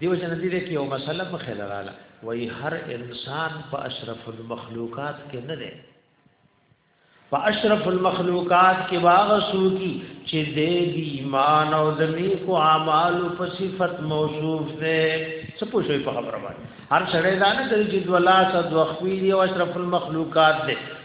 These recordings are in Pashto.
دیو جن دې کې یو مسله په خیال رااله وای هر انسان په اشرف المخلوقات کې نه دی په اشرف المخلوقات کې واغ سوکی چې دې دی ایمان او د نیکو اعمال په صفت موصوف دی څه پوښي په خبره باندې هر سړی دا نه کوي چې دولا صد وخوی دی او اشرف المخلوقات دی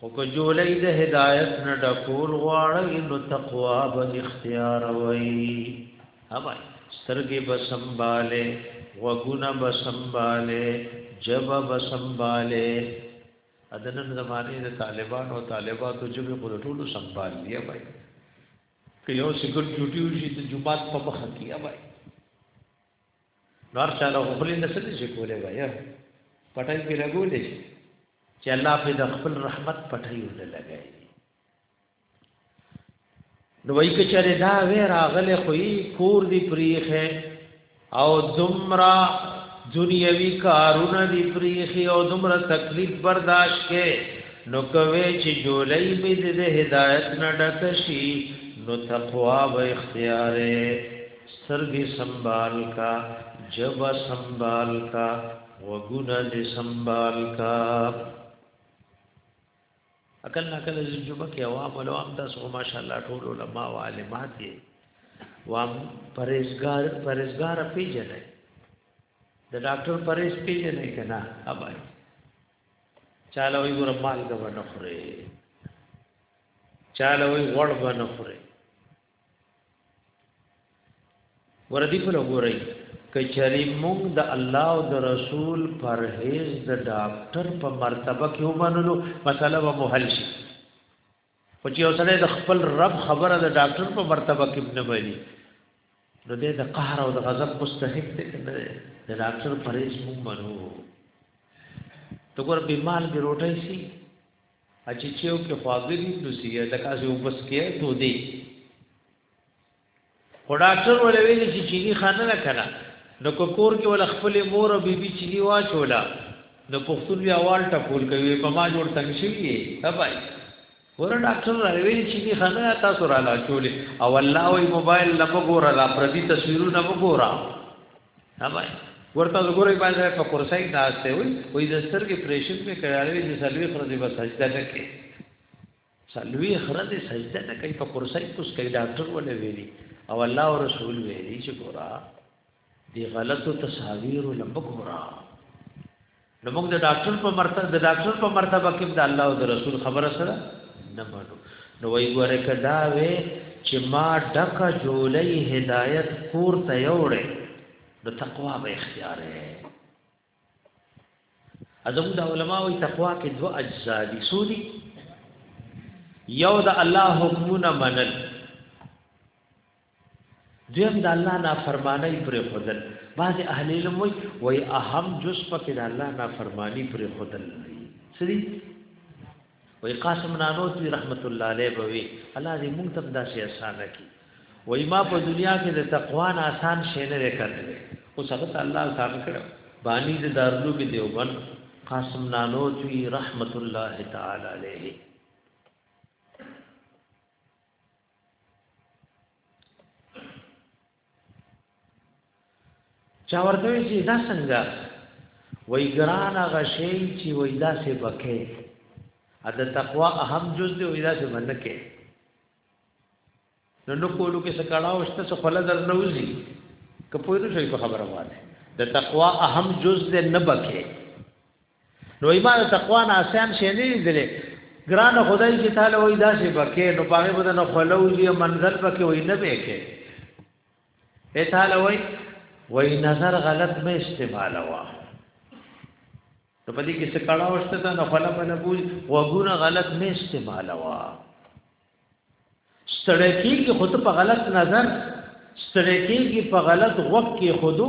خو که جولۍ د هدایت نه ډکول غواړی نو تقوا به اختیار وای هبای سترګې به سنباله وګونه به سنباله جبه به سنباله ادنن زمانه د طالبان او طالباتو جبه خود ټولو سنبال دی هبای که یو سګر جوټیو شي د جمعات په مخ کې هبای نور شاله خپل نه څه شي کولای وای پټای کې لګولې شي چې الله په د خپل رحمت پټای ونه لګای نو وای کچره دا وې راغله خو یې کور دی پریخه او دمرا دنیوي کارونه دی پریخه او دمرا تکلیف برداشت کې نو کوي چې جولای می د هدایت نه ډک شي نو تقوا و اختیاره سترګې سنبال کا جبا سنبال کا وګونه دې سنبال کا اکل نه کله چې جمعه کې عوام ولو هم تاسو ماشاءالله ټول علما او عالمات دي وام پرېزګار پرېزګار پیژنې د ډاکټر پرېز پیژنې کنا ابای چاله وي ګور مال کا ونه خوري چاله وي غړ ونه خوري وردی په لګورای کچری مونږ د الله او د رسول پرهیز د ډاکټر په مرتبه کې ومنلو مسله به محل شي خو چې اوسړه د خپل رب خبره د ډاکټر په مرتبه کې نه وایي نو دې د قهر او د غضب مستحق دی نه د ډاکټر پرهیز مونږ منو تو ګور بیمار به روټای شي اچي چيو کې خواږه دي نو سي لکه اسې وبس کې تو دي خو ډاکټر ولې ویل چې چيني خانه نه کړه نو کور کې ول خپل مور او بيبي چيني واچولا نو پښتون بیا وال ټکول کوي په ما جوړ تنگ شي تبای ور ډاکټر راوي چې دي خانه تاسو را لا چولې او الله وي موبایل لمګور را پردي تصویرونه وګورا هغه ورته وګورئ باندې په کرسۍ ناشته وي وې د سترګې پرېشن به کړاوي چې سلوي خرځي به سجده نه کوي سلوي خرځي سجده نه کوي په کرسۍ کوس کوي ډاکټر ولې ویلي او الله او رسول ویلي چې ګورا دی غلطو تصاویر لمبک ګورا نو موږ د ډاکټر په مرتبه د ډاکټر په مرتبه کې د الله او د رسول خبره سره نه منو نو وای ګوره کدا وې چې ما ډک جولې هدایت کور ته یوړې نو تقوا به اختیار یې ازم د علماء وی تقوا کې دوه اجزا دي سودي یو د الله حکمونه منل دویم د الله نافرمانی پر خودل بعض اهل علم وی وی اهم جز پکې د الله نافرمانی پر خودل دی سری وی قاسم نانوتوی رحمت الله علیه بوی الله دې مونږ ته داسې اسانه کی وی ما په دنیا کې د تقوا نه آسان شی نه وکړل او سبت الله آسان کړو بانی د دارلو کې دیوبن قاسم نانوتوی رحمت الله تعالی علیه چا ورته وی چې دا څنګه وای ګران غشي چې وای دا سه بکې ا د تقوا اهم جز دی وای دا سه منکه نو نو کولو کې سکړاو شته څه خلا در نوځي کپوی نو شي په خبره وانه د تقوا اهم جز دی نه بکې نو ایمان تقوا نه آسان شي نه لیدلې ګران خدای چې تعالی وای دا شي بکې نو پاره بده نه خلوږي منزل بکې وای نه بکې اے تعالی وای وای نظر غلط مې استعمال وا نو پدې کې څه کړه وشته دا نه خلا بل بوج وګونه غلط مې استعمال وا ستړی کیږي خود په غلط نظر ستړی کیږي په غلط وخت کې خودو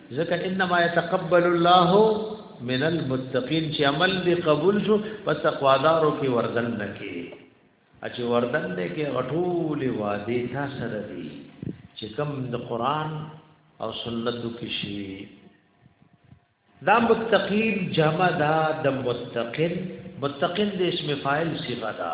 ځکه انما يتقبل الله من المتقين چې عمل دی قبول شو پس تقوادارو کې وردن نکي اچي وردن دې کې غټول وادي تا سره دي چې کوم د قران او سنت کې شي دا متقین جمع دا د متقین متقین د اسم فاعل صفه ده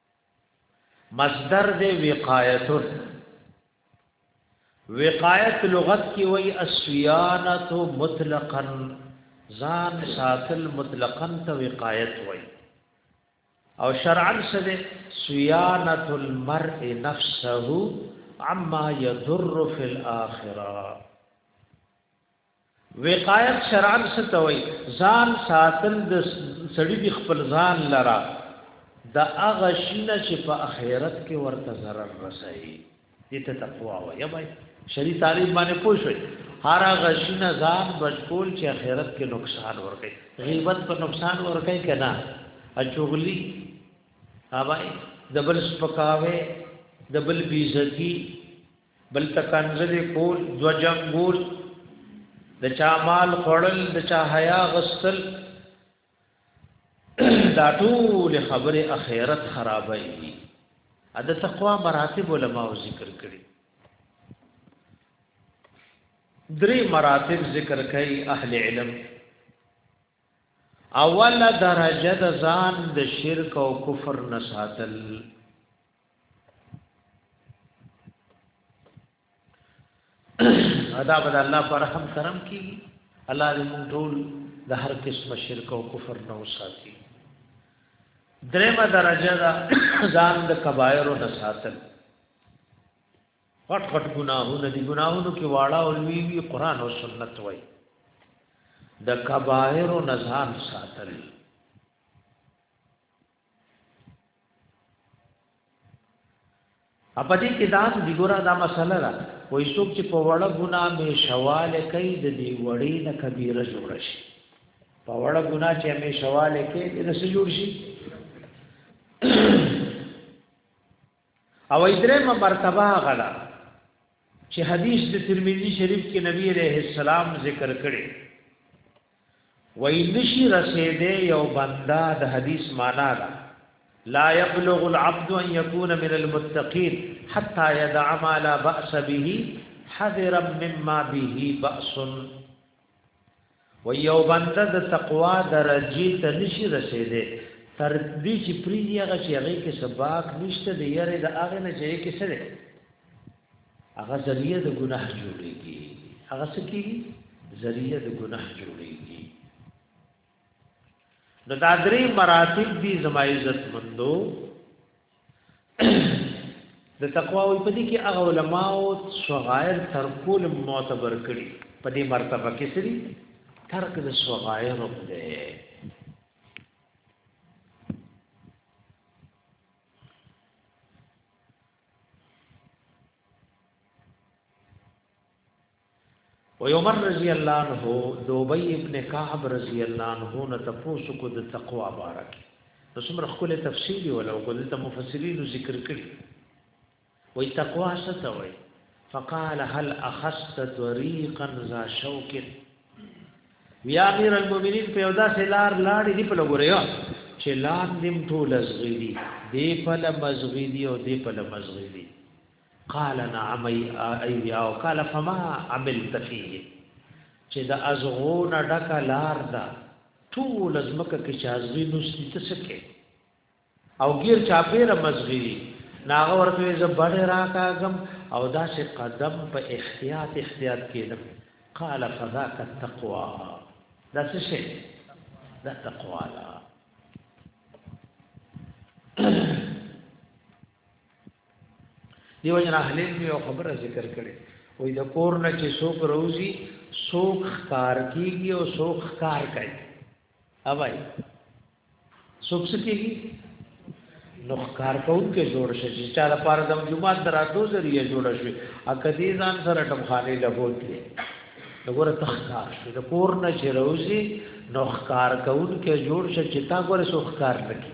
مصدر دی وقایت وقایت لغت کی وای اسویانت مطلقا ځان ساتل مطلقا ته وقایت وای او شرعا سره سویانت المرء نفسه عما يضر في الاخره وقایت شرعاً څه ته وایي؟ ځان ساتل د سړي د خپل ځان لره د هغه شي نه چې په اخرت کې ورته ضرر رسوي دې ته تقوا وایي بای شرعي تعریف باندې پوه شئ هر هغه شي نه ځان بچ کول چې اخرت کې نقصان ورکړي غیبت په نقصان ورکړي که نه اچوغلی هبای د بل سپکاوی د بل بیزتی بل تکنزل کول دو جنگول د چا مال خړل د چا حیا غسل دا ټول خبره اخرت خرابای دي ا د تقوا مراتب علما او ذکر کړي درې مراتب ذکر کړي اهل علم اوله درجه د ځان د شرک او کفر نه ساتل ادا بد الله پر رحم کرم کی الله دې موږ ټول د هر قسم شرک او کفر نه وساتي درېمه درجه دا ځان د کبایر او ساتل غټ غټ ګناهونه دي ګناهونو کې واړه او لوی وی قران او سنت وای د کبایر او نزان ساتل په دې کې دا د ګورا دا مسله ده وای څوک چې په وړه ګنا به شواله کوي د دې وړې نه کبیره جوړ شي په وړه ګنا چې به شواله کوي د څه جوړ شي او ایدرمه مرتبه هغه ده چې حدیث د ترمذی شریف کې نبی علیہ السلام ذکر کړي وای نشي رسیدې یو بندا د حدیث معنا ده لا يبلغ العبد ان يكون من المتقين حتى يدع ما لا باس به حذرا مما به باس و یو بنده د تقوا درجه ته نشي رسیدي تر دې چې پریږي هغه چې هغه کې سباق نشته د یاره د هغه نه چې کې سره هغه ذریعہ د ګناه جوړيږي هغه سکی ذریعہ د ګناه جوړيږي نو دا درې مراتب دي زما عزت مندو د تقوا او په دې کې هغه علما او صغائر تر کول معتبر کړي په دې مرتبه کې سری ترک د صغائر هم دی و عمر رضی الله عنه د ابی ابن کعب رضی الله عنه نه تاسو کو د تقوا بارک نو څومره خپل تفصیلی ولا کو د مفسرین ذکر کړي وای تقوا څه ته وای فقال هل اخذت طريقا ذا شوك یا امیر المؤمنین په یو داسې لار لاړې دی په لګوریا چې لام دیم ټول ازغیدی دی په لمزغیدی او دی په لمزغیدی قال نعم ای او قال فما عملت فيه چې د ازغون ډک لار دا ټول ازمکه کې چې ازغی نو ستې سکه او غیر چاپیر مزغی ناغه ورته ز بډ راکاګم او دا چې قدم په احتیاط احتیاط کېدم قال فذاك التقوى دا څه شي دا تقوا ده دیو جن اهل علم یو خبره ذکر کړي وې د کور نه چې څوک روزي څوک کار کیږي او څوک کار کوي اوای څوک سکیږي نو کار کوم کې جوړ شي چې چا لپاره د جمعه دراتو ذریعہ جوړ شي اکدي ځان سره ټمخانه لګول دي وګوره تخکار شو د کور نه چې روزي نو ښکار کون کې جوړ شي چې تا ګوره سو ښکار نکي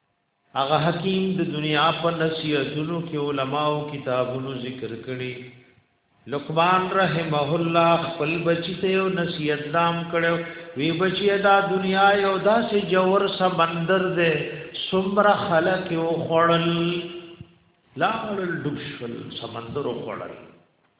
هغه حکیم د دنیا په نصیحتونو کې علما او کتابونو ذکر کړي لقمان رحمه الله خپل بچی ته یو نصیحت دام کړو وی بچی دا دنیا یو داسې جوور سمندر دی سمره خلق یو خړل لاړل ډوب شول سمندر خړل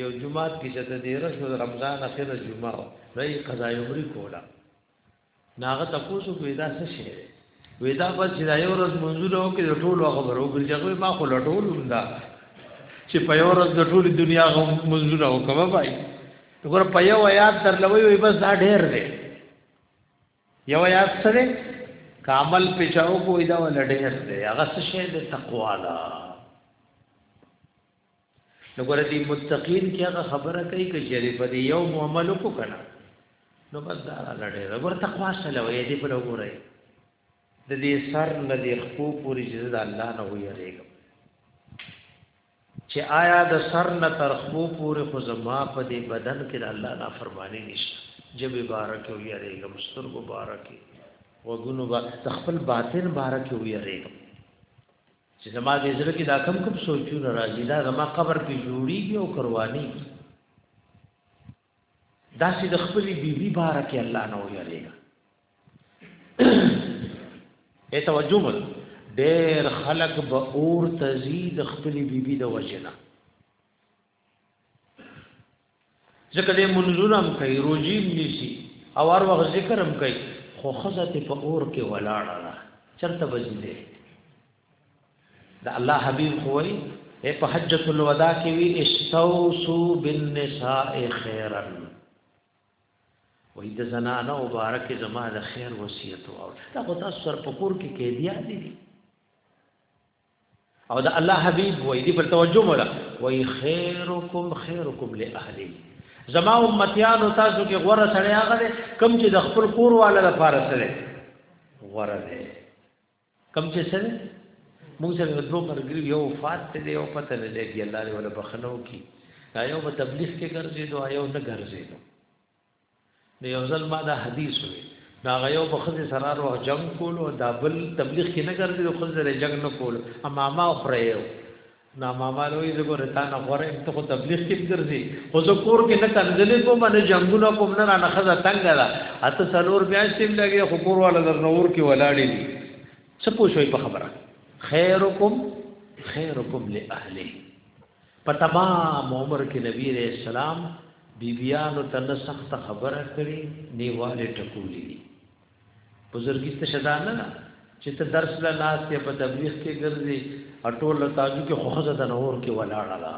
یو جمعات کې چې د دیرشو رمضان اخره جمعه و رای قضا عمرې کوله ناغه تاسو کوی دا څه شی وی دا بس چې دا یو ورځ منځور او کې د ټولو خبرو ګرځي ما خو لټول دا چې په یو ورځ د ټولې دنیا غو منځور او کومه پای وګور په یو یاد تر لوي وی بس دا ډېر دی یو یاد سره کامل پېچاو کوی دا ول ډېر دی هغه څه شی د تقوا ده نو ګوره دې متقین کې هغه خبره کوي چې چیرې په دې یو عمل وکړو کنه نو بس دا لړې دا ګوره تقوا سره وې دې په لګورې د دې سر نه دې خپو پوری چې د الله نه وي رېګم چې آیا د سر نه تر خپو پوری خو زما په دې بدن کې د الله نه فرمانی نشته جب مبارک وي رېګم ستر مبارک وګونو با خپل باطن مبارک وي رېګم چې زما دې زړه کې دا کم کم سوچونه راځي دا زما قبر کې جوړیږي او کرواني دا چې د خپلې بیبي بار کې الله نه ویلې اے توجه مل ډېر خلق به اور تزيد خپلې بیبي د وجنه ځکه دې منځونه هم کوي روزي نیسی او هر وخت ذکر هم کوي خو خزه ته په اور کې ولاړه ده چرته بځي دې دا الله حبيب خوای اے په حجۃ الوداع کې وی استوسو بالنساء خیرا وې د زنانه مبارک زما د خیر وصیت او دا خو تاسو سر پکور کې کې دی دي او دا الله حبیب وای دی پر توجه مولا وای خیرکم خیرکم لاهلی زما امتیانو تاسو کې غوړه سره هغه کم چې د خپل کور والا لپاره سره غوړه ده کم چې سره موږ سره دوه مرګري یو فات ته یو پته نه لګي الله دې ولا بخنو کی دا یو په تبلیغ کې ګرځي دوه یو نه ګرځي نو یو ځل ما دا حدیث وی دا غیو په خزه سرار وخت جنگ کولو دا بل تبلیغ کې نه ګرځي د خزه سره جنگ نه کولو اما ما خره یو نا ما ما لوی زګو رتا نه غره ته خو تبلیغ کې ګرځي خو زه کور کې نه کنځلې کوم نه جنگونه کوم نه نه خزه تنگ ده اته سلور بیا سیم لګي خو کور والا در نور کې ولاړې دي څه پوښوي په خبره خیرکم خیرکم لاهله په تمام عمر کې نبی عليه السلام بیبیانو ته نه سخت خبره کړي نیواله ټکولې دي بزرګی څه شدا نه چې ته درس لا لاس ته په تبلیغ کې ګرځي اټول تاجو کې خوخه د نور کې ولاړه لا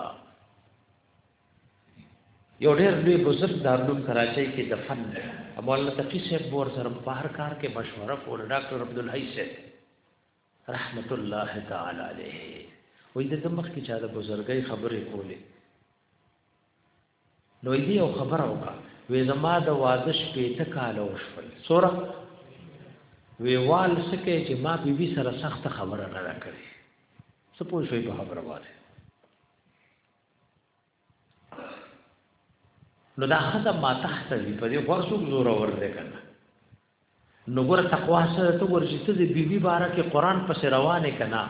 یو ډېر لوی بزرګ دارلوم کراچۍ کې دفن دی مولانا تقی صاحب ور سره بهر کار کې مشوره کول ډاکټر عبد الحی صاحب رحمت الله تعالی علیه وې د دمخ کې چا د بزرګۍ خبرې کولې نو دې یو خبره وکړه وې زما د واده شپې ته کال وشول سوره وی وال سکه چې ما بي بي سره سخت خبره نه راکړي څه پوه شوي په خبره واره نو دا خزه ما تحت دی په دې خور څوک زور ور دی کنه نو ګور تقوا سره ته ورشي ته د بیبي باره کې قران پس روانه کنا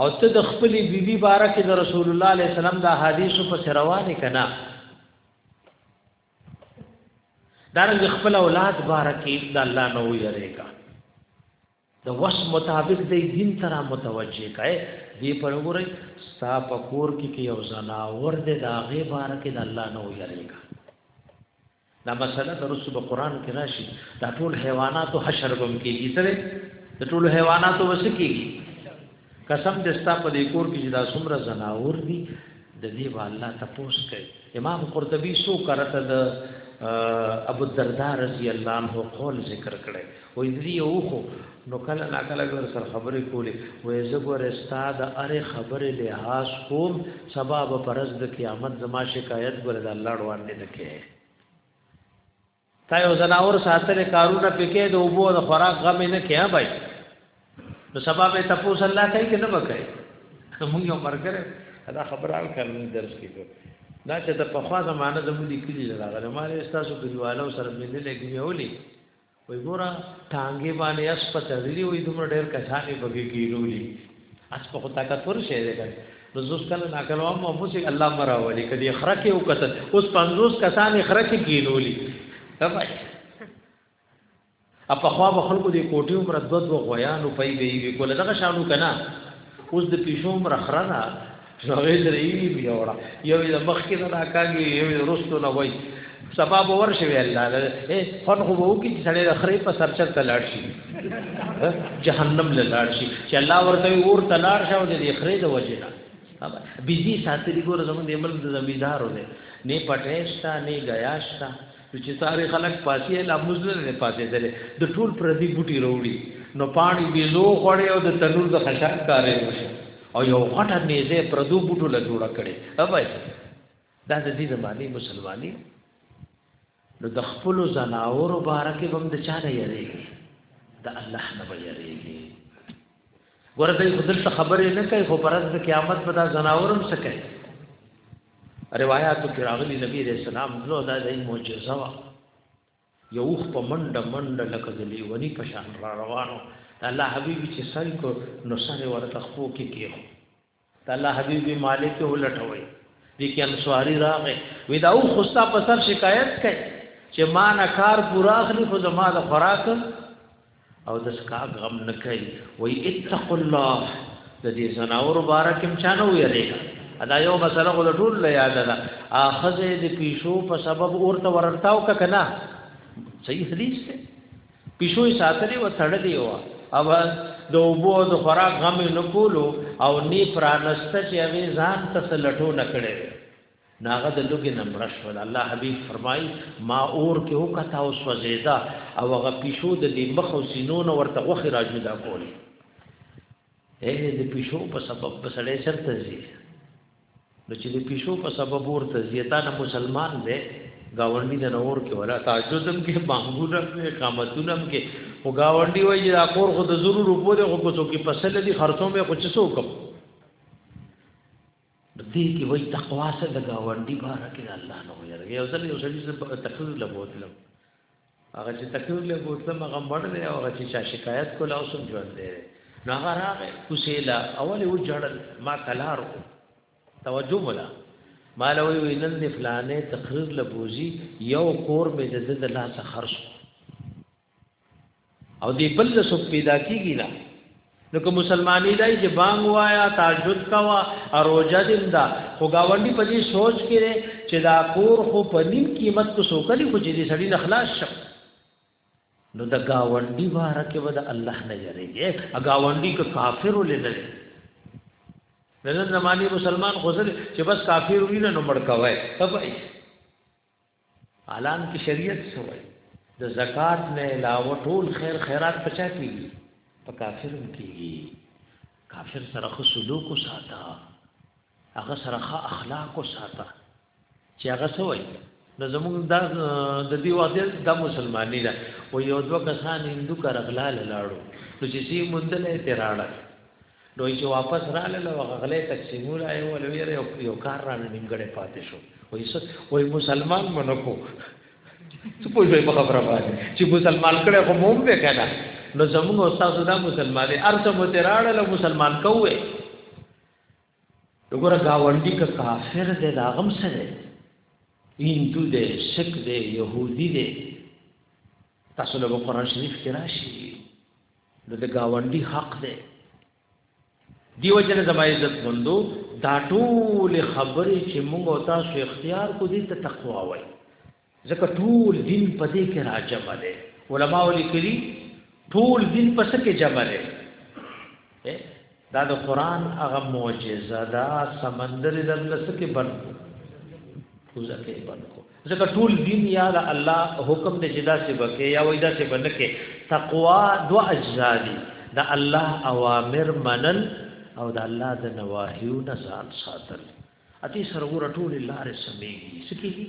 او ته د خپل بیبي باره کې د رسول الله علیه السلام د حدیث پس روانه کنا دارنګ خپل اولاد باره کې د الله نو یریګا د وس مطابق د دین تر متوجه کای دی پر وګورئ ستا په کور کې کې یو زناور دې دا غي بار کې د الله نو یریګا دا مسله د رسول قرآن کې راشي دا ټول حیوانات او حشر بم کېږي سره د ټول حیوانات وسکیږي قسم دې ستا په دې کور کې چې دا څومره زناور دي د دې به الله تپوس کوي امام قرطبي سو کرته د ابو الدرداء رضی الله عنه قول ذکر کړي وې دې یو خو نو کله نا کله ګر سره خبرې کولې وې زګور استاد اره خبرې لحاظ کوم سبب پرز د قیامت زما شکایت ګر د الله روان دي نه کې تا یو زناور ساتل کارونه پکې د اوبو د خوراک غم نه کیا بای نو سبب ته پوس الله کوي کې نه وکړي موږ یو مرګره دا خبره او کارونه درس کې دا چې د پخوا زمانه زموږ د کلی لراغله ما له تاسو په دیوالو سره ملي لګي ولي وای ګوره ټانګې باندې اس په تړلې وې دومره ډېر کسانې بګي کیلولې اس په طاقتور شي دی کنه نو زوس کله نا کله هم مفوسی الله مرا ولی کدی خرکه او قتل اوس 50 کسان خرکه کینولی تفای اپا خوا به خلکو دی کوټي عمر دو دو غیانو پي به وی کول دغه شانو کنا اوس د پیشو عمر خرنا نو هغه سره یې بیا وړه یو د مخ کې نه راکاږي یو د رستو نه وای سبب ورشي وی الله له خون خو وو کې سړی د خرې په سر چر تلاړ شي جهنم له لاړ شي چې الله ورته ور تلاړ شاو د خرې د وجه نه بيزي ساتري ګور زمون د عمل د زمیدار ونه نه پټېشتا نه غیاشتا نو چې ساري خلک پاسي لا مزل نه پاسې دلې د ټول پردي بوټي وروړي نو پاڼي بيزو خړې او د تنور د خشاک کارې وشي او یو غټه میزه پردو بوټو له جوړه کړي اوبای دا د دې زماني مسلمانۍ نو د خپل زناور مبارک بم د چا نه یریږي د الله نه یریږي ورته خدل ته خبرې نه کوي خو پرز د قیامت په دا زناورم څه کوي روایتو کې راغلي نبی رسول الله نو دا د معجزه وا یو خ په منډه منډه لکه د لیونی په شان را روانو الله حبیب چې سړی کو نو سره ورته خو کې کېو تعالی حبیب مالک ولټوي دي کې انصاری راغې وې دا او خوستا په سر شکایت کوي چې ما نه کار پورا اخلي خو زما د خوراک او د سکاک غم نه کوي وې اتق الله د دې زناور مبارک هم چانه ویریږي ادا یو مسله غو ټول له یاد ده اخذ دې پیشو په سبب اورته ورتاو کنه صحیح حدیث ده پیشو یې ساتلې و تړلې و او د اوبو او د خوراک غم نه کولو او نی پرانسته چې هغه ځان ته سلټو نه کړي ناغه د لوګي نمړ شو الله حبيب فرمای ما اور کې وکتا او سوزیدا او هغه پیشو د دې مخ او سینونو ورته غوخي راجو دا کولی اے د پیشو په سبب بسړې شرط زی نو چې د پیشو په سبب ورته زیتانه مسلمان دی گاونډي د نور کې ولا تاجودم کې بانګونه کې قامتونم کې او گاونډي وایي دا کور خو د زرو روپو دی خو کوڅو کې پسل دي خرڅو مې خو څه سو کوم دې کې وایي تقوا سره د گاونډي بار کې الله نو یې یو ځل یو سړي ته تقریر لبوتلم هغه چې تکلیف له بوتلم هغه مړ دی او هغه چې چا شکایت کوله اوس هم ژوند دی نو هغه راغی کوسېلا اول و جړل ما کلار کو توجه ولا ما له وی نن د فلانه تقریر له بوزي یو کور مې د زړه لا څخه خرڅ او دی بل څه پیدا کیږي نه نو که مسلمانی دای چې بانګ وایا تاجد کوا اروجه دیم دا خو گاونډي په دې سوچ کړي چې دا کور خو په نیم قیمت کو سوکلی خو چې دې سړی نه خلاص شو نو دا گاونډي واره کې ودا الله نه یریږي اگاونډي که کافر ولنه نن زمانی مسلمان خو چې بس کافر وینه نو مړ کوي تبعی الان کې شریعت څه وایي د زکات نه علاوه ټول خیر خیرات پچا کیږي په کافر کیږي کافر سره خو سلوک وساته هغه سره خو اخلاق وساته چې هغه څه وایي نو زموږ دا د دې واده د مسلمانۍ دا و یو دوه کسان هندو کرغلال لاړو نو چې سی مندل اعتراض دوی چې واپس رالل او غغلې تقسیمو را یو ولوي یو یو کار را نیمګړې پاتې شو وای څه وای مسلمان منکو څه پوه شوی په خبره باندې چې مسلمان کړه خو موږ به کنه نو زموږ استاد دا مسلمان دی ارته مو تیراړل مسلمان کوه وګوره گاونډي که کافر دی دا غم سره هندو دی سک دی يهودي دی تاسو له قرآن شریف کې راشي نو د گاونډي حق دی دیو جن زما عزت مندو دا ټول خبرې چې موږ او تاسو اختیار کو دي ته تقوا وای ځکه ټول دین په دې کې راجم دی علما ولیکلي ټول دین په څه کې جمع دی دا د قران هغه معجزه دا سمندر درنه سکه بند کو کوزه کې بند کو ځکه ټول دین یا د الله حکم د جدا سی بکې یا وېدا سی بنکې تقوا دو اجزا دي د الله اوامر منل او د الله د نواهیو نه ځان ساتل اتی سرور ټول لارې سمېږي سکیږي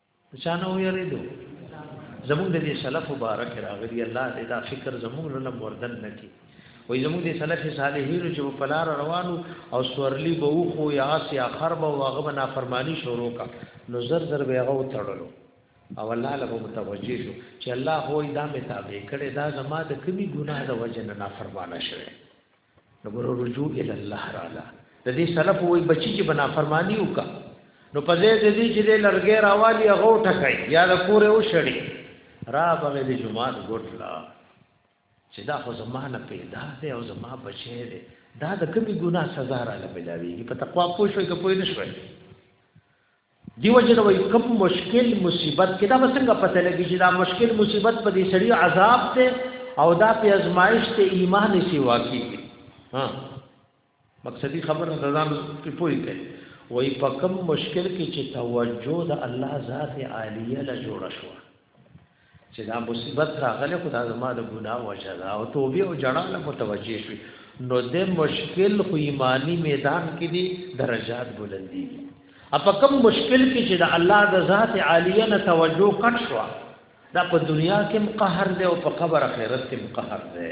چانه ویریدو زموږ د دې سلف مبارک راغلی الله دې دا فکر زموږ لنم وردن نکي وای زموږ د سلف صالحینو چې په لار روانو او سورلی به وخو یا اس یا خرب او هغه بنا فرمانی شروع کا نو زر زر به هغه تړلو او الله له متوجه شو چې الله هو دا مې تابع کړي دا زما د کمی ګناه د وجه نه نافرمانه شوه نو ګور رجوع ال الله تعالی د دې سلف وای بچی چې بنا فرمانی وکا نو په دې د دې چې د لرګې راوالی غو ټکای یا د پوره او شړی را بغې د جمعات ګټلا چې دا خو زمانه پیدا دی او زما بچی دی دا د کمی ګناه سزا را لبلاوی په تقوا پوه شوي که پوه نه شوي دیو جن وای کوم مشکل مصیبت کې دا څنګه پته لګی چې دا مشکل مصیبت په دې سړی عذاب ته او دا په ازمایش ته ایمان سی واقعي ها مقصدی خبره ځان په پوي کوي وای په کوم مشکل کې چې توجه د الله ذات عالیه له جوړ شو چې دا مصیبت راغلی خو دا زما د ګناه وجه ده او توبې او جړا له متوجه شوي نو د مشکل خو ایمانی میدان کې دي درجات بلندي اپا کم مشکل کې چې د الله د ذات عالیه نه توجه کټ شو دا په دنیا کې مقهر دی او په قبر آخرت کې مقهر دی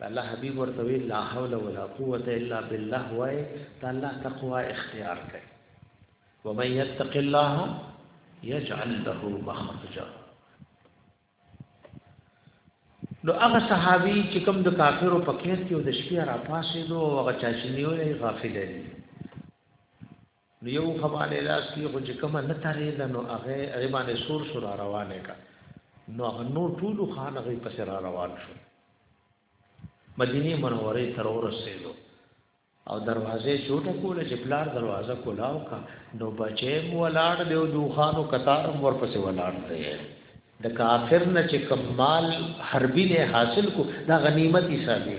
د الله حبیب ورته وی لا حول ولا قوت الا بالله وای ته الله تقوا اختیار کړي ومن يتق الله يجعل له مخرجا نو هغه صحابي چې کوم د کافرو په کېس کې د شپې را پاسې دوه هغه چا چې نیولې غافل دي نو یو خبانه لاس کې خو چې کومه نه ترې ده نو هغه هغه باندې سور سور روانه کا نو هغه نو ټول خان هغه پس را روان شو مدینه منوره تر ورسېدو او دروازه چوټه کوله چې پلار دروازه کولاو کا نو بچې مو ولاړ دیو دوخانو قطار مور پسې ولاړ دی د کافر نه چې کمال حربي نه حاصل کو دا غنیمت حسابي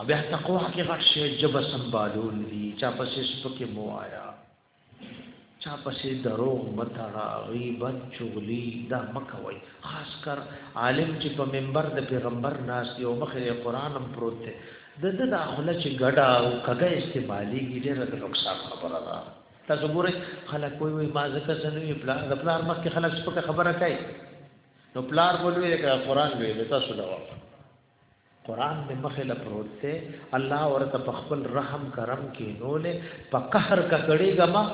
او بیا تقوا کې غټ شي جب سنبالول دي چا پسې سپکه مو آیا چا پسې دروغ متړه غیبت چغلی دا مکوي خاص کر عالم چې په منبر د پیغمبر ناس یو مخې قران هم پروت دی د د داخله چې ګډا او کګه استعمالي ګډه د نقصان خبره ده تاسو ګورئ خلک کوئی وي ما ځکه سنوي پلان د پلان مخ کې خلک سپکه خبره کوي نو پلان ولوي د قران وی تاسو دا قران د مخه له پروت سه الله ورته په خپل رحم کرم کې نولې په قهر ککړې غما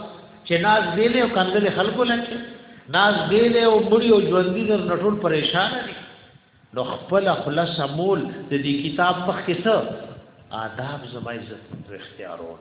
چې ناز دې او کندل خلکو لکه ناز دې او مړي او ژوندۍ در نټول پریشان دي نو خپل خلاص مول د دې کتاب مخ کې څه آداب زما عزت اختیارول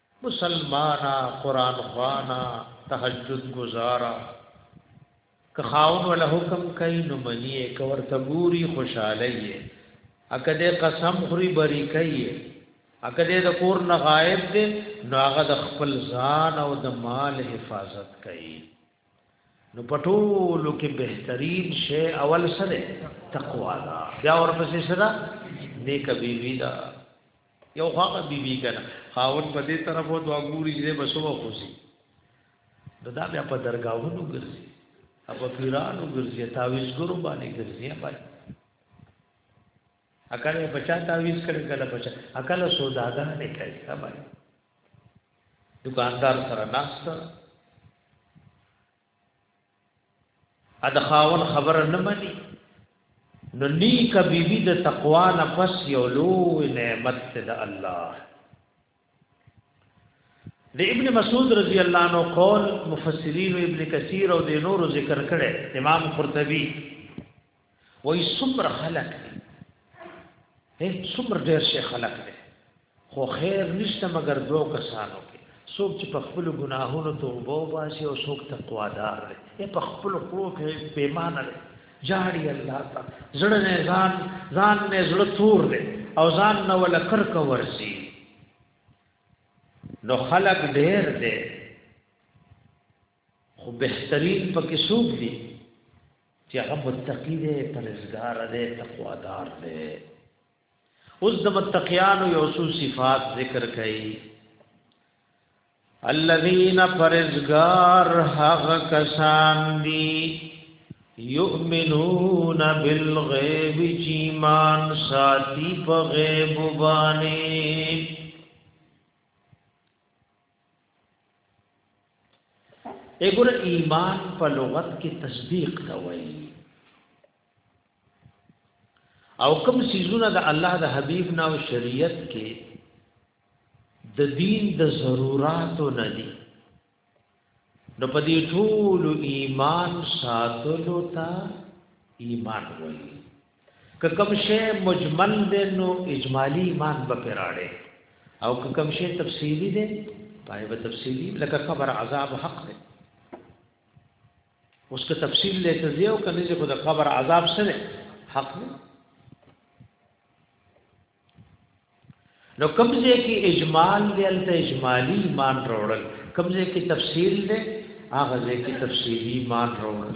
مسلمانه قران خوانه تهجد گزارا که خاون ولا حکم کوي نو منی که ورته ګوري خوشاله یې اکه دې قسم خوري بری کوي اکه دې د کور نه غایب دي نو هغه د خپل ځان او د مال حفاظت کوي نو پټولو کې بهترین شی اول سره تقوا دا بیا ورپسې سره نیک بیوی دا یو خوا به بی بی کنه خاون په دې طرف او دوا ګوري چې به سو خوشي نو دا بیا په درگاهونو ګرځي په پیرانو ګرځي تعویز ګرو باندې ګرځي بای اکل بچا تعویز کړي کله بچا اکل سوداګر نه کوي بای دکاندار سره ناشته ا د خاون خبره نه مني نو نیک بیبي د تقوا نه پس یو لوی نعمت ته د الله د ابن مسعود رضی الله عنه قول مفسرین ابن کثیر او د نور ذکر کړي امام قرطبي وای څومره خلک دي هي څومره ډېر شي خلک دي خو خیر نشته مګر دوه کسانو کې څوک چې په خپل ګناهونو توبه وباسي او څوک تقوا دار دی په خپل خپل کې پیمانه دی جاړي الله تا زړه نه ځان ځان نه زړه تور دی او ځان نه ول کرک ورسي نو خلق ډېر دی خو بهترین پکې څوک دی چې هغه متقی دی پرهیزګار دی تقوا دار دی اوس د متقیانو یو څو صفات ذکر کړي الذين فرزگار حق کسان دی یؤمنون بالغیب چیمان ساتی په غیب باندې اګور ایمان په لغت کې تصدیق ته وایي او کوم سيزونه د الله د حبيب نه او شریعت کې د دین د ضرورت نه دي نو په دې ټول ایمان ساتلو ته ایمان وایي که کوم شی مجمل دی نو اجمالی ایمان به پراړي او که کوم شی تفصیلی دی پای به تفصیلی لکه خبر عذاب حق دی اوس که تفصیل له تزیه او کنه چې خود خبر عذاب سره حق دی نو کمزه کې اجمال دی الته اجمالی ایمان وروړل کمزه کې تفصیل دی هغه ځای کې تفصیلی ایمان وروړل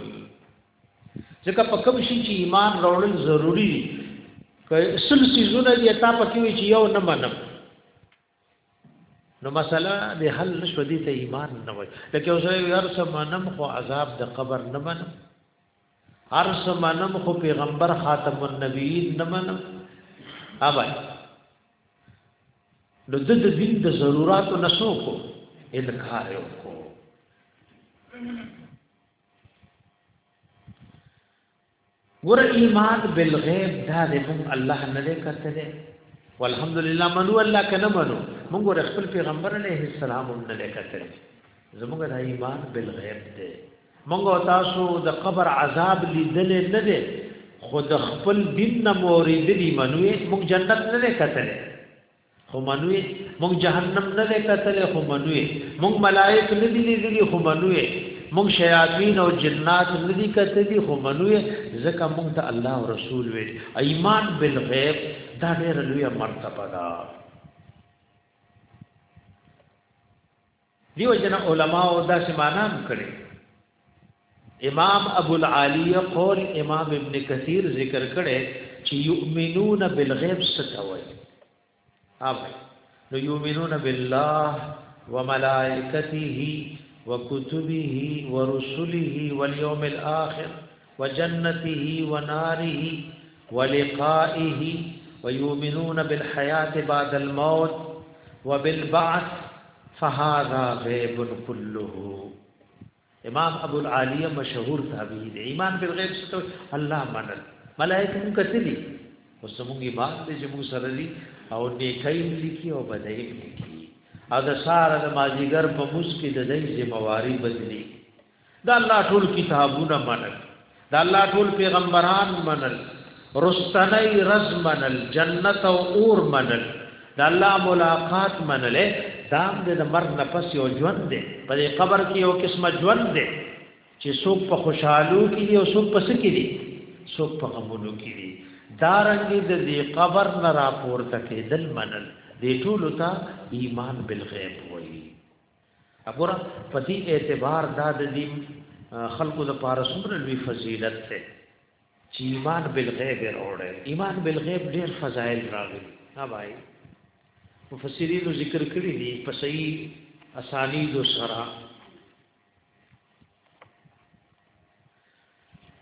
ځکه په کوم شي چې ایمان وروړل ضروری دی که سل سيزونه دی تا پکې وي چې یو نه منم نو مسله به حل نشو دي ته ایمان نه وای لکه اوس یار سمنم خو عذاب د قبر نه منم هر سمنم خو پیغمبر خاتم النبیین نه منم اوبای نو د دې دین د ضرورت نشو کو انکار یو کو ګور ایمان بالغیب دا د مون الله نه دی کتلی والحمدلله منو الله کنه منو مونږ ور خپل پیغمبر علیه السلام هم نه کتلی زموږ د ایمان بالغیب دی مونږ تاسو د قبر عذاب لیدل نه دی خود خپل دین نه موریدلی منو مونږ جنت نه کتلی خو منوي مونږ جهنم نه کتل خو منوي مونږ ملائک نه دي لیدلي خو منوي مونږ شیاطین او جنات نه دي کتلي خو منوي ځکه مونږ ته الله او رسول وي ایمان بالغیب دا ډېر لوی مرتبه ده دیو جن علماء داسې معنا هم کړي امام ابو العالی قول امام ابن کثیر ذکر کړي چې یؤمنون بالغیب ستوي اوب نو یؤمنون بالله وملائکته وکتبه ورسله والیوم الاخر وجنته وناره ولقائه ويؤمنون بالحياة بعد الموت وبالبعث فهذا غيب كله امام ابو العالیه مشهور تابعی دی ایمان بالغیب ستو الله منل ملائکه مو کتلی اوس موږ ایمان دې چې موږ سره دي او نیکای لیکي او بدای لیکي او د سار د مازیګر په مسکی د دې ذمہواری بدلی د الله ټول کتابونه منل د الله ټول پیغمبران منل رستنی رز منل جنت او اور منل د الله ملاقات منل دام د دا مرګ نه پس یو ژوند دی په دې قبر کې یو قسمه ژوند دی چې څوک په خوشحالو کې دی او څوک په سکه دی څوک په غمونو کې دی دارنګ د دې قبر نه راپورته کېدل منل دې ټول ته ایمان بالغیب وایي ګوره په دې اعتبار دا د دې خلکو د پاره څومره لوی فضیلت ده چې ایمان بالغیب وروړي ایمان بالغیب ډیر فضایل راغلي ها بھائی مفسرین ذکر کړی دي په صحیح اسانید سره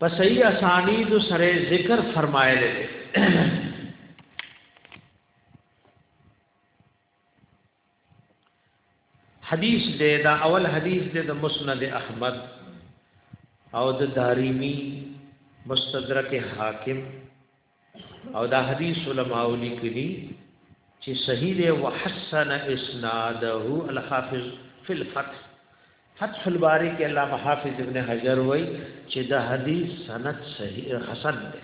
په صحیح اسانید سره ذکر فرمایلی دی حدیث دې دا اول حدیث دې د مسند احمد او د داریمی مستدرک حاکم او دا حدیث علماء لیکلی چې صحیح دی وحسن اسناده الحافظ فی الفتح فتح الباری کې الله محافظ ابن حجر وای چې دا حدیث سند صحیح حسن دی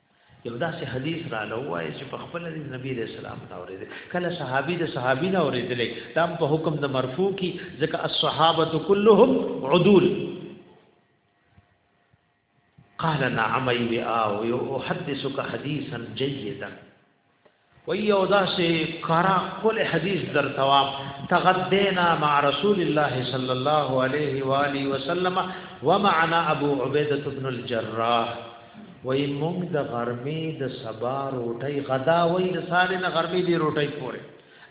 یو داسې حدیث را لوای چې په خپل د نبی رسول الله نه اورېدل کله صحابي د صحابي نه اورېدل دا په حکم د مرفوع کې ځکه الصحابه كلهم عدول قال نعم اي او يحدثك حديثا جيدا وی یو داسې کرا کل حدیث در توام تغدینا مع رسول الله صلی الله علیه و آله وسلم ومعنا ابو عبیده ابن الجراح وی مونږ د غرمې د سبا روټي غدا وی د سال نه غرمې دی روټي پورې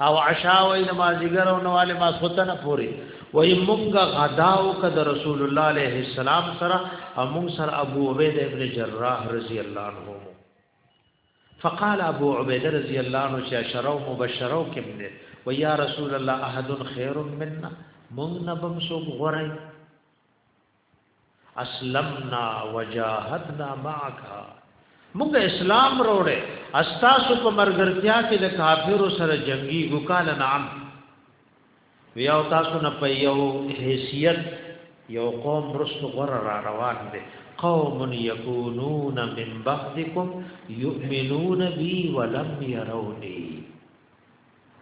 او عشاء وی د مازیګر او نواله ما سوتنه پورې وی مونږ غدا او کد رسول الله علیه السلام سره او مونږ سره ابو عبیده ابن جراح رضی الله عنه فقال ابو عبیده رضی الله عنه چې اشرو مبشرو کوم دی و یا رسول الله احد خیر منا مونږ نبم سو غورای اسلمنا وجاهدنا معك مونږ اسلام وروړې استاسو په مرګرتیا کې د کافرو سره جنگي وکاله نعم وی او تاسو نه په یو حیثیت یو قوم رسو غره را روان دي قوم یکونون من بعدکم یؤمنون بی ولم يرونی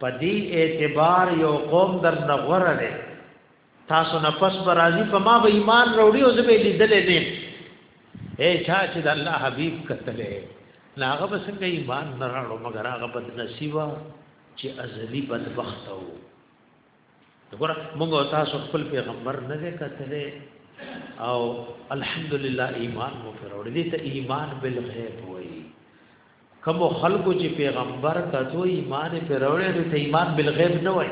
پدی اعتبار یو قوم در نغره دي تاسو نه پس برازي په ما به ایمان وروړي او زبې لیدل نه اے چا چې د الله حبیب کتلې ناغه بسنګ ایمان نه راړو مگر هغه بد نصیبه چې ازلی بدبخت وو وګوره موږ او تاسو خپل پیغمبر نه دی کتلې او الحمدلله ایمان مو پروړ دي ته ایمان بل غیب وای کوم خلکو چې پیغمبر کتو ایمان پروړ دي ته ایمان بل غیب نه وای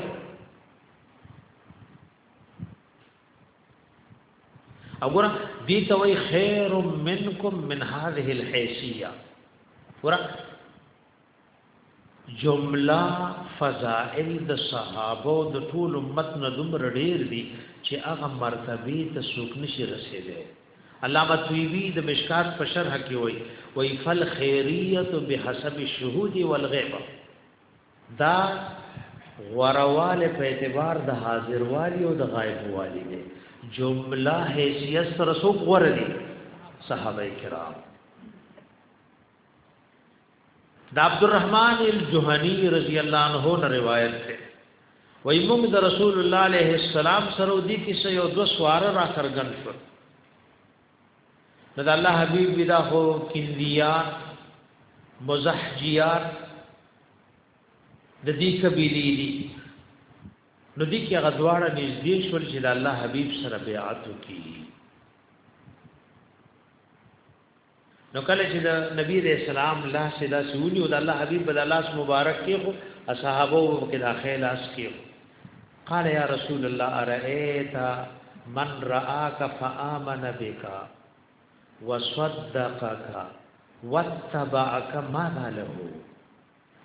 وګوره دي ته وای خیر منکم من هذه الحیثیه وګوره جمله فضائل د صحابه او د ټول امت نه دومره ډیر دي چې هغه مرتبه ته څوک نشي رسیدي علامه طیبی د مشکات په شرح کې وایي وای فل خیریت بحسب الشهود والغیب دا غورواله په اعتبار د حاضر والی او د غایب والی دی جمله حیثیت سره سو غور دي صحابه کرام د عبدالرحمن الجهنی رضی الله عنه نه روایت ده وای موږ د رسول الله علیه السلام سره دی کې سه یو دو سوار را سرګن شو نو د الله حبیب ودا هو کندیا مزحجیات د دې کبیلی دي نو دې کې غدواړه نږدې شول چې د الله حبیب سره بیعت وکړي نو کله چې د نبی رسول الله لا سدا سونی او د الله حبیب بد الله مبارک کې خو اصحابو وو کې داخله لاس کې قال یا رسول الله ارایت من راک فآمن بك وصدقك واتبعك ماذا له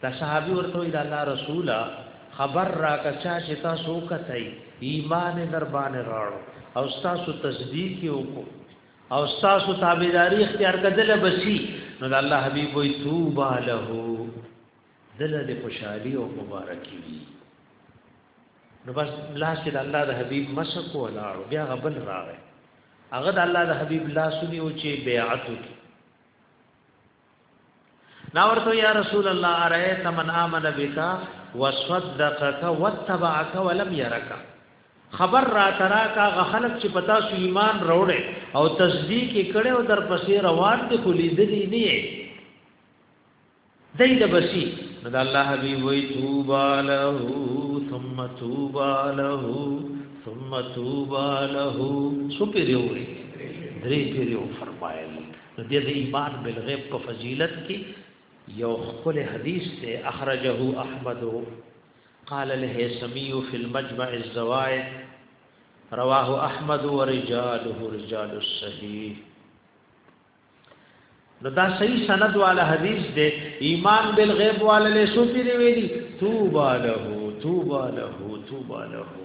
دا صحابي ورته وی د الله رسوله خبر راکا چا چې تاسو وکتای ایمان در باندې راړو او تاسو تصدیق وکړو او تاسو تابعداري اختیار کړل بسی نو د الله حبیب وی توبه له دل د خوشحالي او مبارکي وی نو بس لاس کې د الله د حبیب مسکو ولاړو بیا غبل راغی هغه د الله د حبیب لاسونی او چې بیعت وکړي نا ورته یا رسول الله ارایت من امن بک وصدقك واتبعك ولم يرك خبر را ترا کا غخلق چې پتا سو ایمان روړې او تصدیق کړي او در پسې روان دي خو لیدلې نه یې دای د بسی نو د الله حبیب وی توبا له ثم توبا له ثم توبا له سو پیریو درې پیریو فرمایل نو دې د ایمان بالغیب په فضیلت کې یو خپل حدیث ته اخرجه احمد قال الهيثمي في المجمع الزوائد رواه احمد ورجاله رجال الصحيح نو دا صحیح سند والا حدیث دے ایمان بالغیب والا لے سو پیری ویلی توبا لہو توبا لہو توبا لہو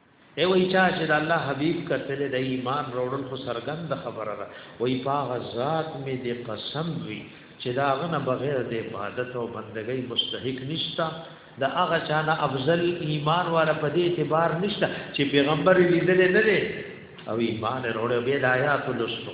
دی وایي چا چې د الله حبیب کتل د ایمان وروړل خو سرګند خبره ده وایي پاغه ذات می د قسم وی چې دا غنه بغیر د عبادت او بندګۍ مستحق نشتا دا هغه چانه افضل ایمان والا په دې اعتبار نشتا چې پیغمبر لیدل نه لري او ایمان وروړي به د آیات لستو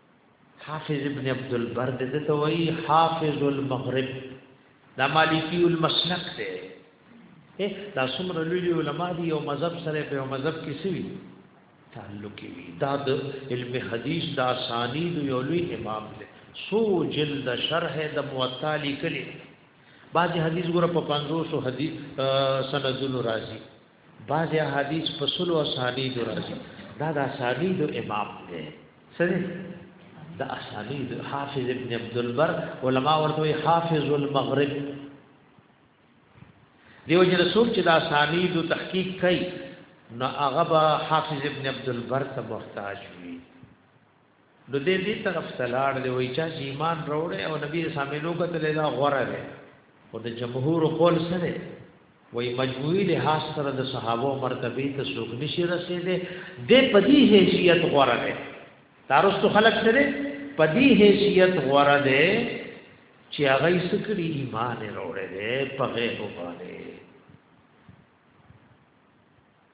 حافظ ابن عبد البر د ته وی حافظ المغرب دا مالکی المسلک دی دا څومره لوی علماء دی او مذهب سره په مذهب کې سوي تعلق وی دا د علم حدیث دا ثانی دی یو لوی امام دی سو جلد شرح د موطا لیکلی بعضی حدیث ګره په 500 حدیث سندونو راځي بعض احادیث په سلو اسانید راځي دا د اسانید امام دی سره د اسانید حافظ ابن عبد البر علما ورته حافظ المغرب دیو جن رسول چې د اسانید تحقیق کوي نو هغه حافظ ابن عبد البر ته محتاج وي نو دې دې طرف ته لاړ دی وای چا چې ایمان راوړې او نبی رسول الله نو کتل دا غوره دی او د جمهور قول سره وای مجموعي لحاظ سره د صحابه مرتبه ته څوک نشي رسیدي د پدی حیثیت غوړه ده تارستو خلق سره پدی حیثیت غوړه ده چې هغه سکړي ایمان وروړي په غیب باندې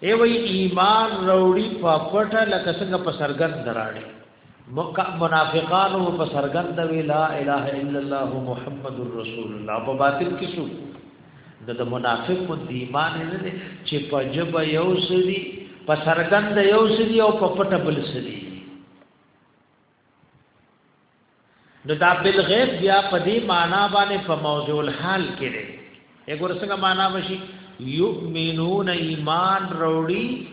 ای وی ایمان روړی په پټه لکه څنګه په سرګند دراړي منافقانو په سرګند وی لا اله الا الله محمد رسول الله په باطن کې شو د منافق په ایمان نه دي چې په جب یو سری په سرګند یو سری او په پټه بل سری نو دا بل غیب بیا په دې معنا باندې په موضوع الحال کې دی وګور څنګه معنا وشي یؤمنون ایمان وروړي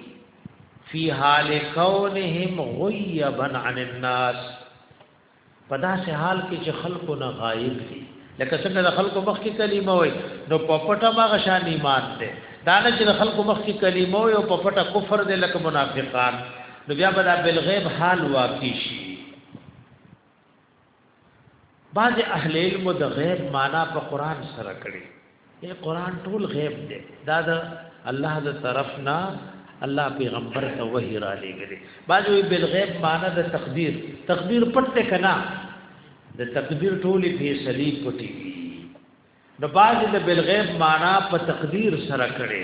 فی حال کونهم غیبا عن الناس پدا سه حال کې چې خلکو نه غایب دي لکه څنګه د خلکو مخ کې کلمه وای نو په پټه باغ شان ایمان ده دا نه چې د خلکو مخ کې کلمه وای او په پټه کفر ده لکه منافقان نو بیا به دا بل غیب حال واقع شي بعض اهل علم د غیب معنا په قران سره کړي اے قران ټول غیب دی دا د الله د طرف نه الله پیغمبر ته وحی را لګره باجوی بالغیب معنی د تقدیر تقدیر پټه کنا د تقدیر ټولی فیصله پټی د باج د بالغیب معنی په تقدیر سره کړي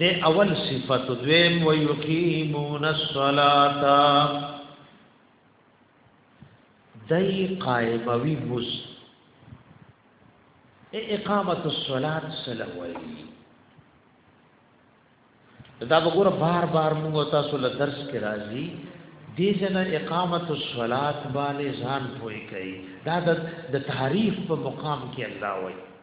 د اول صفت دویم و یقیمون الصلاۃ دای قائموی مز اقامت الصلاۃ سلوی دا وګوره بار بار موږ تاسو له درس کې راځي دې جنا اقامت الصلاۃ باندې ځان پوي کوي دا د تعریف په مقام کې الله وایي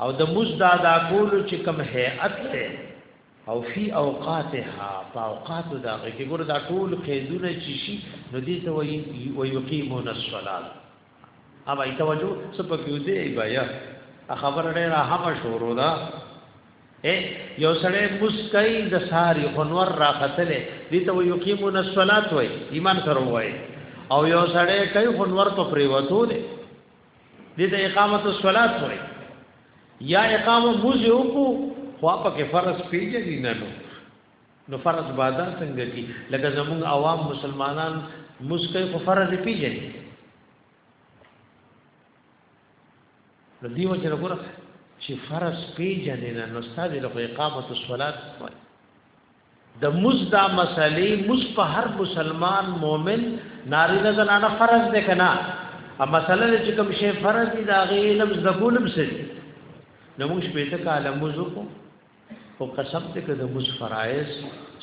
او د مزد ادا کولو چې کوم هيئت ته او فی اوقاتها په اوقات دا کې ګور دا ټول قیدونه چې شي نو دې ته وایي او یقیمون الصلاه او ای توجه سپک یو دی بیا خبر ډیر اهم شروع ده اے یو سړی مسکای د ساری خنور را قتلې دې ته وایي یقیمون الصلاه وایي ایمان سره وایي او یو سړی کای خنور په پریوتو دی دې ته اقامت الصلات وایي یا اقامه موزه وکړو خو په کې فرض پیژني نه نو نو فرض بادا څنګه کی لکه زموږ عوام مسلمانان مسکه خو فرض پیژني نو دیو چې وګوره چې فرض پیژنې نه نو ستاسو له اقامت الصلات وایي د مز دا مسلې مز په هر مسلمان مؤمن ناری نه زنانه فرض ده کنا ا مسله چې کوم شی فرض دي دا غي علم زګولم سي نو موږ په ته کاله مز کو او قسم ته کده مز فرایز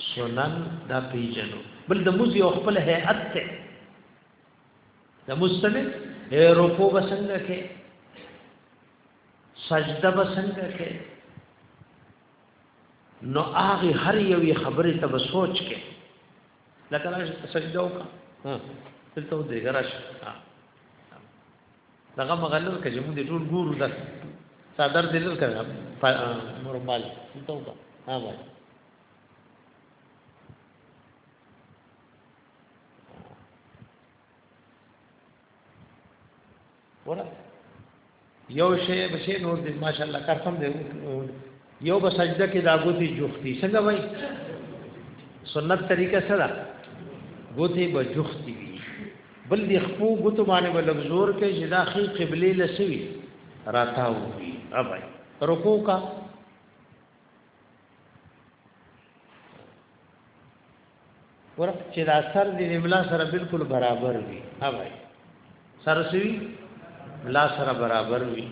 سنن دا پیجنو بل د مز یو خپل هيئت ته د مستمه رکوع بسنګ کې سجده بسنګ کې نو هغه هر یوې خبرې ته به سوچ کې لکه راش سجده وکړه ها دلته ودې ګراش دغه مغلل کې موږ دې ټول ګورو دا صدر دې لر کړه مرمال دلته وکړه ها وای ورا یو شی بشی نور دې ماشاءالله قسم دې یو به سجده کې دا ګوتی جوختی څنګه وای سنت طریقه سره ګوتی به جوختی وی بل دې خپو ګوتو باندې به لګزور کې چې دا خې قبله لسوي راتاو وی اوبای رکوع کا ور چې دا سر دې ملا سره بالکل برابر وي ها بھائی سر سوي ملا سره برابر وي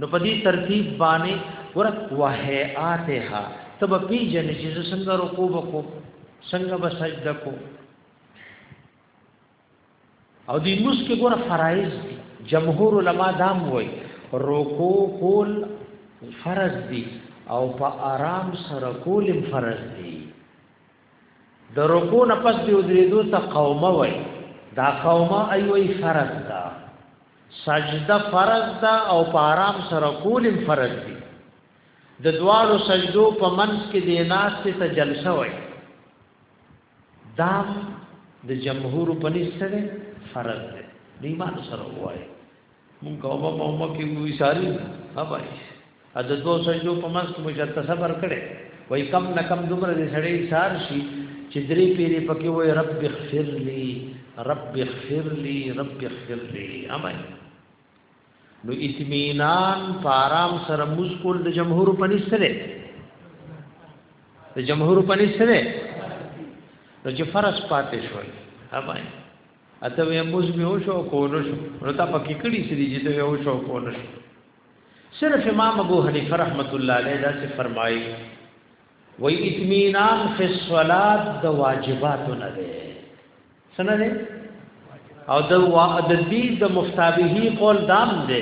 نو په دې ترتیب باندې ور وهیاتها تب پی جن چې څنګه رکوع وکړو څنګه به سجده کو او دې موس کې ګوره فرایض دي جمهور علما دا وایي رکوع کول فرض دي او په آرام سره کول فرض دي د رکوع نه پس دی درېدو ته قومه وایي دا قومه ایوي فرض ده سجده فرض ده او په آرام سره کول فرض دي د دوالو سجدو په منځ کې د ناس ته جلسه وایي دام د جمهور په نسبت فرض دی د ایمان سره وایي مونږ کومه په عمر کې وی ساری ها بھائی ا د دوه سجدو په منځ کې مجد صبر کړي وای کم نه کم دومره دې سړی سار شي چې درې پیری پکې وای رب اغفر لي رب اغفر لي رب اغفر لي امای نو اطمینان په آرام سره مسکول د جمهور په نسبت دی د جمهور په نسبت دی نو چې فرض پاتې شول اوبای اته وې موږ به وشو کول شو نو تا پکې کړي چې دې ته وشو کول شو صرف امام ابو حنیفه رحمت الله علیه دا څه فرمایي وای اطمینان فی الصلات د واجباتو نه ده سنه ده او د د دې د مفتابهی قول دام ده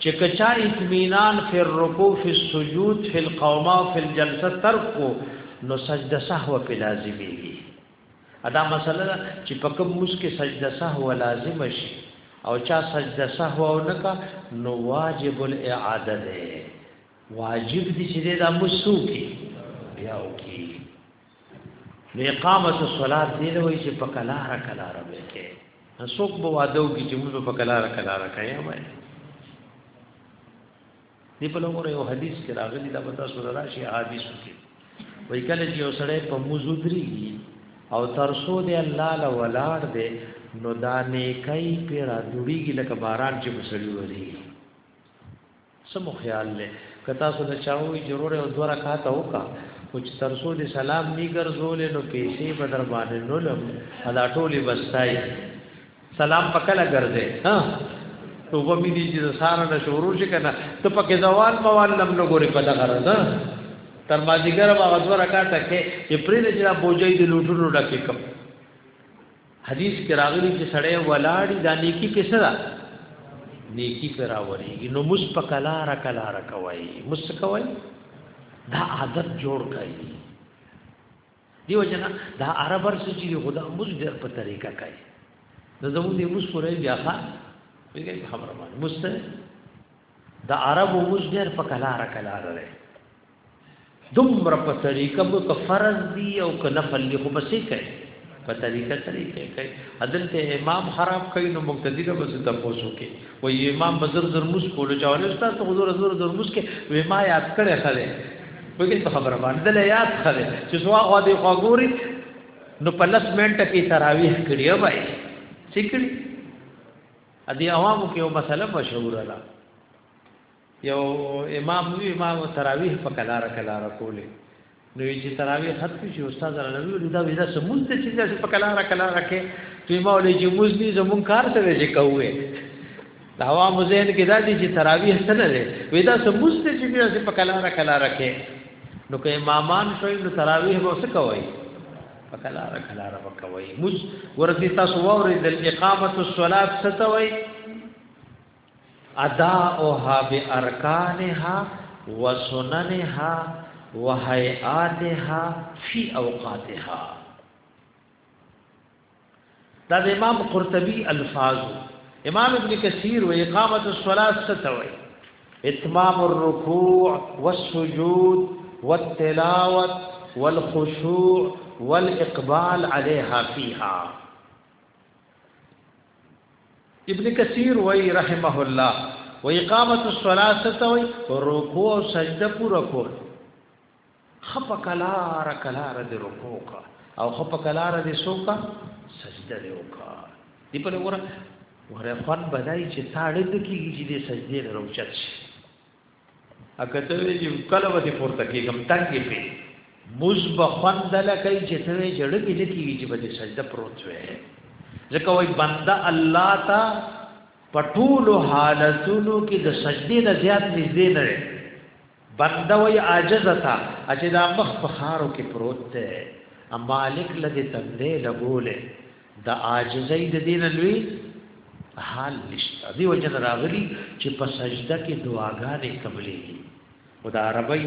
چې کچا اطمینان فی الرکوع فی السجود فی القوما فی الجلسه ترک کو نو سجده سهو په لازمیږي ادا مسله چې په کوم مس کې سجده سهو لازم شي او چا سجده سهو او نکا نو واجب الاعاده ده واجب دي چې دا مسو کې بیا وکي نو اقامت الصلاه دی له وی چې په کلار کلار به کې څوک به وادو کې چې موږ په کلار کلار کوي وای دی په لور یو حدیث کې راغلی دا پتا سره راشي حدیث کې وای کله چې وسړې په مزودري او ترسو دی الله لا ولاړ دی نو دا نیکای پیرا دوړیږي لکه باران چې مسړي وری څه مو خیال دی که تاسو د چاوي ضرور او دوه رکعاته وکا او چې ترسو دې سلام ني ګرځول نو پیسې به در باندې نولم ادا ټولي بستای سلام پکله ګرځي ها تو په مې دي چې سارا نه شروع شي کنه ته پکې زوال موال لم نو ګوري په دغه راځه تر ما دې ګره ما غوړه کاته کې چې پرې دې چې بوجي دې لوټونو ډکې کوم حدیث کې راغلی چې سړی ولاړی دا نیکی په سره نیکی پر راوړي نو مس په کلار کلار کوي مس کوي دا عادت جوړ کړي دیو جنا دا عربر سچې خدا مس ډېر په طریقه کوي نو زموږ دې مس پورې بیا ښه ویګي خبره باندې مس دا عربو مس ډېر په کلار کلار لري دومره په طریقه به که فرض دی او که نفل دی خو بسې کوي په طریقه سره یې کوي عدل ته امام خراب کوي نو مقتدی به څه تاسو کې و یې امام بزر زر مس کول چاول استاد ته حضور زر زر مس کې و ما یاد کړي خله وګین په خبره باندې له یاد خله چې سوا غوا دی غوري نو په لس منټه کې تراویح کړی وای سکړي ا دې عوامو کې یو مسله مشهور ده یو امام وی ما تراویح په کلار کلار کولې نو چې تراوی ختم شي استاد رانوي نو دا ویدا سمون ته چې داسې په کلاره کلاره کې چې ما ولې چې مزني زمون کار ته وځي کوې دا وا مزین کې دا دي چې تراوی سره لري ویدا سمون ته چې داسې په کلاره کلاره کې نو کې امامان شوي نو تراوی به څه کوي په کلاره کلاره وکوي مز ورته تاسو ووري د اقامت الصلاه ستوي اداؤها بارکانها وسننها وهيئاتها في اوقاتها دا د امام قرطبي الفاظ امام ابن کثیر و اقامت الصلاه ستوي اتمام الركوع والسجود والتلاوه والخشوع والاقبال عليها فيها ابن کثیر وای رحمه الله و اقامت الصلاه ستوي رکوع او سجده پورا کول خپ کلار کلار د رکوع کا او خپ کلار د سوکا سجده دی وکا دی په لور وره خوان بدای چې تاړه د کیږي چې د سجده نه روچت شي اکه ته وی چې کله وته پورته کېږم تنګې پې مزب خوند لکه چې ته وی چې ډبې لکېږي چې به سجده پروت وې ځکه وای بنده الله تا پټول حالتونو کې د سجدې نه زیات نږدې نه بنده وای عاجز تا چې دا مخ په خارو کې پروت دی مالک لدی تندې لګولې د عاجزۍ د دین لوی حال نشته دی وجه راغلی چې په سجده کې دعاګانې قبلېږي او د عربی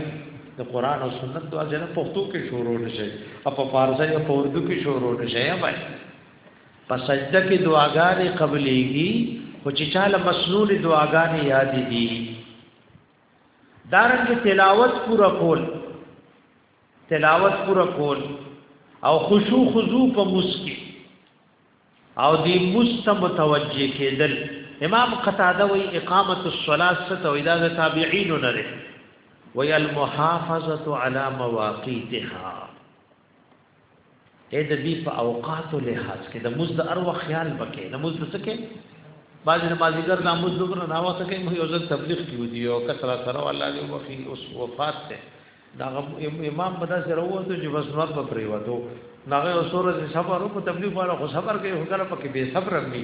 د قران او سنت دعا جن پښتو کې شروع نشي او په فارسی او په اردو کې شروع نشي یا بای په سجده کې دعاګانې قبلېږي خو چې چاله مسنون دعاګانې یاد دي دارنګ تلاوت پورا کول تلاوت پورا کول او خشوع خضوع په مسکی او دی مستم متوجه کېدل امام قتاده وی اقامت الصلاه ست او اذا تابعین نره وی المحافظه علی مواقیتها اې د دې په اوقات او لحاظ کې د مزد ار و خیال وکې د مزد څه کې باز نه مازیګر د مزد پر نه واسه کې مې یو ځل تبلیغ کیو دی او کثر سره الله دې وفي اوس وفات ته دا امام په داسې راوته چې بس نور په پریوتو ناغه اوسوره صبر او تبلیغ والا خو صبر کوي هغه پکې به صبر مې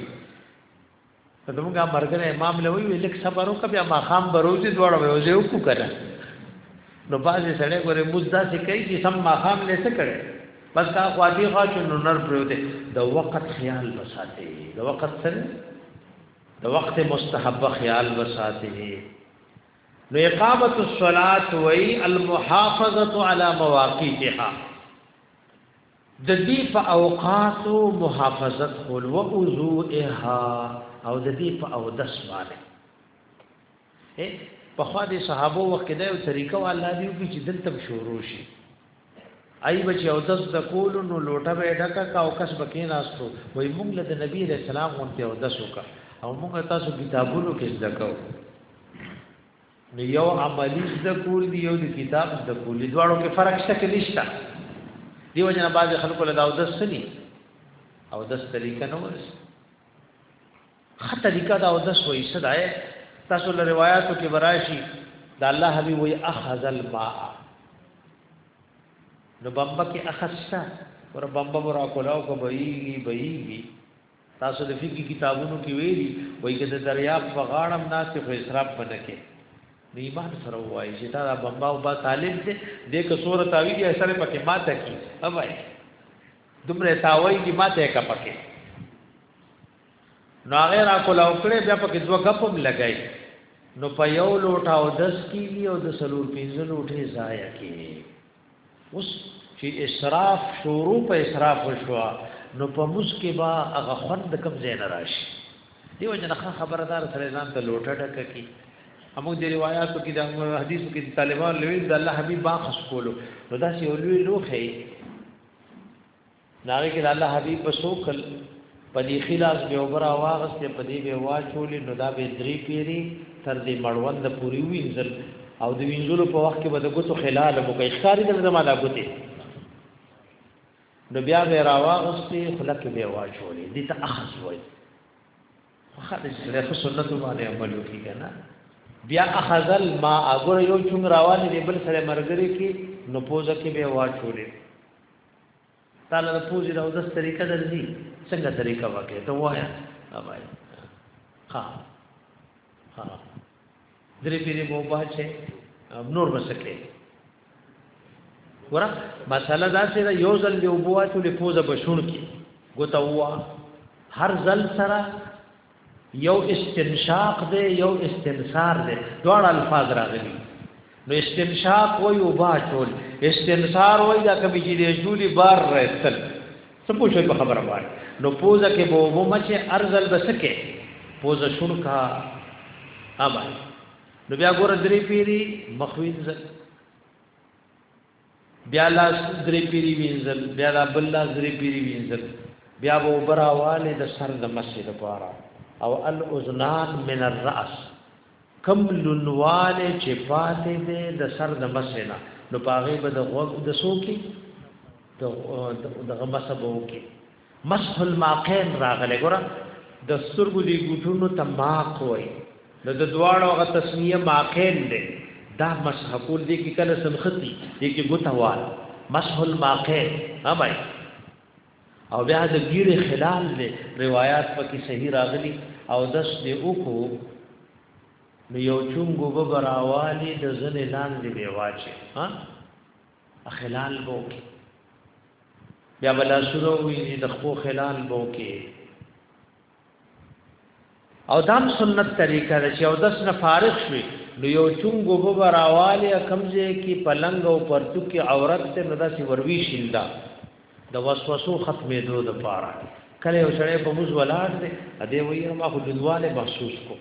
زمونږه مرګره امام لوي وی لک صبر وکړه بیا ما خام بروزي دواړه وي وځي وکړه کنه نو بازي سړی ګوره مزدا سي کوي چې سم ما خام نه څه کړي بس کا خواتي خوا چې نو نر پرو دي د وخت خیال وساتي د وخت سره د وخت مستحب خیال وساتي نو اقامت الصلاه وی المحافظه على مواقيتها د دې په اوقاتو محافظت کول و اوزو اها او د دې په او د سواله په خوا دي صحابه وخت کې دا یو طریقه و الله دی کی چې دلته شروع شي ای بچ او د د کول نو لوټه به ډکا کا او کس بکې ناستو وای مونږ له نبی رسول الله مونته او د سوکا او مونږ تاسو کتابونو کې ځکاو نو یو عملی زده کول دی یو د کتاب زده کول دی دواړو کې فرق شته کې نشته دیو جنا باز خلکو له داو دس سني او دس طریقه نه ورس خه طریقه دا او دس وای صدای تاسو له روایتو کې براشي دا الله حبیب وای اخذ الماء نو بمبا کې اخذ شته ور بمبا ورا کولاو کو بېږي بېږي تاسو د فقې کتابونو کې ویلي وایي چې د دریاب په غاړه هم ناسې خو اسراف بنه کې د ایمان سره وایي چې دا بمبا او با طالب دې د کسور تاوی دې سره پکې ماته کی اوبای دومره تاوی دې ماته کا پکې نو هغه را کول او کړې بیا پکې دوه غپم لګای نو په یو لوټه او 10 کیلی او د سلور پینځه لوټه ضایع کیږي اوس چې اسراف شروع په اسراف شو نو په مسکه با هغه خوند کم زین راشي دیو جن خبردار سره ځان ته لوټه ټکه کی همو د روایتو کې د حدیثو کې طالبان لوی د الله حبیب باخص کولو نو دا سی لوی لوخه ناغه کې الله حبيب په سوکل په دې خلاص به وبرا واغست په دې به واچول نو دا به درې پیری تر دې مړوند پوری وینځل او د وینځلو په وخت کې به د ګوتو خلال مو کوي ښکاری دل زما لا ګوتې نو بیا به راواغستې خلک به واچول دې ته اخذ وای خاطر سره په سنت باندې عمل وکړي کنه بیا اخذ الماء اگر یو چون راوالې بل سره مرګري کې نو پوزه کې به واچولې تعالی د پوزي راو د طریقه درځي څنګه طریقه وکړي ته وایا اوای ها ها درې پیری مو باچه نور بسکه ورا مساله دا چې دا یو ځل دی وبواتو له پوزه بشون کی ګوتوا هر ځل سره یو استنشاق دی یو استنصار دی دواړه الفاظ راغلي نو استنشاق وای او با چول استنصار وای دا کبي چې دی جوړي بار راځل څه پوښي په خبره وای نو پوزه کې بو بو مچه ارزل بسکه پوزه شون کا اما نو بیا ګور درې پیری مخوینځل بیا لاس درې پیری وینځل بیا د بل لاس درې پیری وینځل بیا به وبراواله د سر د مسجد لپاره او الاذنان من الراس کم لنواله چې پاتې ده د سر د مسجد نو پاغه به د غوږ د سوکي د د غمسه به وکي مسح الماقین راغله ګره د سترګو دی ګټونو ته ماق وای نو د دواړو غ تسمیه ماقین دی دا مسح کول دی کې کله سنختی دی کې ګوتوال مسح الماقین همای او بیا د غیر خلال دی روایت پکې صحیح راغلی او دس دی اوکو نو یو چونګو به براوالی د زنه لاندې دی واچي ها خلال بو کې بیا بلا سره وی د خپل خلال بوکي او دام سنت طریقه ده چې او دس نه فارغ شوي نو یو چونګ وبو راواله کمزه کې پلنګ او پرتو کې عورت ته ندا سی وروي شیندا د وسوسو ختمې دو د پاره کله یو سړی په موز ولاړ دی ا دې وایي ما خو دواله محسوس کو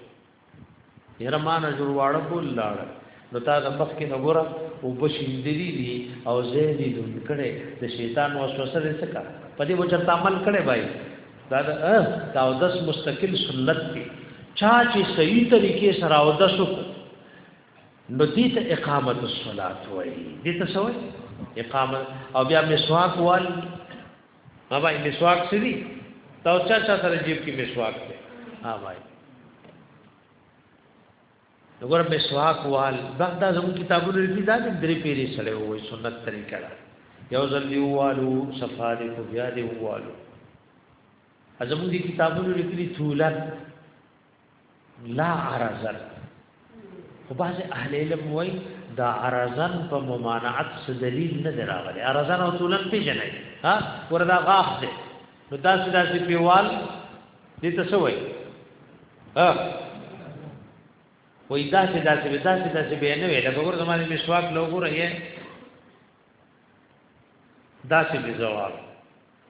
هرمانه جوړ واړه کول لاړ نو تا د مخ کې نګوره او بشیندلی دي او زیدی دن کړي د شیطان وسوسه دې سکا په دې وجه تعامل کړي بای دا د دا او دس مستقل سنت دی چا چې صحیح طریقې سره او دس نو دې ته اقامت الصلات وایي دې ته سوې اقامت او بیا مسواک وال ها بھائی مسواک سری تا چا چا سره جیب کې مسواک دی ها بھائی وګوره مسواک وال بغدا زمو کتابونو کې دا درې پیری سره وای سنت طریقه ده یو ځل دی والو صفا دی کو بیا دی والو ازمو دي کتابونو لیکلي ټولت لا عرضن خو بعض اهل علم وای دا عرضن په ممانعت څه دلیل نه دراغلی عرضن او تولن پیژنې ها وردا غاف دې نو تاسو داسې پیوال دې ته څه وای ها وای داسې داسې داسې داسې به نه وي دا وګوره زمانه مسواک لوګو رہی دا څه دی جواب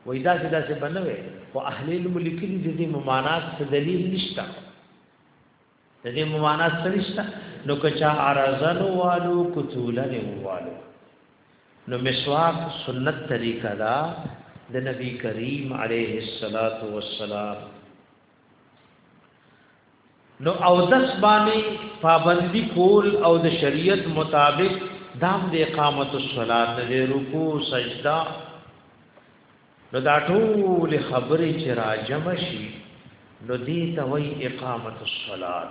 وای دا څه دا څه بنوي او اهل علم لیکلي د دې ممانات څه دلیل نشته د دې ممانات څه نشته نو کچا ارزن والو کتولن والو نو مسواک سنت طریقه دا د نبی کریم علیه الصلاۃ والسلام نو او دس باندې پابندی کول او د شریعت مطابق دام د اقامت الصلات د رکوع سجدا نو دا ټول خبرې چې راجم شي نو دې ته وایي اقامت الصلات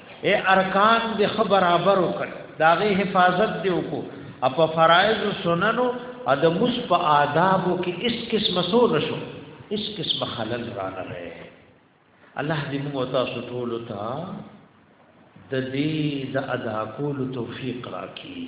اے ارکان دی خبرابر وکړ داغه حفاظت دی وکړو اپ فرایض او سننو ا د مس په آدابو کې اس قسم سو نشو اس قسم خلل را نه وي الله دې موږ تاسو ټول ته د دې د ادا کول توفیق راکړي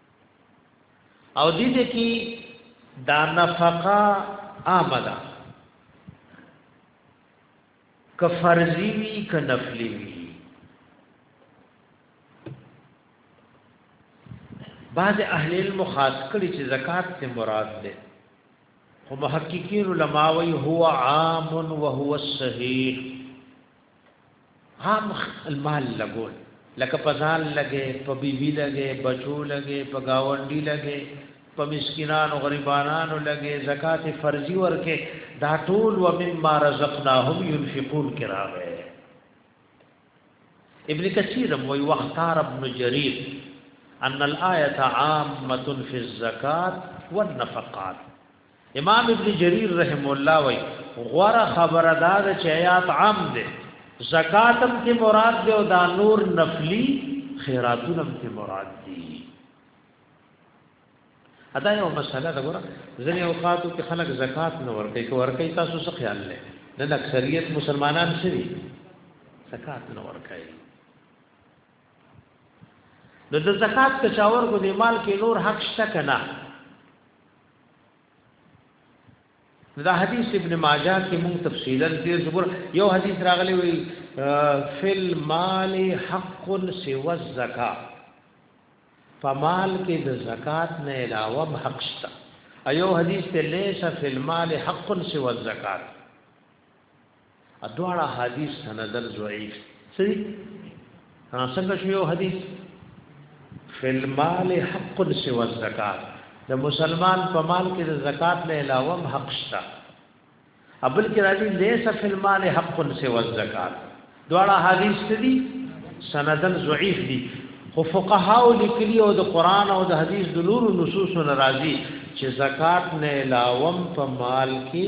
او دې دې کې دا نفقه آمده که فرضی وی که نفلی وی بعض اهل علم خاص کړي چې زکات ته مراد ده خو محققین علما وی هو عام و هو صحیح عام المال لګول لکه پزان لګې په بیبي لګې بچو لګې په گاونډي لګې په مسکینانو غریبانو لګې زکات فرضي ورکې دا ټول و مما رزقناهم ينفقون کراوه ابن کثیر وی واختار ابن جریر ان الايه عامه في الزکات والنفقات امام ابن جرير رحم الله وای غوړه خبره دا ده چې آیات عام ده زکاتم کې مراد ده او دا نور نفلی خیراتونم کې مراد دي ادا یو مسله ده ګوره ځینې اوقاتو کې خلک زکات نه ورکوي که ورکوي تاسو څه خیال لرئ نن اکثریت مسلمانان څه دي زکات نه ورکوي نو د زکات کچاور کو د مال کې نور حق شته کنه دا حدیث ابن ماجه کې مون تفصیلا تیر زګور یو حدیث راغلی وی فل مال حق سوى الزکا فمال کې د زکات نه علاوه حق شته ایو حدیث ته لیس فل مال حق سوى الزکات ادواړه حدیث سندن ضعیف سی ها څنګه شو یو حدیث فل مال حق سوى الزکات د مسلمان په مال کې د زکات نه علاوه حق شته ابل کې راځي ليس فل مال حق سوى الزکات دواړه حدیث دي سندن ضعیف دي خو فقهاو لیکلي او د قران او د حدیث د نور نصوص ناراضي چې زکات نه علاوه په مال کې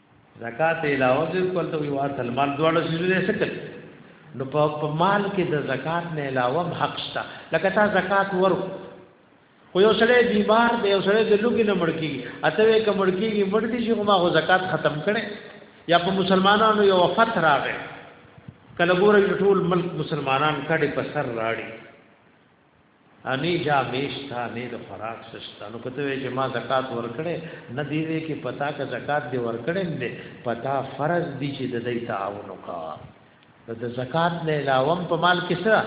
زکات علاوه د کول ته یو اصل مال دواړه سيزونه سکل نو په مال کې د زکات نه علاوه حق شته لکه تا زکات ورکو خو یو سړی بیمار دی یو سړی د لوګي نه مړ کیږي اته یې کوم مړ کیږي مړ دي چې ما غو زکات ختم کړي یا په مسلمانانو یو وفات راغی کله ګوره ټول ملک مسلمانان کډه په سر راړي اني جا میشتا نه د خوراک سشتا نو کته وی چې ما زکات ورکړې نه دی وی کې پتا کا زکات دی ورکړې نه پتا فرض دی چې د دې تعاون وکا د زکات نه علاوه په مال کې سره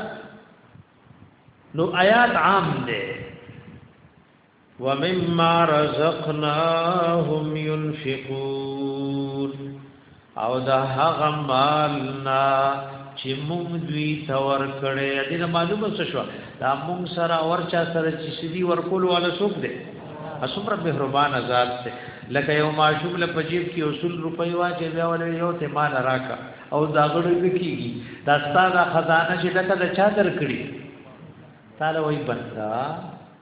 نو آیات عام دی ومما رزقناهم ينفقون او دا هغه مال نا چې موږ دوی تور کړي دې معلومه څه شو دا موږ سره ورچا سره چې سړي ورکول ولا سوق دي اسمره مهربان ذات ته لکه یو ماشوم له پجیب کې اصول روپۍ واچي بیا ولې یو ته مال راکا او دا غړو وکیږي دا ستاسو خزانه چې لکه د چا درکړي تعالی وای بندا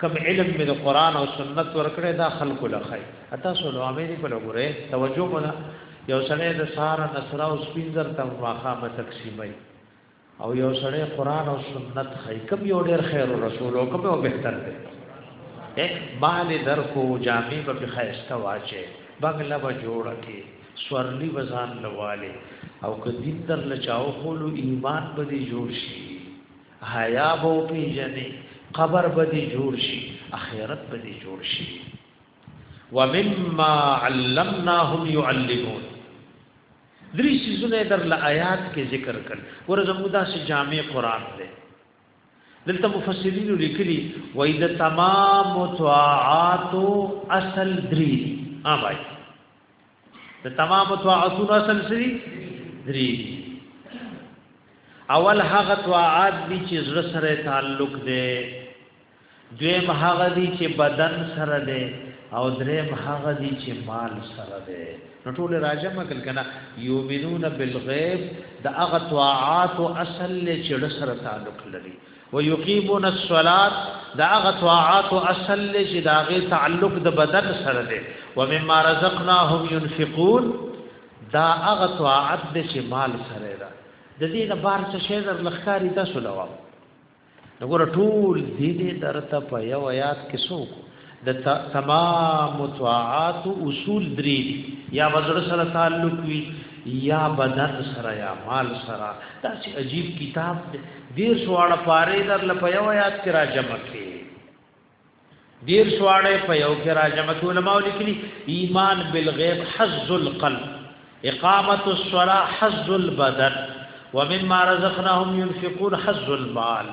کم علم مې د قران او سنت ورکړې دا خلق لخی اته سولو امې دې په لګورې توجه مله یو سړی د سار نصرا او سپینزر ته واخامه تقسیمای او یو سړی قران او سنت خی کم یو ډیر خیر رسول او کم یو بهتر دی مال در کو جامع به خیسته واچه بغلا به جوړ کی سورلی بزان لواله او که دین در لچاو خولو ایمان به دی جوړ شي حیا به پیژنې قبر به دې جوړ شي اخرت به دې جوړ شي ومما علمناهم يعلمون درې سيزونه در ل آیات کې ذکر کړ ورزمو دا سي جامع قران دی دلته مفسرین لیکلي وای د تمام طاعات اصل درې اوبای د تمام طاعتونو اصل سری درې اول هغه طاعات دي چې زړه سره تعلق دی دویم هغه دي چې بدن سره دی او دریم هغه دي چې مال سره دی نو ټول راجم کل کنا یومنون بالغیب د هغه طاعات او اصل چې زړه سره تعلق لري ويقيمون الصلاه دا هغه طاعات او اصل له چې دا غي تعلق د بدن سره دی و مما رزقناهم ينفقون دا هغه طاعات د چې مال سره ده د دې نه بار څه شی در لخکاری تاسو لوا وګوره ټول دې دې درته په یو آیات کې څوک د تمام طاعات اصول درې دي یا بزړه سره تعلق وي یا بدن سره یا مال سره دا چې عجیب کتاب دی دیر سواړه پاره در لپاره یو یاد کرا جمع کې دیر سواړه په یو کرا جمع کې علماء لیکلي ایمان بالغیب حز القلب اقامت الصلاه حز البدن ومما رزقناهم ينفقون حز المال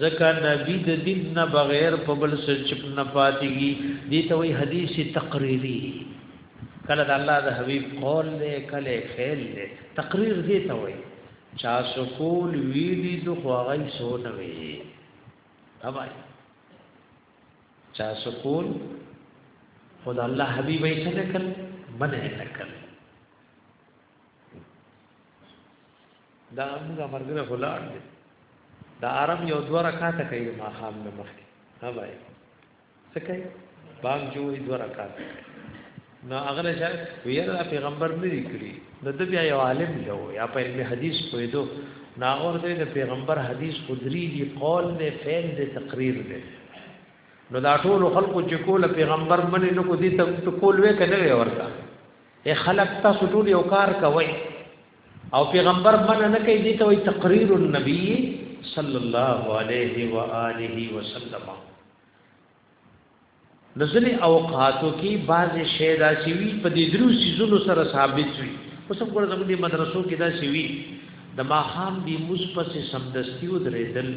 ځکه نبی د دین نه بغیر په بل څه چپ نه پاتېږي دي ته وی حدیث تقریری کله د الله د حبیب قول له کله فعل له تقریر دي ته وی چا سکول وی دي د خواغی سو نه وی اوبای چا سکول خدای الله حبیب یې څنګه کړ منه نه کړ دا موږ مرګره غلاړ دي دا عرب یو دوه رکعات کوي ما خام نه مخ ها بای څه کوي بام جوړي دوه رکعات نو هغه چې ویره پیغمبر نه دی کړی نو د بیا یو عالم یو یا په علم حدیث کوی دو نا اور دې د پیغمبر حدیث خدری دی قول نه فعل دی تقریر دی نو دا ټول خلکو چې کول پیغمبر منی نو کو دي ته کول وې کنه ورته اے خلق تاسو ټول یو کار کوئ او پیغمبر منه نه کوي دي ته وي تقریر النبی صلی الله علیه و آله وسلم نزل اوقاتو کې بعض شی دا سی وی په دې درو سيزونو سره ثابت وي اوس په ګور زموږ مدرسو کې دا سی وی د ماخام دی مصپس سمدستی و درېدل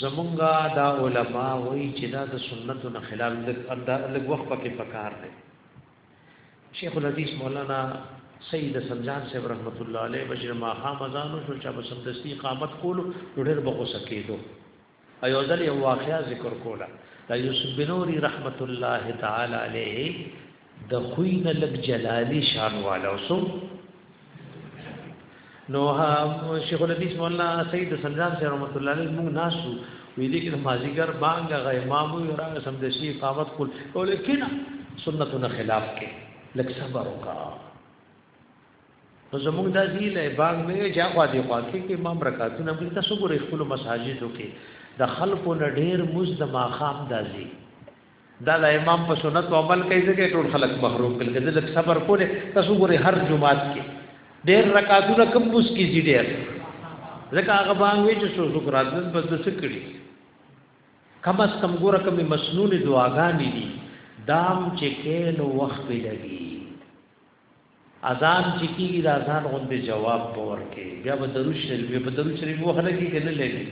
زمونږه دا علما وایي چې دا د سنتو نه خلاف لږ لږ وخت پکې پکار دی شیخ الحدیث مولانا سید حسن جان صاحب رحمت الله علیه بشیر ما خام ازانو شو چې بسم دستی قامت کولو ډېر به غوسه کېدو ایو ځل یو واقعیا ذکر کولا دا یوسف بنوری رحمت الله تعالی علیه د خوین لګ جلالی شان والا اوسو نو شیخ الحدیث مولانا سید سلام سے رحمت الله علیه موږ ناسو وی دي کې مازیګر بانګ غ امام وی را سم د شی قامت کول ولیکن سنتونه خلاف کې لک صبر وکا نو زموږ د دې له بانګ مې جا خوا دی خوا کې کې امام رکعاتونه موږ تاسو ګورې خپل مساجدو کې د خلکو نه ډېر مز د ماخام دازي دا د امام په سنت او عمل کوي ځکه ټول خلک محروم کړي کله لک صبر کوله تاسو ګوري هر جمعات کې ډېر رکعاتونه کم بوس کې دي ډېر ځکه هغه باندې چې سو ذکر اذن بس د سکړي کم اس کم ګوره کم مسنون دعاګانې دي دام چې کینو وخت لګي اذان چې کیږي د اذان غوندې جواب به ورکې بیا به درو شریف په درو شریف وو خلک کې نه لګي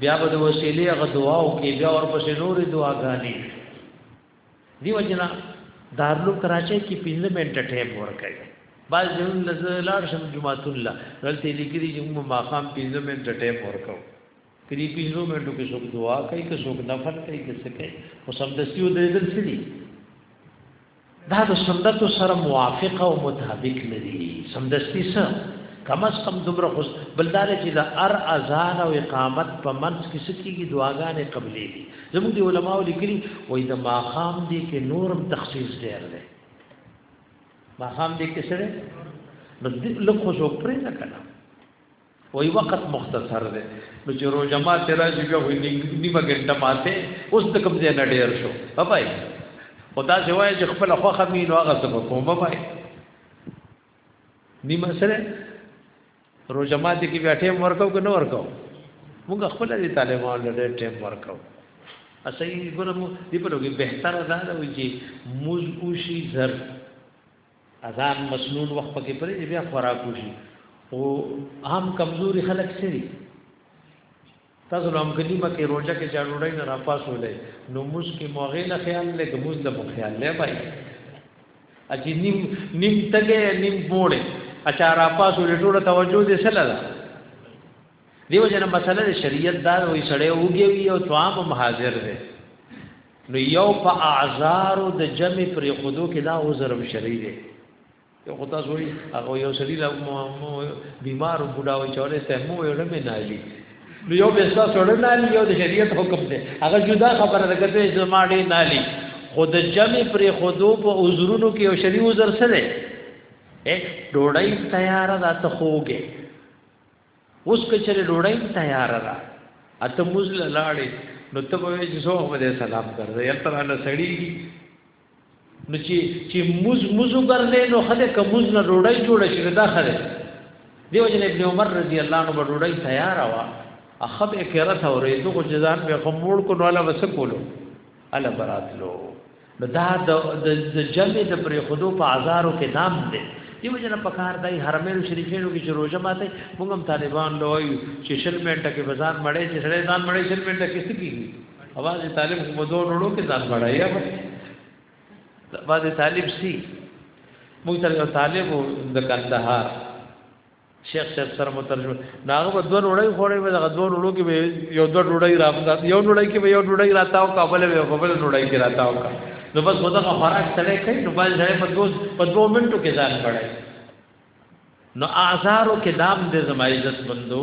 بیا به د وسیلې غ دعا او کې بیا ورپسې نورې دعاګانې دی وجنا دارلو کراچۍ کې 15 منټه ټیم ورکړي باز جون لزلار شم جمعۃ الله دلته لیکلي چې موږ ماقام 15 منټه ټیم ورکړو کړي 15 منټو کې څوک دعا کوي که څوک نفل کوي که څه کوي او سم دسیو درې دل سړي دا د سنت سره موافق او مطابق نه دي سمدستي سره کم از کم دومره خو بلدار چې د ار اذان او اقامت په منځ کې سکیږي دعاګانې قبلې دي زموږ دی علماو لیکلي وای د ماخام دي کې نورم تخصیص ډیر دی ماخام دي کې سره نو لکه خو پرې نه کړه وای وخت مختصر دی نو چې روزه ما تیرا شي بیا وای نیمه ګنټه ماته اوس ته کوم ځای نه ډیر شو بابای خدا چې وای چې خپل خوخه مين واغه سم کوم بابای نیمه سره روزه ما دې کې بیا ټیم ورکاو که نه ورکاو موږ خپل دې طالبان له ټیم ورکاو اسی ګورم دې په لګي بهتره ده چې موز اوشي زر اذان مسنون وخت پکې پرې بیا خوراک وشي او هم کمزوري خلک سری تاسو نو هم کلیمه کې روزه کې چاړوړای نه راپاسولې نو موږ کې موغې نه خیال لې د موږ د خیال لې بای اجي نیم نیم تګه نیم پوړې اچھا راپاسولې ټول توجه دې سره ده دیو جن مسله شریعت دار وې سړې اوږي وي او توام حاضر دی نو یو په اعذار د جمع پر خودو کې دا عذر هم شری دی یو خو تاسو وي هغه یو سړي لا بیمار او بډا وي چورې سه مو یو نه نالي نو یو به تاسو سره نالي یو د شریعت حکم دی هغه جدا خبره ده کته چې ما دې نالي خود جمع پر خودو په عذرونو کې یو شری عذر سره اے ډوړی تیار ده ته خوګه اوس که چېرې ډوډۍ تیار را اته موز لاړې نو ته به چې زه هم دې سلام ګرځې یل تر نه سړی نو چې چې موز موز ګرځې نو خله که موز نه ډوډۍ جوړ شي دا خله دیو جن ابن عمر رضی الله عنه ډوډۍ تیار وا اخب اکرت اورې دغه جزان به خموړ کو نو الله وسکولو الله براتلو نو دا د جمع د پرې خودو په ازارو کې نام دی دیو جن په کار دای حرمین شریفینو کې چې روزه ماته موږ هم طالبان لوی چې شل منټه کې بازار مړې چې سړی ځان مړې شل منټه کې سکی اواز طالب خو دوه وروړو کې ځان مړې یا اواز طالب سی موږ سره طالب د کندهار شیخ صاحب سره مو ترجمه دا هغه په دوه ډوړی خوړې به دغه دوه ډوړو کې به یو دوه ډوړی راځي یو ډوړی کې به یو ډوړی راتاو کا بل به په بل ډوړی کې راتاو کا نو بس ودا خوراک سره کوي نو باز ځای په دوه په دوه منټو کې ځان بړای نو آزارو کې دام دې زما عزت بندو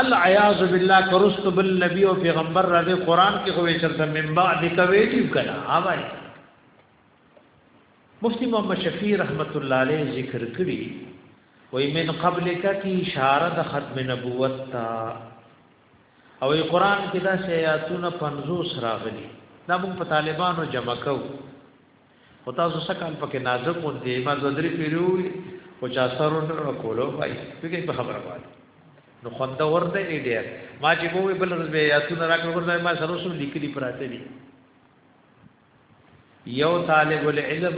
العیاذ بالله کرست بل نبی او پیغمبر راځي قران کې خو چرته من بعد کوي دی کنه اوای مفتی محمد شفیع رحمت الله علیه ذکر کړی وای من قبل کا کی اشاره د ختم نبوت تا او قران کې دا شیاتونه 50 راغلي دا موږ په طالبانو جمع کوو خو تاسو سکان پکې نازک مون دی ما دو درې پیروي او چا سره نه کولو وای دغه په خبره باندې نو خوند ورته ای ډیر ما چې وو بل ورځ بیا یاتونه راکړ ورته ما سره سم لیکلي پراته دي یو طالب العلم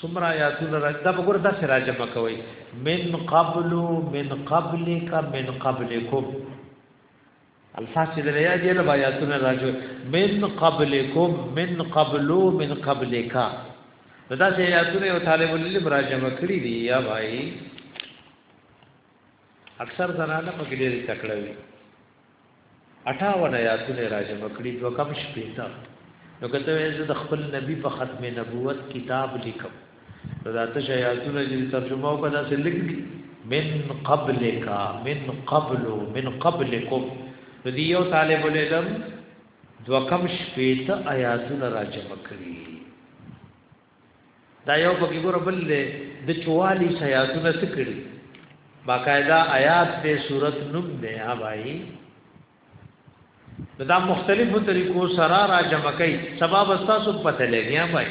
سمرا یاتونه راځي دا وګور دا سره جمع کوي من قبل من قبلک من قبلکم الفاسد لیا دی له آیاتونه راځو من قبلکم من قبلو من قبلکا دا چې آیاتونه یو طالب العلم راجمه کړی دی یا بھائی اکثر زنانه په کې ډېر تکړه وي 58 آیاتونه راجمه کړی دوه کم شپې تا نو کته زه د خپل نبی په ختم نبوت کتاب لیکم نو دا تشه آیاتونه چې ترجمه وکړه دا څه لګ دي من قبلک من قبل من قبلکم نو دی یو طالب العلم دو کم شپیت آیاتونه را جمع کړي دا یو پکې ګور بل دی د 44 آیاتونه څه کړي باقاعده آیات ته صورت نوم دی ها بھائی دا مختلفو طریقو سره را جمع کړي سبب تاسو پته لګیا بھائی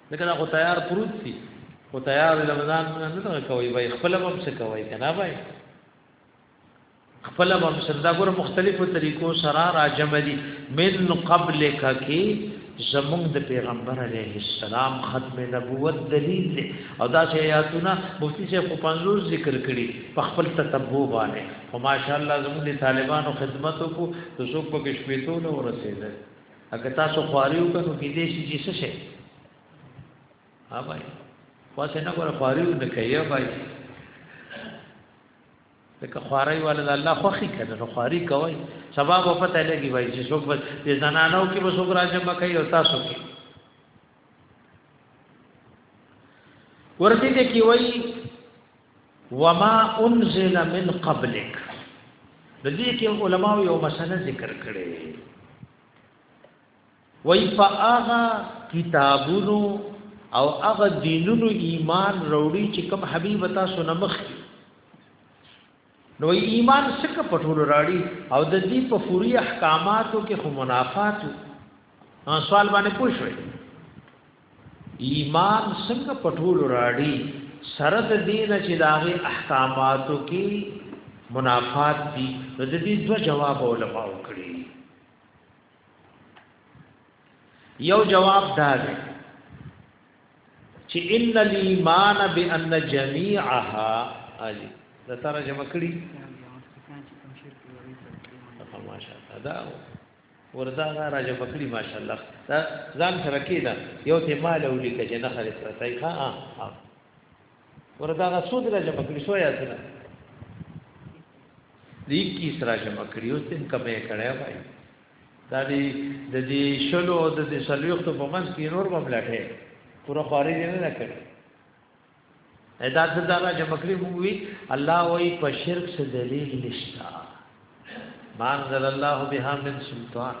لکه دا خو تیار پروت سی خو تیار لمزان نه نه کوي وای خپل هم څه کوي کنه وای خپل هم څه دا ګور مختلفو طریقو سره راجم دي من قبل ککی زمونږ د پیغمبر علیه السلام ختم نبوت دلیل دی او دا چې آیاتونه مفتی صاحب په پنځو ذکر کړي په خپل تتبع باندې او ماشاءالله زمونږ د طالبانو خدمت کو د څوک په کې شپېتو نه ورسېدل اګه تاسو خواري وکړو کې دې شي چې څه شي ها بھائی واسه نه ګور خواري نه کوي بھائی لکه خواري ولل الله خوخي کړه نو خواري کوي سبا په پته لګي بھائی چې څوک بس دې زنانو کې بس څوک راځم کوي او تاسو کې ورته دې کې وایي وما انزل من قبلک د دې کې علما یو مسله ذکر کړي وای په هغه کتابونو او هغه دینونو ایمان وروړي چې کوم حبیب تاسو نه مخ نو ایمان څخه پټول راړي او د دې په فوري احکاماتو کې خو منافات سوال باندې پوښوي ایمان څنګه پټول راړي سره د دین چې داغه احکاماتو کې منافات دي نو د دې دوه جواب علماء کړی یو جواب دا دی چې ان الايمان بان جميعها اجي دا ترجمه کړی ماشاءالله دا ورځه هغه راجه بکړي ماشاءالله دا ځان سره کېده یو ته مال او لیکه جن خره پرته ښه ها ها ورځه هغه سود راجه بکړي شو یا سره دې کی سره راجه بکړي اوس تم کمه کړه وای دا دې د دې شلو او د دې سلوخت په منځ کې نور مملټه پورا خاري نه نه کړي ادا څه دا راځه بکری وی الله وی په شرک څه دلیل نشتا مان ذل الله بها من سلطان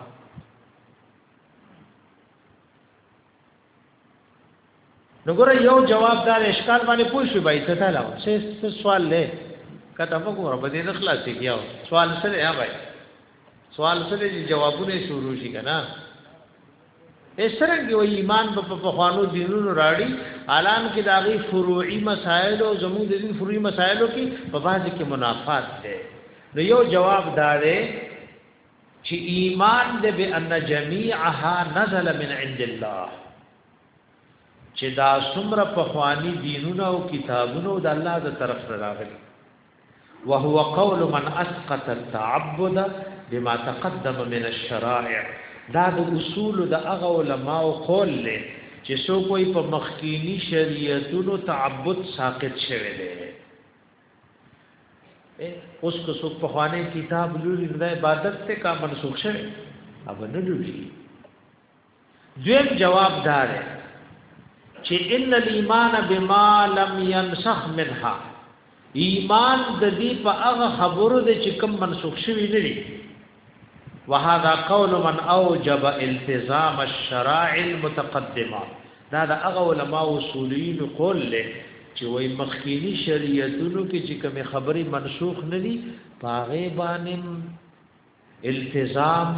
نو ګره یو جواب دار اشکال باندې پوښی بای ته تعالی څه سوال لې کته په ګوره به دې خلاص کیو سوال سره یا بای سوال سره جوابونه شروع شي کنه اسرنګ و ایمان په پخوانو دینونو راړي الان کې داغي فروعي مسائل او زموږ د دین فروعي مسائلو کې په بعض کې منافات ده نو یو جواب دا ده چې ایمان دې به ان جميعها نزل من عند الله چې دا څومره پخوانی دینونه او کتابونه د الله د طرف راغلي وهو قول من اسقط التعبد بما تقدم من الشرائع دا د اصول د اغه علماء قول له چې سو کوئی په مخکینی شریعتونو تعبد ساقط شوه دی اوس کو سو په خوانه کتاب لوري د عبادت ته کا منسوخ شوه او نه لوري دویم جواب دار چې ان الايمان بما لم ينسخ منها ایمان د دې په هغه خبرو د چې کوم منسوخ شوی نه دی وهذا قول من اوجب التزام الشرائع المتقدمه دا د هغه علما اصولین قول له چې وای مخکینی شریعتونو کې چې کوم خبرې منسوخ نه دي پاغه باندې التزام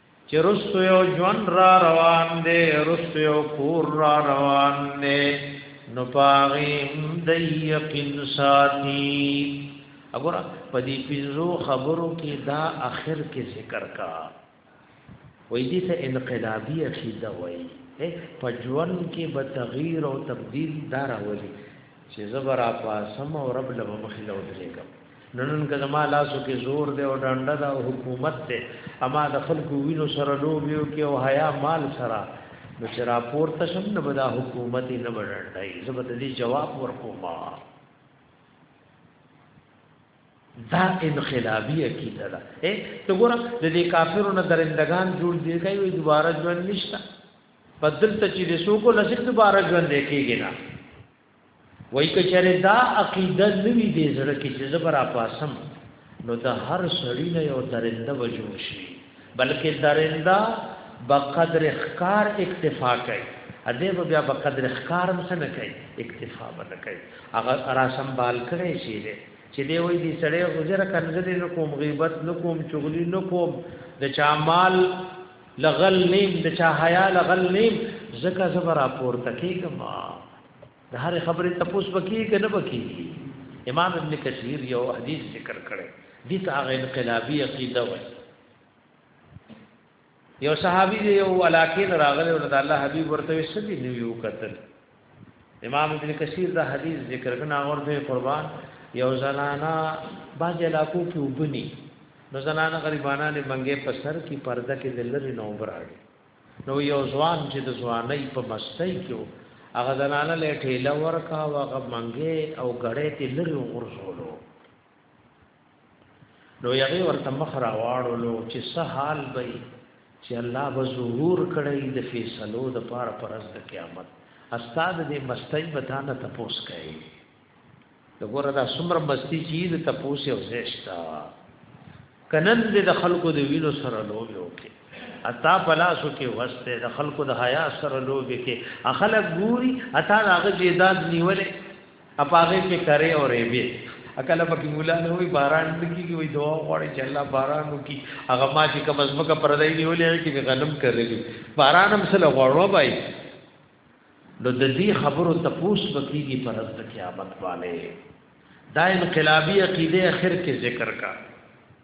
چې رستو یو ژوند را روان دی رستو یو کور را روان دی نو پاغیم د یقین ساتي وګوره په دې پنځو خبرو کې دا اخر کې ذکر کا وې دې ته انقلابی عقیده وایي په ژوند کې به تغییر او تبديل دارا وایي چې زبر اپا سم او رب لبه مخلو درېګم ننن که زما لاسو کې زور دی او ډنډه ده او حکومت دی اما د خلکو وینو سره لوبیو کې او حیا مال سره نو چې راپور ته شم نه بدا حکومت نه بډړای زه به دې جواب ورکوم دا انقلابی عقیده ده اے ته ګور د دې کافرو نه درندگان جوړ دی کوي دوباره ژوند نشته بدل ته چې د سوکو لسیب دوباره ژوند دی کېږي نه وای کچره دا عقیده نوی دې زړه کې چې زبر اپاسم نو د هر سړی نه یو درنده وجو شي بلکې درنده بقدر اخکار اکتفا کوي اده به بیا بقدر اخکار هم څه نه کوي اکتفا به نه کوي هغه را سنبال کړي شي دې چې دې وای دې سړی غوځره کنځلې نه کوم غیبت نه کوم چغلی نه کوم د چا مال له غل نیم د چا حیا له غل نیم زکه زبر راپور تکیګم د هر خبره تپوس بکی کنه بکی امام ابن کثیر یو حدیث ذکر کړي دي ته هغه انقلابی عقیده وای یو صحابي یو علاقین راغله او د الله حبیب ورته سړي نیو قتل امام ابن کثیر دا حدیث ذکر کنا اور دې قربان یو زنانا باج علاقو کې وبني نو زنانا غریبانا نه منګه په سر کې پرده کې دلری نو براړي نو یو ځوان چې د ځوانۍ په مستۍ کې هغه زنانا له ټیله ورکا هغه منګه او غړې ته لری ورزولو نو یغه ورته مخ را واړولو چې څه حال به چې الله به ظهور کړی د فیصلو د پاره پرز د قیامت استاد دې مستۍ بتانه تپوس کوي دغه دا سمر مستی چې د تپوس او زیشتا کنن دې د خلکو د وینو سره لوبي وکي اتا پلاسو کې وسته د خلکو د حیا سره لوبي کې اخلک ګوري اتا هغه جیداد نیولې اپا هغه کې ترې او ریبه اکل پکې مولا نه وي باران لکیږي وي دعا غواړي چې الله باران وکي هغه ما چې کوم ځمکه پردای دی ولې کې غنم کړلې باران هم سره غواړو بای نو د دې خبرو تپوس وکيږي پر د قیامت والے دا انقلابی عقیده اخر کې ذکر کا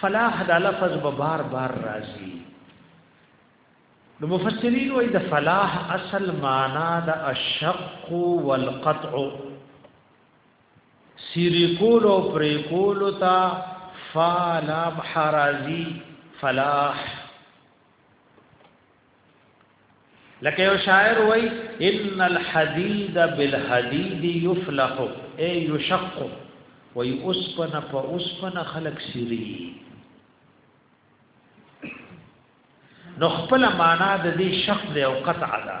فلاح دا لفظ به بار بار راځي نو مفسرین وایي د فلاح اصل معنا د الشق والقطع سری کول او پری کول تا فالام حرازی فلاح لکه یو شاعر وای ان الحديد بالحديد يفلح اي يشق وي اسپن په اسپن خلق سری نو خپل معنا د دې شق دی او قطع ده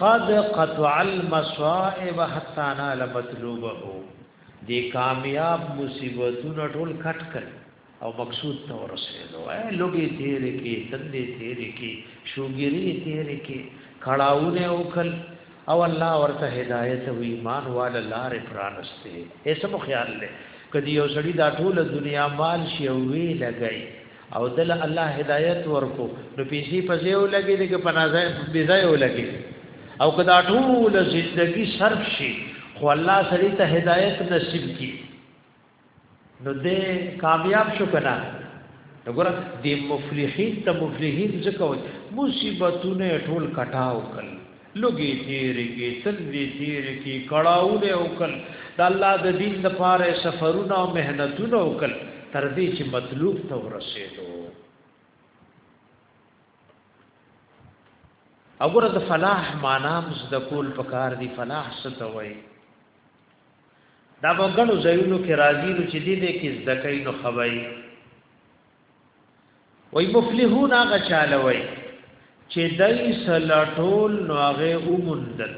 قد قطع المصائب حتى نال مطلوبه دی کامیاب مصیبتونه ټول کټ کړ او مقصود ته ورسېدو اے لوګي تیر کې تندې تیر کې شوګيري تیر کې کړهونه وکړ او الله ورته هدایت او ایمان وال لار پرانسته ایسه په خیال لې کدی یو سړی دا ټول دنیا مال شي او وی لګی او دل الله هدایت ورکو نو پیسې په ځای ولګي دي که په نازای بي ځای ولګي او کدا ټول زندگی صرف شي خو الله سړي ته هدایت نصیب کی نو دې کامیاب شو کنه وګوره دې مفلحین ته مفلحین ځکه وي مصیبتونه ټول کټاو کړي لږې تېرې کې تندې تېرې کې کړاونه وکړ د الله د دین د پاره سفرونه او مهنتونه وکړ تر دې چې مطلوب ته ورسېدو وګوره د فلاح معنام د کول په کار دی فلاح څه ته وایي دا وګڼو ځایونو کې راځي نو چې دې دې کې زدکای نو خوي وای مفلحون هغه چاله وای چې دای سلټول نو هغه اومندل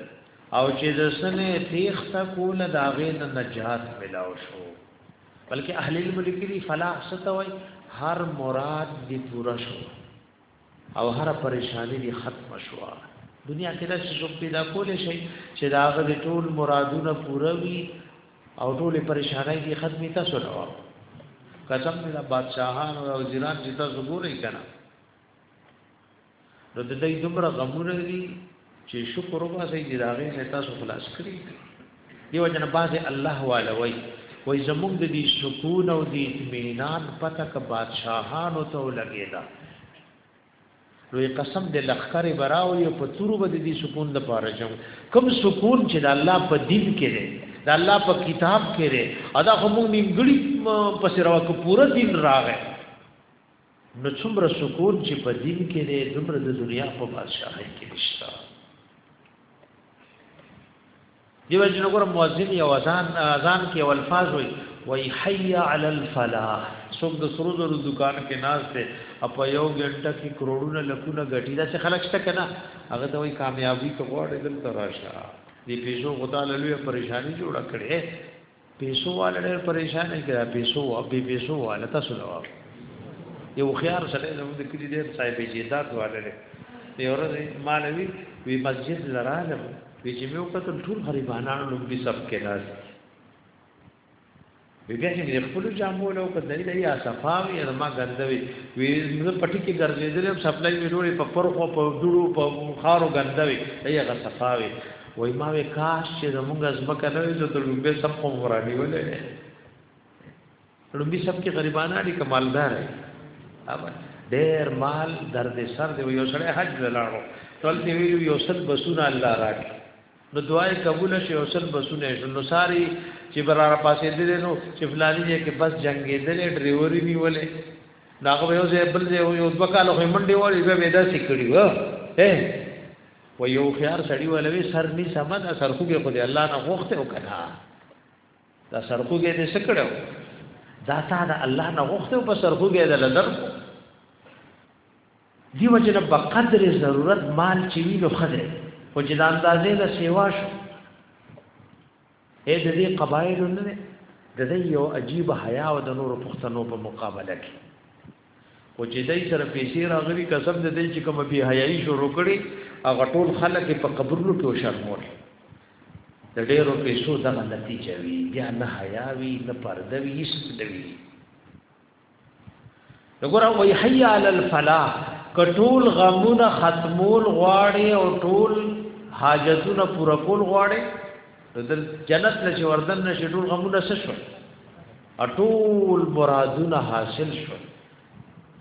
او چې د سنه تیخته کول د هغه نه نجات ملاو شو بلکې اهل الملک دی فلاح ستوي هر مراد دی پورا شو او هر پریشانی دی ختم شوا دنیا کې دا څه پیدا کول شي چې دا غد ټول مرادونه پوره وي او ټول پریشانای دی ختمي تاسو نه وو قسم دې بادشاہان او وزیران چې تاسو ګورئ کنه نو د دې دومره غمونه دي چې شکر وباسي چې دا غي نه تاسو خلاص کړی دیو جن باز الله والوي وای زمونږ د دې سکون او د اطمینان پته ک بادشاہانو ته لګیدا لوی قسم د لخر براو یو په تورو بد دي سکون د پاره جام کم سکون چې د الله په دین کې دی د الله په کتاب کې دی ادا خو موږ نیمګړي پس راو کو پورا دین راغی نو څومره سکون چې په دین کې دی دومره د دنیا په بادشاہي کې نشته دیو جن وګور مؤذن یو اذان اذان کې او الفاظ وي وای حي علی الفلاح څوک د سرو زرو دکان کې ناز ته اپ یو ګټه کې کروڑونه لکونه غټي دا څه خلک شته کنه هغه ته وای کامیابی ته غواړي دلته راشه دې پیسو غدا لوی پریشانی جوړه کړي پیسو والا ډېر پریشان دی دا پیسو او بي پیسو والا تاسو لوا یو خيار سره زموږ د کلی ډېر صاحب جیدات والا دی یو ورځ مالوي وی مسجد لرالم وی چې مې وکتل ټول غریبانانو نوم به سب کې ناز وی بیا چې خپل جامو له په دای دای صفاوی یا ما ګندوي وی موږ پټی کې ګرځېدل هم سپلای وی ډوړې په پرخو په دوړو په خارو ګندوي دای غ صفاوی وای ما وې کاش چې زمونږ ځمکه نه وې زه د لومبي سب خو مرانی ولې نه لومبي سب کې غریبانه دي کمالدار دي اما ډېر مال درد سر دی یو سړی حج لاړو ټول دی ویلو یو سل بسونه الله راکړي نو دعای قبول شي او سل بسونه شو نو ساری چې برار پاسې دې نو چې فلانی یې کې بس جنگې دلې ډرایوري نیولې ناغه یو ځای بل ځای یو دوه کال خو منډي وړي به ودا سکړي و اے و یو خيار سړی ولوي سر ني سمد سرخوږي خو دې الله نه غوښته او کړه دا سرخوږي دې سکړو دا تا دا الله نه غوښته او په سرخوږي دې لدر دی وجنه په قدر ضرورت مال چې وینو خدای او چې د اندازې له سیوا شو اې د دې قبایلو نه دی د دې یو عجیب حیا او د نورو پښتنو په مقابله کې خو چې دای سره پیسې راغلي قسم د دې چې کوم بي حیايي شروع کړي هغه ټول خلک په قبرونو کې شرمول د ډېرو پیسو دغه نتیجه وي بیا نه حیا وي نه پرده وي هیڅ نه وي وګوره وای حي علی الفلاح کټول غمونه ختمول غواړي او ټول حاجتونه پوره کول غواړي د جنت لچ وردن نشي ټول غمونه سشو اټول مرادونه حاصل شو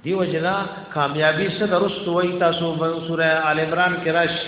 دیو جنا کامیابی سره درست وای تاسو په سوره آل عمران کې راشي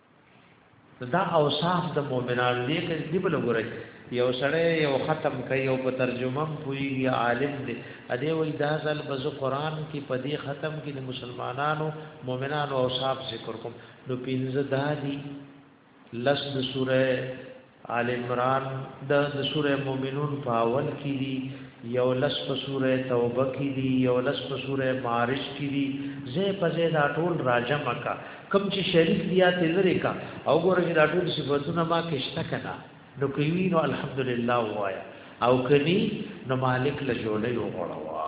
دا اوصاف د مؤمنانو دي کې دی بل ګورای یو سړی یو ختم کوي او په ترجمه پوي عالم دی ا دې وای دا ځل بز قران کې په دې ختم کې د مسلمانانو مؤمنانو اوصاف ذکر کوم نو پینځه دادی لس د سوره آل عمران د د سوره مومنون په اول کې دي یو لس په سوره توبه کې دي یو لس په سوره معارج کې دي زه په زه دا ټول راجم کا کم چې شریک دي یا تلری کا او ګور چې دا ټول صفاتونه ما کې شته کنا نو کوي نو الحمدلله وایا او کني نو مالک له جوړې وغړوا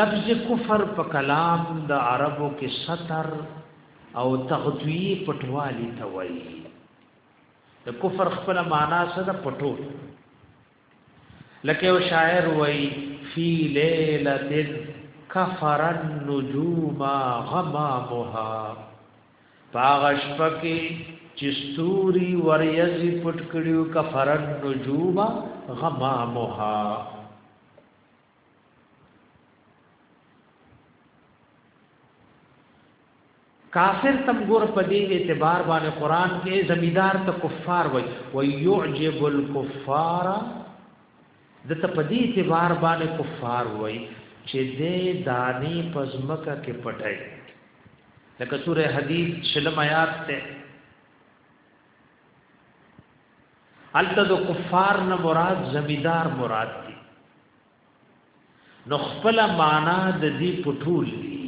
لفظ کفر په کلام د عربو کې ستر او تغطیه پټوالی ته وایي د کفر خپل معنا څه ده پټو لکه یو شاعر وایي فی لیلۃ کفر النجوم غمامها پاغش پکې چستوري وریزي پټ کړیو کفر النجوم غمامها کافر تم ګور په دې اعتبار باندې قران کې زمیدار ته کفار وای و یعجب الکفار د ته په دې اعتبار باندې کفار وای چې دې دانی پزمکه کې پټای لکه سوره حدید شلم آیات ته الته د کفار نه مراد زمیدار مراد دی نو خپل معنا د دې پټول دی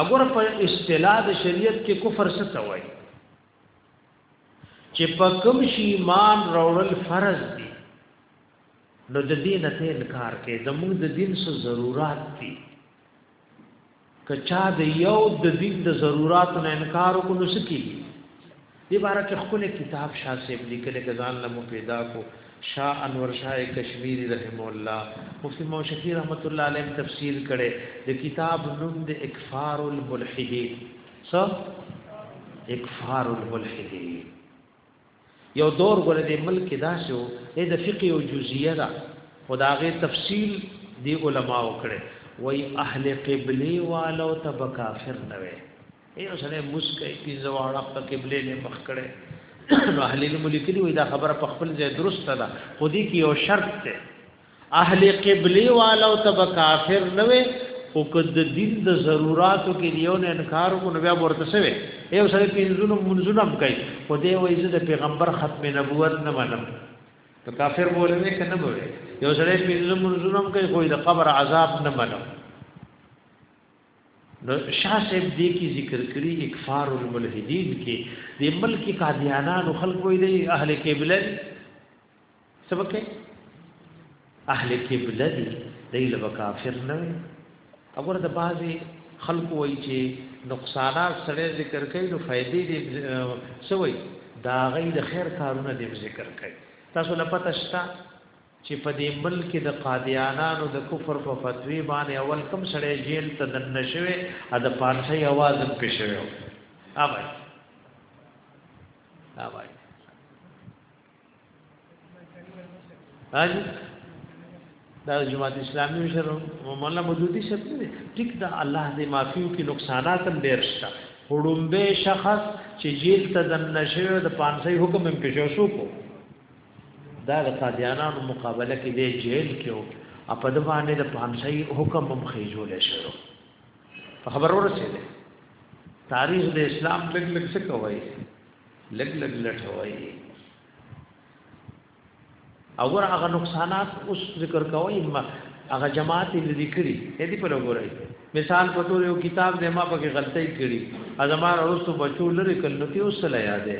اگر په اصطلاح د شریعت کې کفر څه ته وایي چې په کوم شی ایمان راوړل فرض دي نو د دین ته انکار کوي زموږ د دین څخه ضرورت دي که چا د یو د دین د ضرورت نه انکار وکړو نو سکی دی بارا کې خپل کتاب شاه صاحب لیکل غزان لمو پیدا کو شاه انور شاه کشمیری رحم الله مفتی مو شفیع رحمت الله علیه تفسیر کړي د کتاب نوم د اکفار الملحدین څه اکفار الملحدین یو دور غره د ملک داسې وو د فقه او جزئیه دا خداغه تفصیل دی علما وکړي وای اهل قبله والو تب کافر نه وي یو سره مسکې پینځه واړه په قبله نه مخ کړي نو اهل الملک دی وای دا خبره په خپل ځای درسته ده خو دې کې یو شرط ده اهل قبلی والو تب کافر نه وي او کد دین د ضرورتو کې دیو نه انکار کو نو بیا ورته سوي یو سره پینځونو منځونم کوي خو دې وایي چې د پیغمبر ختم نبوت نه منم ته کافر بوله نه کنه بوله یو سره پینځونو منځونم کوي خو د قبر عذاب نه منم نو شاه صاحب دې کې ذکر کړی اکفار الملحدین کې د ملک قادیانانو خلکو دې اهل قبله سبکه اهل قبله دي دی له کافر نه وي وګوره د بعضي خلکو وایي چې نقصانات سره ذکر کوي نو فائدې دې سوي دا غي د خیر کارونه دې ذکر کوي تاسو نه پته شته چې په دې ملک د قادیانانو د کفر په فتوی باندې اول کم سړی جیل ته دننه شوی ا د پارسي आवाज هم پښوی اوبای اوبای راځي دا جماعت اسلامي مشر مولانا مودودي شپ دی ټیک دا الله دې معافیو کې نقصانات هم ډېر شته وړومبه شخص چې جیل ته دن نشو د پانسي حکم هم کې شو شو دا د قادیانانو مقابله کې دی جیل کې او په د باندې د پانسي حکم هم خېجول شو په خبرو رسېده تاریخ د اسلام لګ لګ څه کوي لګ لګ لټوي او ور هغه نقصانات اوس ذکر کوي ما هغه جماعت یې لیکلي دې په لګورای مثال په تور یو کتاب دې ما پکې غلطۍ کړي ازمار ورسو بچو لري کله ته اوس لا یادې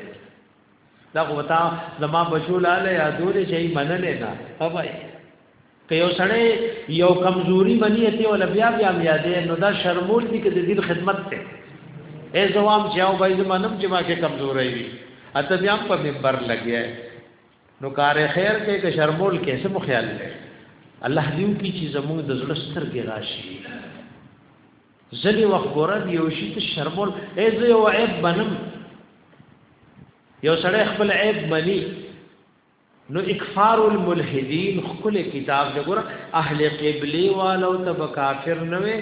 دا غوتا زما بچو لاله یادولې چې منلې نه هواي که یو سړی یو کمزوري منی ته ول بیا بیا بیا دې نو دا شرمول دي کې د دین خدمت ته ای زوام چې او بای زمانم چې ما کې کمزورې وي اته بیا په منبر لګیا نو کار خیر کې که شرمول کې څه مخیال لري الله دې کی چې زموږ د زړه سترګې راشي زلی وخت ګورم یو شي ته شرمول ای زه یو عیب بنم یو سړی خپل عیب منی نو اکفار الملحدین خپل کتاب د ګور اهل قبله والو ته کافر نه وي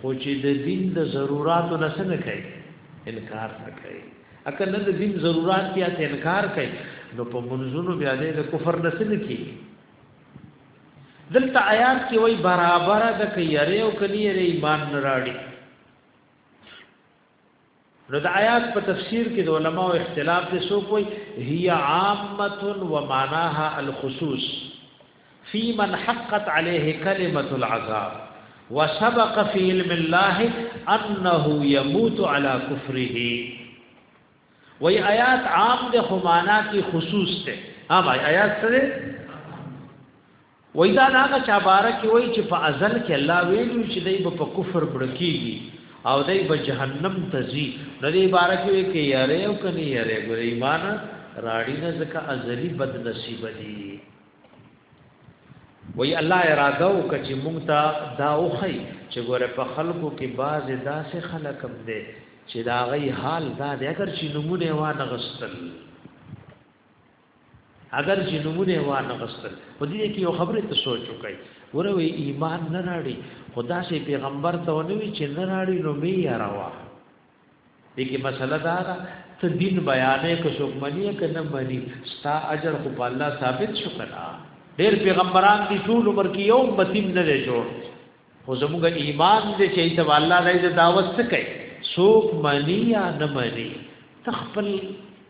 خو چې د دین د ضرورت نه سن کوي انکار نه کوي اکه نه د دین ضرورت یا ته انکار کوي نو په منځونو بیا د کفر نه سن کوي دلته آیات کې وای برابر د کيره او کني ایمان نه راړي نو د آیات په تفسیر کې د علماو اختلاف دي سو کوئی هي عامه و معناها الخصوص فی من حقت علیه کلمه العذاب وسبق فی علم الله انه يموت على كفره وی آیات عام د خمانا کی خصوص ته ها بھائی آیات سره وای دا هغه چا باره کې وای چې په ازل کې الله ویلو چې دای په کفر بړکیږي او دای په جهنم ته ځي نو دې باره کې وای کې یاره او کني یاره ګور ایمان راړي نه ځکه ازلی بد نصیب دي وای الله اراده او کچې مونږ ته دا اوخی چې ګور په خلکو کې باز داسې خلک هم دي چې دا غي حال دا د اگر چې نمونه و نه غستل اگر چې نمونه و نه غستل په دې کې یو خبره ته سوچ وکړي وروي ایمان نه راړي خدا سي پیغمبر ته ونوي چې نه راړي نو می یا روا دې کې مسله دا ده ته دین بیانې کو څوک منی کنه منی ستا اجر خو په الله ثابت شو کنه ډېر پیغمبران دي ټول عمر کې یو متیم نه جوړ خو زموږ ایمان دې چې ته الله دې دعوت څه کوي څوک منی یا نه منی تخپل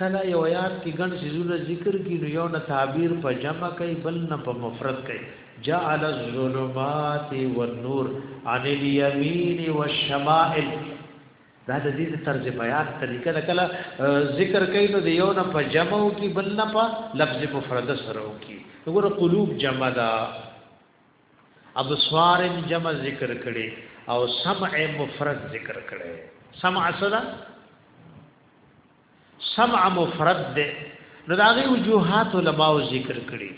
کله یو ایات کی ګڼ څیزونه ذکر کی نو یو نه تعبیر په جمع کوي بل نه په مفرد کوي جعل الظلمات والنور عن اليمين والشمائل دا د دې طرز بیان طریقه ده کله ذکر کوي نو د یو نه په جمع او کې بل نه په لفظ مفرد سره او کې وګوره قلوب جمع ده ابصار جمع ذکر کړي او سمع مفرد ذکر کړي سمع صدا سمع مفرد ده نو داغه وجوهات علماء ذکر کړي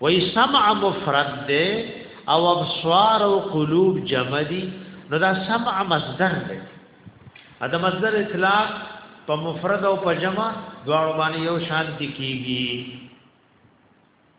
وای سمع مفرد ده او ابصار او قلوب جمع دي نو دا سمع مصدر ده دا مصدر اطلاق په مفرد او په جمع دواړو باندې یو شان دي کیږي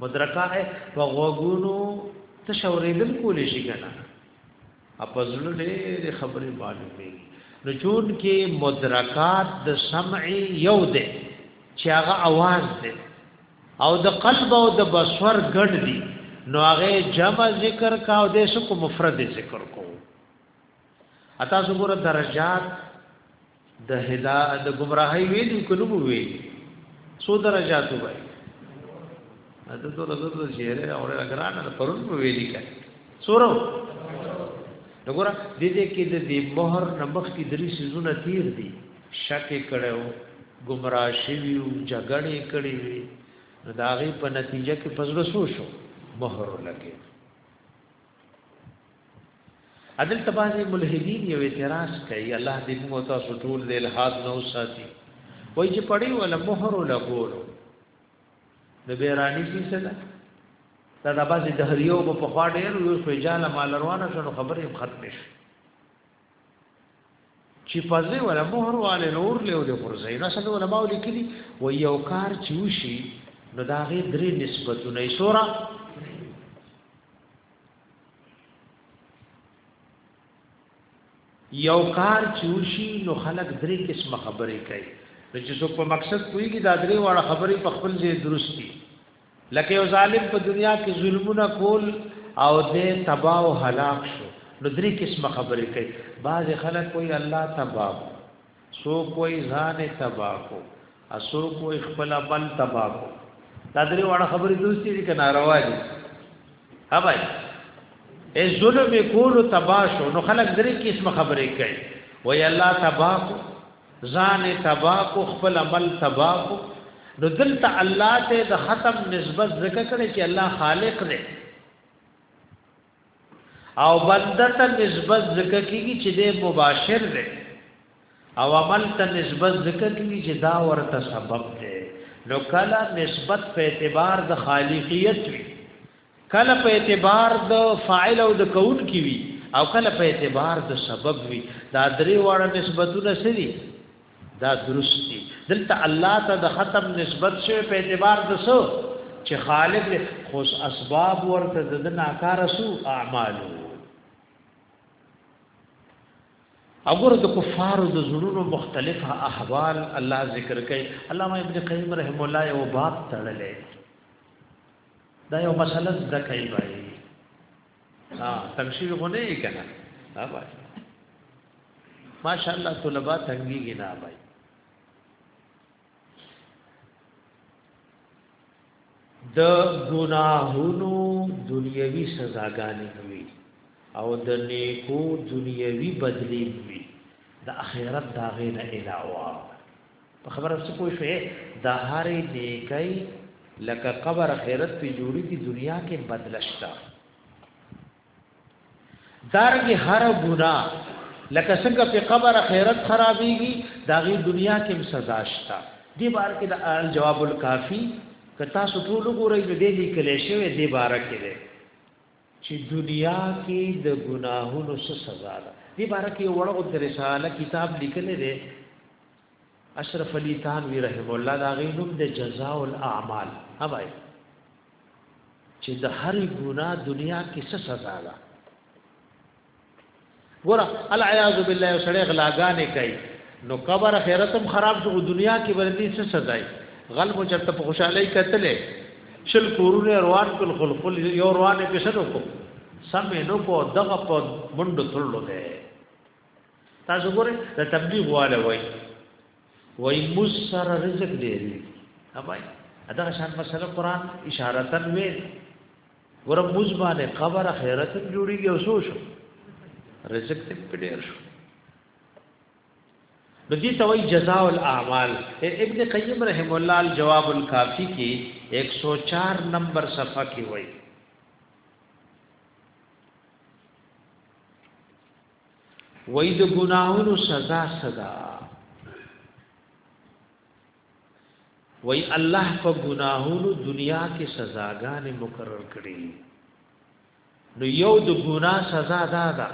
مدرکا اے په غوګونو ته شوریدل کولې شي کنه اپزړه ډېر خبرې معلومې نو چون کې مدرکات د سمع یو ده چې هغه आवाज ده او د قلب او د بصر ګډ دي نو هغه جمع ذکر کا او د سکو مفرد ذکر کو اتا زګور درجات د هدا د گمراهی ویلو کنو وی سو درجاتو وای اته تو رزو ته شهره اور اگران نه پرون په ویلی کا سورو وګوره د دې کې د دې مہر نمخ کې درې سيزونه تیر دي شک کړو گمراه شویو جګړې کړې وي نو دا غي په نتیجه کې فزړه سو شو مہر لګي عدل تبازی ملحدین یو اعتراض کوي الله دې موږ تاسو ټول دې الحاد نو ساتي وای چې پړی ولا مہر ولا ګورو د بیرانی کی څه ده دا د بازي د هریو په خوا ډیر یو فجاله مال روانه شنو خبرې ختم شي چې پزې ولا مہر والے نور له دې فرزې نه سره ولا باو لیکلي و یو کار چې وشي نو دا غي درې نسبتونه یې سورا یو کار چوشي نو خلک درې قسم خبرې کوي نو چې څوک په مقصد کویږي دا درې واړه خبرې په خپل ځای درست دي لکه یو ظالم په دنیا کې ظلمونه کول او دې تباہ او هلاک شو نو درې قسم خبرې کوي بعض خلک کوئی الله تباہ څوک وای ځان تبا کو اسوک وای خپل بل تبا کو دا درې وړه خبرې دوستي دي کنه روا دي ها بھائی ای ظلم کول تبا شو نو خلک درې قسم خبرې کوي وای الله تبا کو ځان تبا کو خپل بل تبا کو نو دلته الله ته د ختم نسبت ذکر کړي چې الله خالق دی او بنده ته نسبت ذکر کیږي چې د مباشر دی او عمل ته نسبت ذکر کیږي چې دا ورته سبب دی نو کله نسبت په اعتبار د خالقیت وي کله په اعتبار د فاعل او د کون کی وي او کله په اعتبار د سبب وي دا درې واړه نسبتونه سړي دا درست دی دلته الله ته د ختم نسبت شوی په اعتبار د سو چې خالق له خوش اسباب ورته د ناکاره سو اعمالو اگر د کفارو د زړونو مختلفه احوال الله ذکر کوي علامه ابن قیم رحم الله یو باب تړلې دا یو مسله ذکر کوي ها تنشیل غو نه کنا ها بای ماشاءالله طلبه تنګي گنا بای د ګناهونو دنیوي سزاګانې وي او د نیکو دنیوي بدلی وي د اخرت داغې نه علاوه په خبره څه پوه شوې د هرې نیکۍ لکه قبر خیرت په جوړی دی دنیا کې بدلشتا دارنګ هر ګناه لکه څنګه په قبر خیرت خرابېږي داغي دنیا کې سزا شتا دی بار کې د جواب الکافی کتا سټول ګورې دې لیکل شوی دی بار کې چې دنیا کې د ګناهونو څه سزا ده دې باره کې یو وړو د رساله کتاب لیکل دی اشرف علی تانوی رحم الله دا غي نوم د جزاء الاعمال اوبای چې د هر ګناه دنیا کې څه سزا ده ګور العیاذ بالله سړی غلاګانې کوي نو قبر خیرتم خراب شو دنیا کې بردي څه سزای غل مو چرته په خوشحالي کتلې شل کورونه روان کل خل خل یو روان په شنو کو سم نو کو دغه په منډو تړلو ده تاسو ګورئ د تبلیغ واله وای وای مسر رزق دی اوبای دا شان مسله قران اشاره تنوي ګور موږ باندې قبر خیرت جوړیږي او سو شو رزق ته پډیر شو نو دي توي جزاء الاعمال ابن قیم رحم الله الجواب الکافی کی 104 نمبر صفحه کی وای وای د ګناہوں سزا صدا وای الله په ګناهونو دنیا کې سزاګانې مقرر کړې نو یو د ګنا سزا دا ده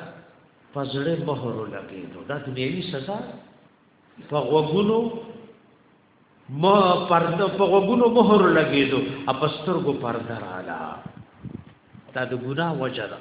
پزړه مہر لګېدو دا دنیوي سزا په غوګونو ما پرد په غوګونو مہر لګېدو اپسترګو پرده رااله دا د ګنا وجه ده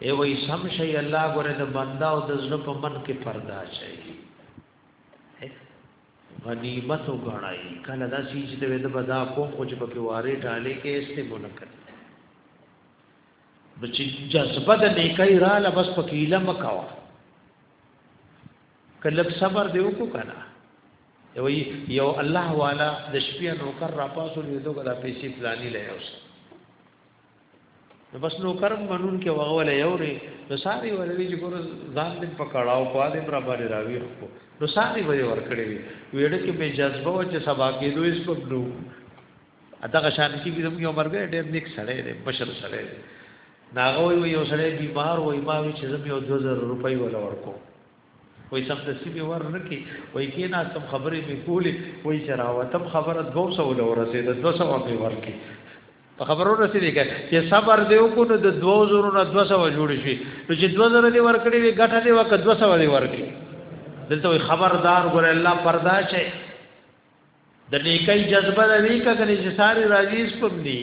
ای وای سم شي الله ګره د بندا او د زړه په من کې پردا شي غنیمت وګڼای کله دا شي چې د بدا کوم خو چې پکې واره ډالې کې استعمال کړ بچی جذبه د نیکای را ل بس پکې لم کاوه کله صبر دی وکړه کنه یو یو الله والا د شپې نوکر را پاسو لیدو غلا پیسې پلاني لای اوس نو بس نو کرم منون کې وغول یو ری نو ساری ولې چې ګور ځان دې پکړاو په دې پر باندې راوي خو نو ساری به ور کړې وي ویډه کې به جذبه و چې سبا کې دوی اس په نو اته شان کې دې یو مرګ ډېر نیک سړی دی بشر سړی دی ناغه وي یو سړی بیمار وي ما وی چې زم یو 2000 روپۍ ولا ورکو وای سم د سیمه ور نکي وای کې نه سم خبرې می کولې وای چراوتم خبره 200 لور سي د 200 می ورکی په خبرو رسیدي چې صبر دی وکړو نو د 2000 نه 200 جوړ شي نو چې 2000 دی ورکړي وي ګټه دی وکړه 200 دی ورکړي دلته خبردار ګور الله پردا شي د نیکي جذبه نه وی کړي چې ساری راځي سپم دی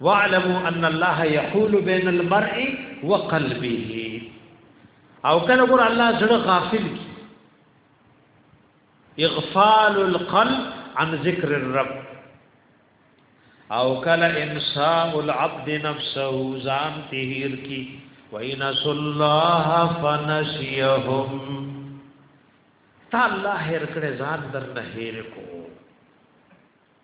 واعلموا ان الله يحول بين المرء وقلبه او کله ګور الله زړه غافل کی اغفال القلب عن ذکر الرب او کله انسان العبد نفسه ځان تهیر کی وَإِنَّ اللَّهَ فَنَسِيَهُمْ تا الله هر کړه ځان در نه هیر کو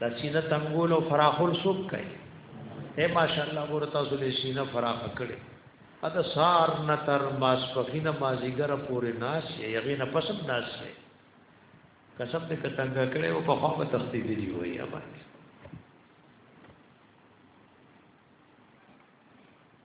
دا سینه تنګول او فراخول سوک کوي اے ماشاءالله ګور تاسو له سینه فراخ کړي اته سار نه تر ماس پخینه مازیګر پورې ناس یغې نه پسند ناس یې قسم دې کتنګ کړي او په خوا په تختی دی وي اما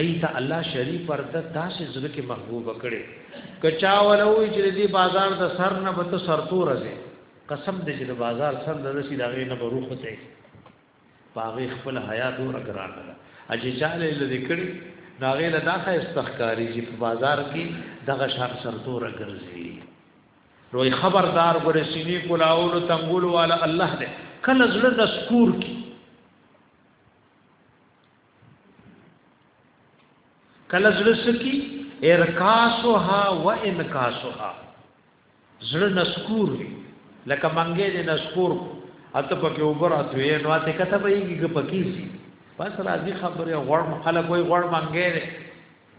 ای ته الله شری پر د داسې زړه کې محبوب کړي کچا ولوي چې دې بازار د سر نه به ته سرتور ځي قسم دې چې د بازار سر د رسی دغه نه به روخ ته پاغه خپل حیا دور اگران ده اجي چاله لدې کړي ناغه له داخه استخکاری چې په بازار کې دغه شان سرتور ګرځي روي خبردار ګره سینې کولاول تنګول والا الله دې کله زړه د سکور کې کله زړه سکی ارکاسوها و انکاسوها زړه نسکور وی لکه منګې دې نسکور اته پکې اوبر اته یې نو اته کته به یې کې پکې سي بس راځي خبره غوړ خلک وای غوړ منګې دې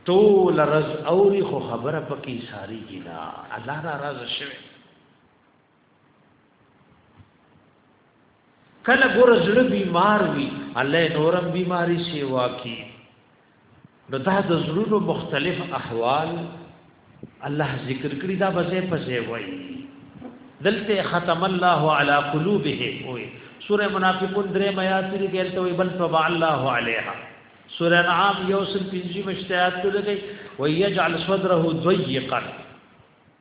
ټول رز اوري خو خبره پکې ساری کینا الله ناراض شوه کله ګور زړه بیمار وي الله نورم بیماری سیوا کی نو دا د زړونو مختلف احوال الله ذکر کړی دا بځه پځه وای دلته ختم الله علی قلوبهم وای سوره منافقون درې میات دي کېلته وای بل طبع الله علیها سوره انعام یوسل پنځه مشتات لګي ويجعل صدره ضيقا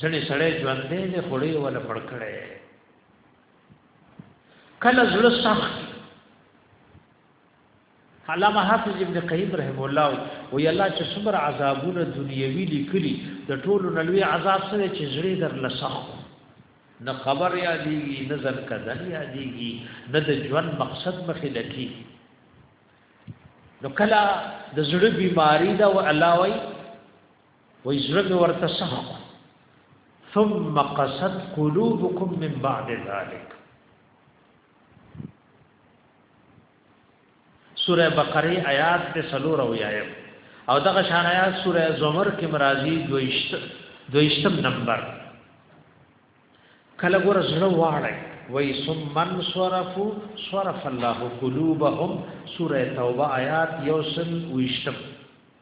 ځنې سړی ژوندې نه خړې ولا مړ کړي کله زړه سخت علامه حافظ ابن قیم رحم الله او یلا چې صبر عذابونه دنیوي لیکلي د ټولو نلوي عذاب سره چې زړه در لسخ نه خبر یادېږي نه ځل کدن یادېږي نه د ژوند مقصد مخې لکی نو کله د زړه بیماری دا او الله وای وای زړه مې ورته سخت ثم قصد قلوبكم من بعد ذلك سوره بقره آیات ته سلو رو یایم او دغه شان آیات سوره زمر کې مرাজি دویشت دویشتم نمبر کله ګور زړه واړی وای ثم انصرفوا صرف الله قلوبهم سوره توبه آیات یوسل ویشتم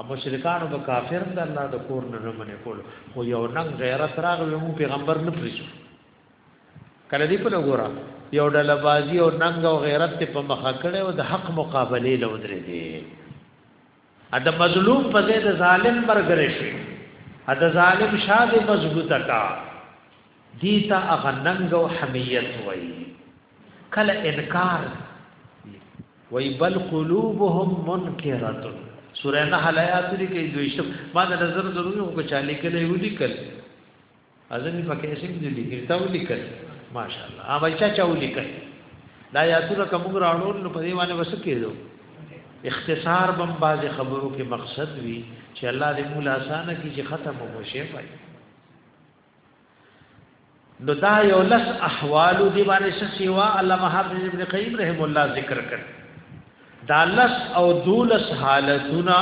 ا مشرکانو به کافر د الله د کور نه نه منې کول خو یو نن غیرت راغوي مو پیغمبر نه پریزو کله دی په لګورا یو ډله بازی او ننګ او غیرت ته په مخه کړي او د حق مقابله له ودرې دي ا د مظلوم په ځای د ظالم برګر شي ا د ظالم شاد مضبوطه کا دیتا اغه ننګ او حمیت وای کله انکار وای بل قلوبهم منکرتن سورہ نحل آیات دې کې دویشتم ما د نظر ضروري هو چالي کله یو لیکل ازنی پکې سیم دې لیکل تا ولیکل ماشاءالله ها بچا چا ولیکل دا یاتونه کوم راړول نو په دې باندې وس کېدو اختصار بم باز خبرو کې مقصد وی چې الله دې مولا آسان کی چې ختم وشي پای نو دا یو لس احوال دی باندې څه سیوا علامه حافظ ابن قیم رحم الله ذکر کړ دا لس او دولس حالتونه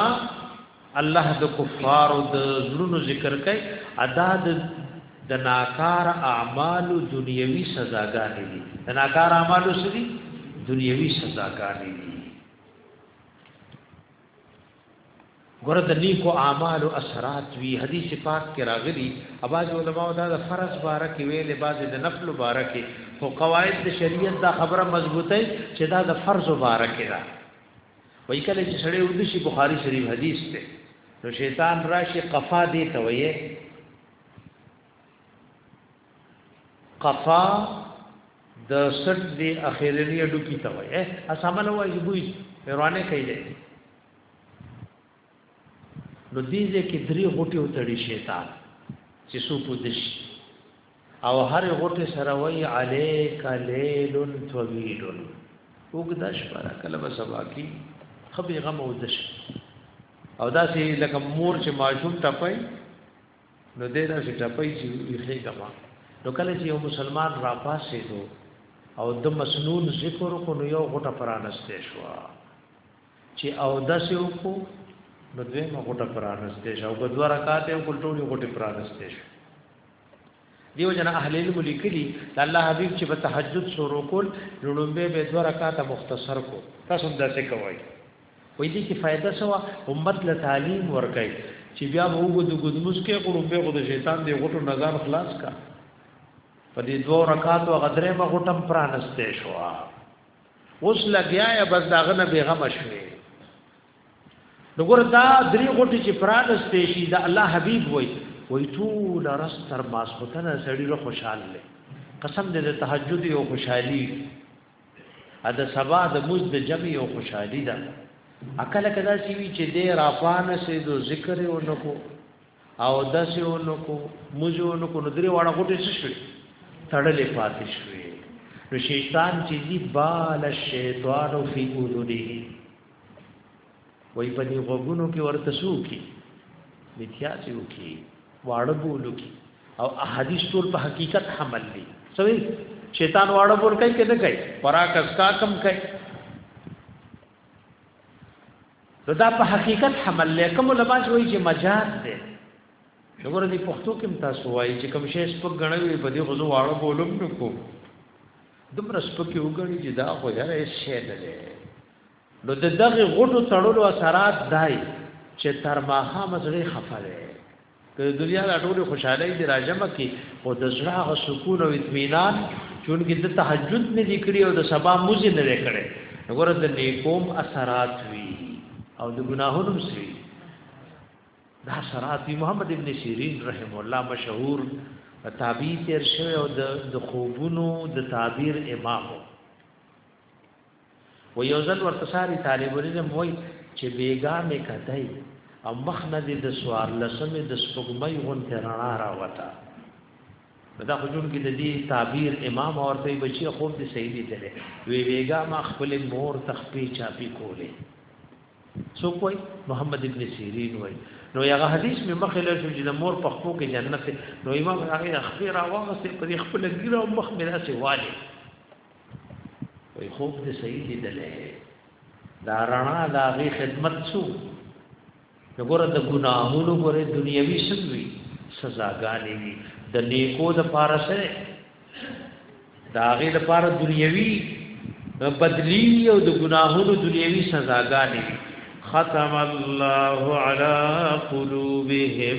الله د کفار او د زړونو ذکر کوي ادا د ناکار اعمال دنیوي سزاګانې دي د ناکار اعمال سری دنیوي سزاګانې دي ګوره د نیکو اعمالو اثرات وی حدیث پاک کې راغلي اباظ علماء دا د فرض باره کې ویلې بعضې د نفل باره کې خو قواعد د شریعت دا خبره مضبوطه چې دا د فرض باره کې ده وای کله چې سړی ورد شي بخاری شریف حدیث ته نو شیطان راشي قفا دې ته وایي قفا د سټ دی اخیرنی اډو کی ته وای اسامه نو وای بوی روانه کوي دی نو دیزه کې درې غټي وتړي شیطان چې سو پوزش او هر غټه سره وای علیک لیل طویل وګداش پر کله به سبا کی خبي غم او دش او دا سي لکه مور چې ماشوم ټپای نو دې دا چې ټپي چې ویخې کما نو کله چې یو مسلمان را پاسې دو او د مسنون ذکر کو نو یو غټه پرانسته شو چې او داسې وکړو نو دوی ما غټه پرانسته شو او په دوه رکعات یو کول ټولې غټه پرانسته شو دیو جن اهل علم لیکلي الله حبیب چې په تهجد شروع کول لړومبه به دوه رکعات مختصر کو تاسو دا څه کوئ وې دې کې فائدہ سوا امت له تعلیم ورکای چې بیا به وګد ګدمس کې قرب به غد شیطان دې غټو نظر خلاص کا په دې دوه رکعات او غدرې ما غټم پرانسته شو اوس لګیا یا بس داغه نه بیغم شوي دغور دا درې غټي چې پرانسته شي دا الله حبيب وای وای ټول رس تر ماسختنه سړی له خوشاله قسم دې تهجد او خوشحالي ا د سبا د مز د جمع او خوشحالي ده اکل کدا سی وی چې دې را پانه سي دو ذکر او نکو او دس او نکو مز او نکو نو درې واړه غټې شوي تړلې پاتې شوي نو شیطان چې دی بال الشیطان فی اذنه وای په دې غوګونو کې ورته سوکي متیاسي وکي واړه بولو کې او احادیث ټول په حقیقت حمل دي سوي شیطان واړه بول کوي کنه کوي خوراک اسکا کم کوي دا په حقیقت حمل لیکم لبا شوی چې مجاز دی وګوره دې پښتو کې تاسو وایي چې کوم شی سپک غنوي په دې غزو واړو بولم نو کو دومره سپک یو غني چې دا خو یاره شی نه دی نو د دغه غټو تړلو اثرات دای چې تر ماها مزړې خفه دی که دنیا د ټولو خوشحالۍ دی راجمه کې او د زړه غ سکون او اطمینان چونګې د تهجد نه لیکړي او د سبا موزه نه لیکړي وګوره د نیکوم اثرات وی او د ګناهونو سوي دا اثرات وی محمد ابن سیرین رحم الله مشهور تابعی تیر شوی او د خوبونو د تعبیر امام و یو ځل ورته ساری طالب العلم وای چې بیګا مې کتای او مخ نه دې د سوار لسمې د سپګمۍ غونته رڼا راوتا دا خو جون کې د دې تعبیر امام اورته بچي خوب دې صحیح دي تلې وی ویګا ما خپل مور تخپی چاپی کولې سو کوئی محمد ابن سیرین وای نو هغه حدیث می مخه له شو چې د مور په خپو کې جنت نو امام هغه اخیر راوغه سي په خپل ګیره مخ میرا سي والي وای خوب دې صحیح لیدلې دا رڼا دا غي خدمت څو وګوره د ګناهونو ګوره دنیوي سوي سزاګانې وي د نیکو د پاره سره دا غي د پاره دنیوي بدلی او د ګناهونو دنیوي سزاګانې وي ختم الله على قلوبهم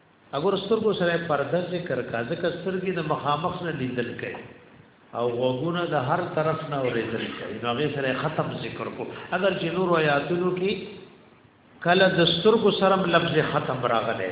اګور سترګو سره پرده ذکر کا ځکه سترګې د مخامخ نه لیدل کوي او غوګونه د هر طرف نه اوریدل کوي نو هغه سره ختم ذکر کو اگر چې نور آیاتونو کې کله د سترګو سره لفظ ختم راغلی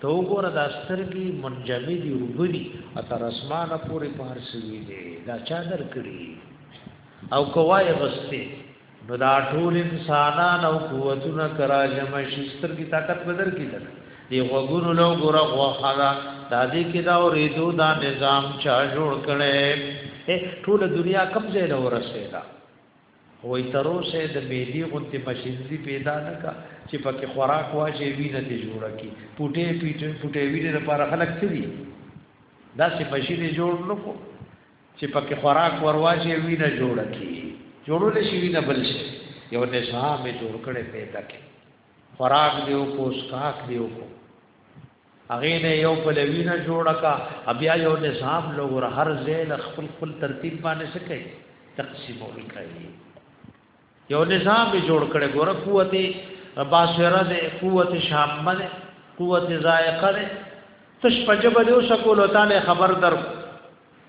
ته وګوره دا سترګي منجمد دي وبري اتر اسمانه پورې پار سوي دي دا چا در کړی او کوای غسته نو دا ټول انسانان او قوتونه کرا جمع شي سترګي طاقت بدر کی ده دی غوګونو لو ګور غوخه دا دادی کې دا ورېدو دا نظام چا جوړ کړي ټول دنیا کم ځای له ورسېدا وای تر اوسه د میدی غونتی مشینری پیدا نکا چې پکې خوراک واچي وینه ته جوړه کی پټه پیټه پټه وینه لپاره خلک سری دا چې ماشین جوړ نکو چې پکې خوراک ورواچي وینه جوړه کی جوړول شي وینه بل شي یو نظام جوړ کړي پیدا کی خوراک دیو کو سکاک دیو کو هغه نه یو پلوی نه جوړه کا بیا یو نظام لور هر ځای له خپل خپل ترتیب باندې سکه تقسیم وکړي یو نظام به جوړ کړي ګور قوت باسره ده قوت شامه ده قوت زائقه ده تش پجب دیو شکول تعالی خبر در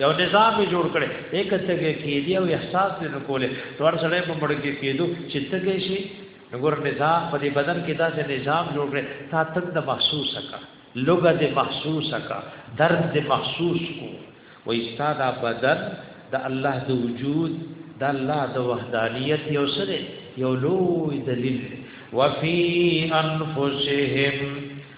یو نظام یې جوړ کړي یک تګه کېدی او احساس دې نکوله تور سره په مړ کې کېدو چې تګه شي نګور نظام په دې بدن کې داسې نظام جوړ کړي تا تک د محسوس کا لوګه دې محسوس کا درد دې محسوس کو و استاد بدن د الله د وجود د الله د وحدانیت یو سره یو لوی دلیل وفي انفسهم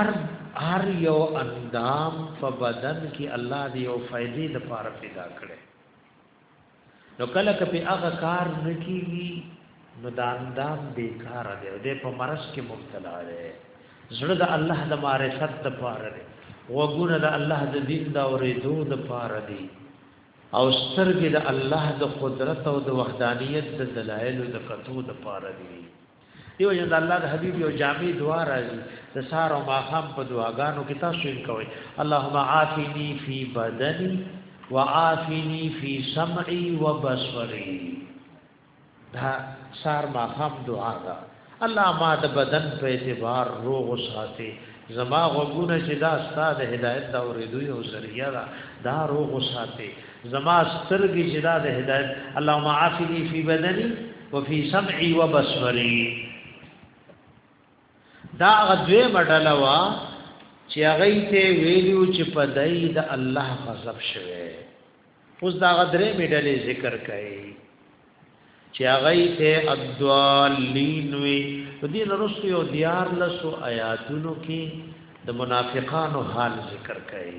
ار ار یو اندام په بدن کې الله دی او فائدې د پاره پیدا کړي نو کله کپی هغه کار نکیږي نو دا اندام بیکار دی او د په مرض کې مبتلا دی زړه د الله د معرفت د پاره دی وګونه د الله د دین دا اورېدو د پاره دی او سترګې د الله د قدرت او د وحدانیت د دلایلو د کتو د پاره دی دیو جن الله د حبیب یو جامع دعا راځي د سار او ماخام په دعاګانو کې تاسو یې کوي اللهم عافنی فی بدنی وعافنی فی سمعی وبصری دا سار ماخام دعا ده الله ما د بدن په اعتبار روغ ساتي زما غوونه چې دا استاد هدایت دا ورېدو یو ذریعہ دا, دا روغ ساتي زما سترګې چې دا د هدایت اللهم عافني فی بدنی وفي سمعي وبصري دا غدوی مډله وا چې هغه ته ویلو چې په دای د الله غضب شوه اوس دا غدرې مډلې ذکر کړي چې هغه ته ادوالین وی په دې لرسو یو دیار لسو آیاتونو کې د منافقانو حال ذکر کړي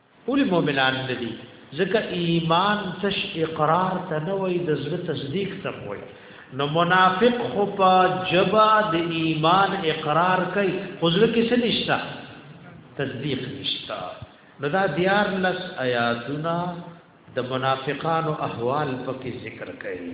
ولې مؤمنان نه دي ځکه ایمان تش اقرار ته نه وای د زړه تصدیق ته وای نو منافق خو په جبا د ایمان اقرار کوي خو زړه کې څه نشتا تصدیق نشتا نو دا دیار لس آیاتونه د منافقانو احوال پکې ذکر کوي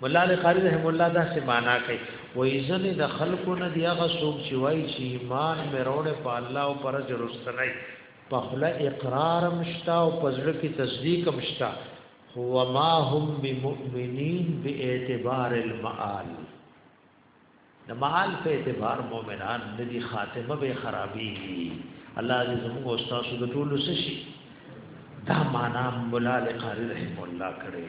مولا علی قاری رحم الله دا سه معنا کوي وای ځنه د خلکو نه دی هغه څوک چې وای چې ایمان مې وروړې په الله او پر جرستنای په خله اقرار مشتا او پزړه کې تصدیق مشتا هو ما هم بمؤمنین به اعتبار المعال د معال په اعتبار مؤمنان د دې خاتمه به خرابي الله دې زموږ استاد د ټولو سشي دا معنا مولا علی قاری رحم الله کړی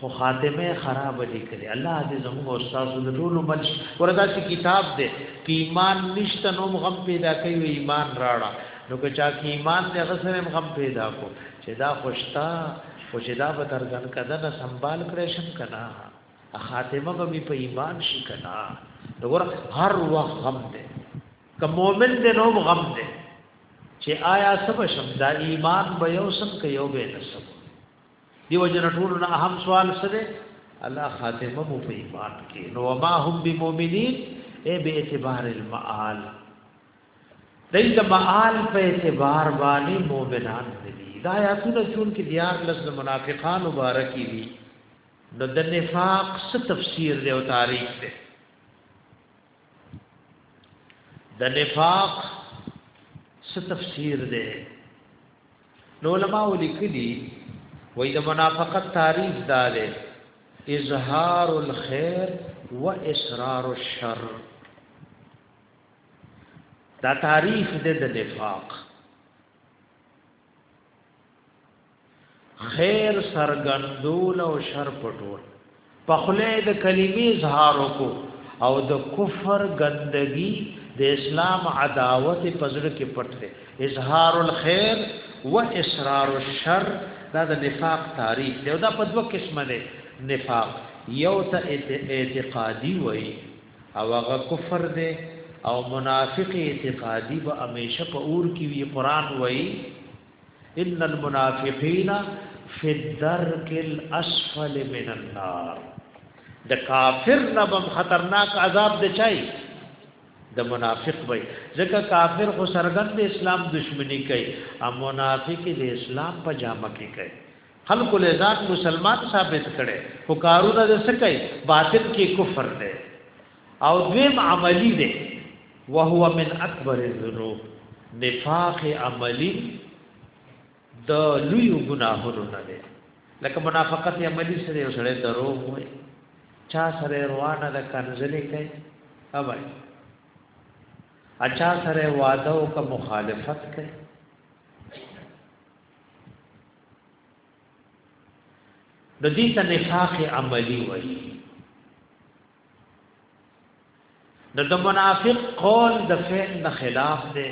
خو خاتمه خراب لیکلې الله دې زموږ استاد د ټول بل وردا چې کتاب دې کې ایمان نشته نو غم پیدا کوي ایمان راړه نو که چا کې ایمان دې غسر غم پیدا کو چې دا خوشتا خو چې دا به تر ځن کده نه سنبال کړې شم کنه خاتمه به می په ایمان شي کنه دغه هر وخت غم دې که مؤمن دې نو غم دې چې آیا سب شم دا ایمان به یو سم کې یو به نسب دی وجنه ټول نه اهم سوال سره الله خاتمه مو په ایمان کې نو ما هم بمؤمنین ای به اعتبار المعال دای د معال په اعتبار باندې مؤمنان دي دا آیاتونه چون کې دیار لس د منافقان مبارکي دي نو د نفاق څه تفسیر دی او تاریخ دی د نفاق څه تفسیر دی نو علماء لیکلي وای د منافقت تعریف دا دی اظهار الخير و اسرار الشر دا تعریف دی د نفاق خیر سرګندول او شر پټول په خله د کلمې اظهار کو او د کفر ګندګي د اسلام عداوت پزړه کې پټ دی اظهار الخير و اسرار الشر دا د نفاق تعریف دی دا په دوه قسمه دی نفاق یو ته اعتقادي وای او هغه کفر دی او منافق اعتقادي به همیشه په اور کې وی قران وای ان المنافقین فی الدرک الاسفل من النار د کافر نبم خطرناک عذاب د چای د منافق وای ځکه کافر خو سرګند د اسلام دشمنی کوي او منافق د اسلام په جامه کې کوي خلق له ذات مسلمان ثابت کړي خو کارونه د سکه باطل کې کفر دی او دویم عملی دی وهو من اکبر الذنوب نفاق عملی د لوی ګناهونو نه دی لکه منافقت عملی سره یو سره درو وای چا سره روانه د کنزلې کوي اوای اچا سره وعده او کا مخالفت کوي د دې ته نفاق عملی وایي د د منافق قول د فعل نه خلاف دی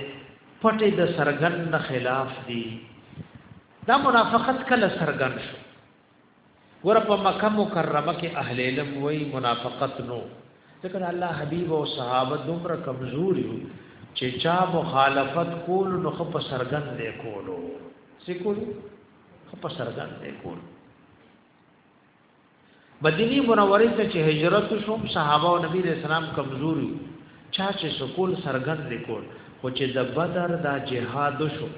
پټه د سرګن نه خلاف دی دا منافقت کله سرګن شو ور په مکه مکرمه کې اهل علم وای منافقت نو ذکر الله حبیب او صحابه دومره کمزوري چې چا مخالفت کول نو خو په سرګن دی کولو سکول خو په سرګن دی کولو مدینه منوره ته چې هجرت شو صحابه او نبی رسول الله کمزوري چا چې سکول سرګند لیکول خو چې د بدر دا جهاد شو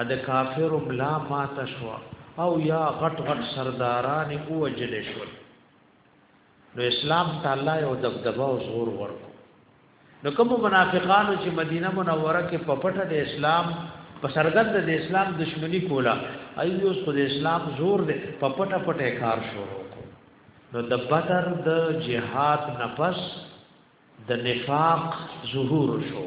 ا د کافر ملا مات شو او یا غټ غټ سرداران او وجل شو نو اسلام تعالی او دبدبه او زور ورکو نو کوم منافقانو چې مدینه منوره کې په پټه د اسلام په سرګند د اسلام دشمنی کولا ایو اوس خو د اسلام زور دی په پټه پټه کار شروع کو نو د بدر د جهاد نفس د نفاق ظهور شو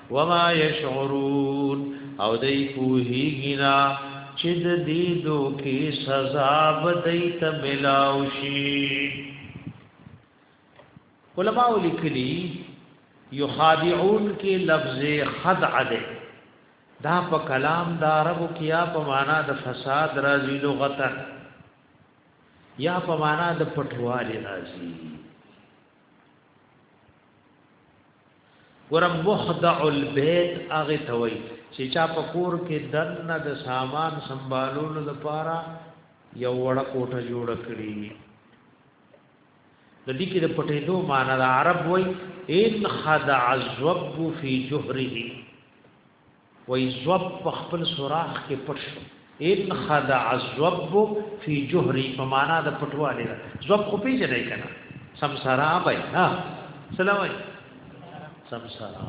وما يشعرون او دای پوهیږي نه چې د دې دوکي سزا به دای ته ملاو شي علماء لیکلي یخادعون کې لفظ خدع ده دا په کلام د عربو کې یا په معنا د فساد راځي لغتا یا په معنا د پټوالي راځي ګور مخدع البيت هغه ته وای چې چا په کور کې دنه د سامان سنبالولو لپاره یو وړه کوټه جوړ کړی د دې کې د پټېدو معنی د عرب وای ان خدع الذب فی جهره وای زوب په خپل سوراخ کې پټ شو ان خدع الزوب فی جهری په معنا د پټوالی دا زوب خو پیژنې کنه سمسارا بای ها سلام وای سمسارا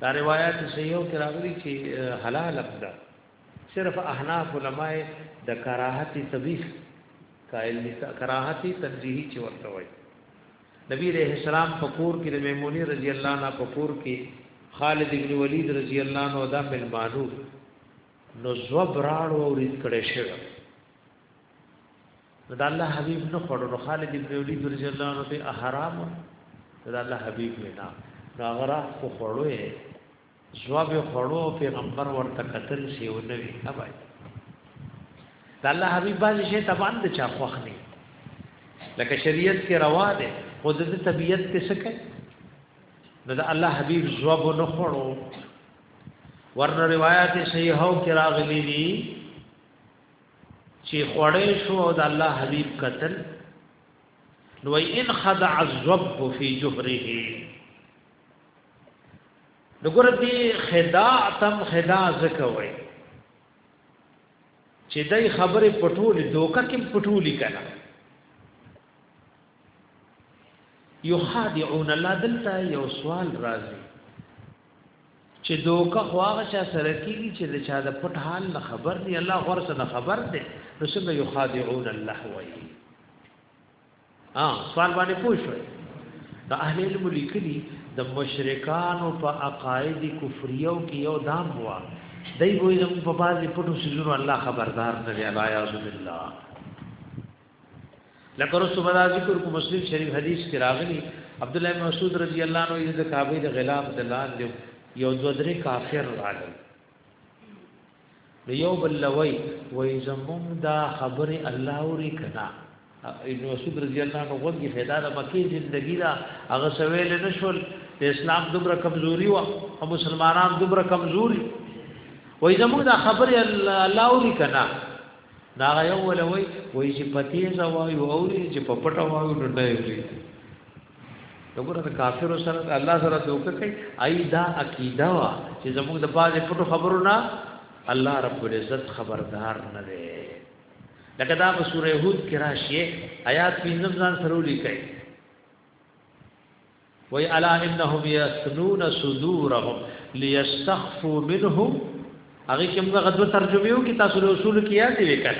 دا روایت صحیح او کراغلی چې حلال ابدا صرف احناف علماء د کراهت تبیح قائل دي کراهت تنزیهی چې ورته وایي نبی علیه السلام په کور کې د میمونې رضی الله عنها په کور کې خالد ابن ولید رضی الله عنه دا ملمانو نو زوب راړو او رید کړي شوی نو د الله حبيب نه خړو نو خالد ابن ولید رضی الله عنه ته حرام د الله حبيب نه راغرا خو خړو زواب خړو پیغمبر ورته قتل سی او نوی ابای د الله حبیب باندې شی تبان د چا خوخ نه لکه شریعت کې روا ده خو د طبیعت ته سکه نو د الله حبیب زواب نه خړو ورنه روایت صحیح او کې راغلي دي چې خړې شو او د الله حبیب قتل نو ان خدع الذب فی جهره نګور دی خداع تم خداع زکوي چې دای خبره پټولې دوکه کې پټولې کړه یخادعون الله دلته یو سوال راځي چې دوکه خواغه چا سره کیږي چې د چا د پټ حال نه خبر دی الله غور سره خبر دی نو څنګه یخادعون الله وایي ها سوال باندې پوښوي د اهل علم لیکلي د مشرکانو په عقاید کفریو کې یو دام وا دای وې زموږ په باز پټو سيزونو الله خبردار نه دی الله یعذ بالله لکه رسو بدا ذکر کو مسلم شریف حدیث کې راغلی عبد الله مسعود رضی الله عنه یې د کعبه د غلام دلان دی یو دوه درې کافر راغل نو یو بل لوی وای زموږ دا خبره الله اوري کنا ابن مسعود رضی الله عنه غوږی فدا د مکی زندگی دا هغه سویل نشول د اسلام دومره کمزوري و او مسلمانان دومره کمزوري وای زموږ دا خبره الله اوري کنا دا یو ولوي وای چې پتی زوایو اوري چې په پټه وایو نه دی وګوره د کافرو سره الله سره دوکه کوي اي دا عقیده وا چې زموږ د بازه پټو خبرو نه الله رب العزت خبردار نه دی لکه دا په سوره هود کې راشي آیات پنځم ځان سره لیکي وای الا انهم یسنون صدورهم ليستخفوا منهم هغه کوم غدو ترجمه یو کې تاسو له اصول کې یاد وکړ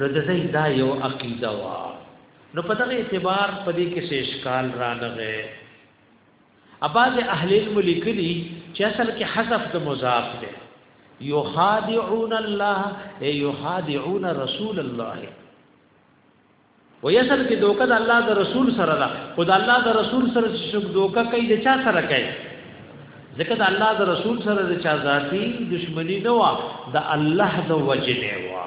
نو د دې دا یو عقیده وا نو په دغه اعتبار په دې کې څه اشکال رانغی اباز اهل علم لیکلي چې اصل کې حذف د مضاف دی یخادعون الله ای یخادعون رسول الله و یسل کې دوکه د الله د رسول سره ده خو د الله د رسول سره چې دوکه کوي د چا سره کوي ځکه د الله د رسول سره د چا ذاتی دشمنی نه و د الله د وجه نه و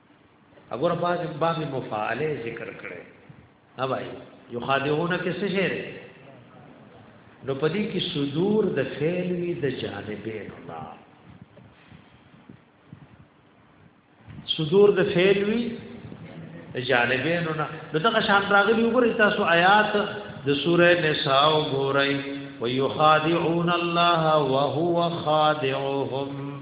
اگر باز باب مفاعله ذکر کړي ها بھائی یخادعون کې څه شعر نو پدې کې صدور د فعل وی د جانبین نه صدور د فعل وی د جانبین نه نو دغه شان راغلی وګورئ تاسو آیات د سوره نساء وګورئ ويخادعون الله وهو خادعهم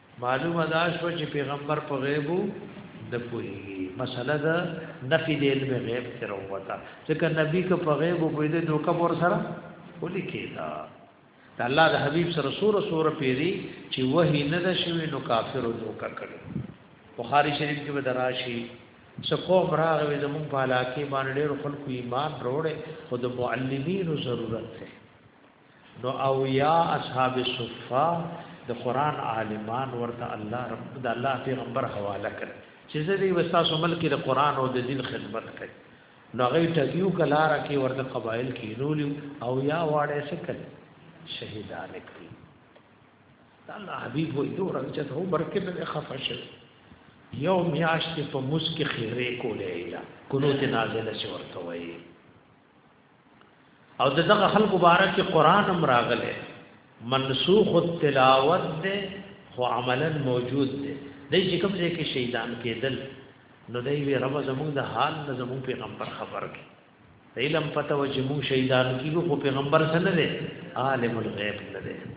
معلومه دا شو چې پیغمبر په غیبو نه پوهیږي مسله ده نفي د علم غیب تر وتا ځکه نبی که په غیب په دې دوکه ور سره ولي کېدا د الله د حبيب سره سور سور پیری چې وਹੀ نه د شوی نو کافر دوکه کړي بخاری شریف کې به دراشي سکو براغه زمون په علاقه باندې ډېر خلکو ایمان وروړي خود معلمینو ضرورت ده نو او یا اصحاب الصفه د قران عالمان ورته الله رب د الله پیغمبر حواله کړ چې زه دې وساسو ملک د قران او د دین خدمت کړ نو غي ټګیو کلار کې ورته قبایل کې نول او یا واړې سکل شهیدان کړی الله حبیب وې دوه رنګ هو برکه به خفش یو میاشت په مسک خیره کولې اله کونو ته نازله شورته وې او دغه خلق مبارک کې قران هم راغله منسوخ التلاوت ده خو عملا موجود ده د چې کوم ځای کې شهیدان کېدل نو دوی وی رب زموږ د حال نه زموږ پیغمبر خبر کې علم پته و چې موږ شهیدان کیږو خو پیغمبر سره نه دی عالم الغیب نه دی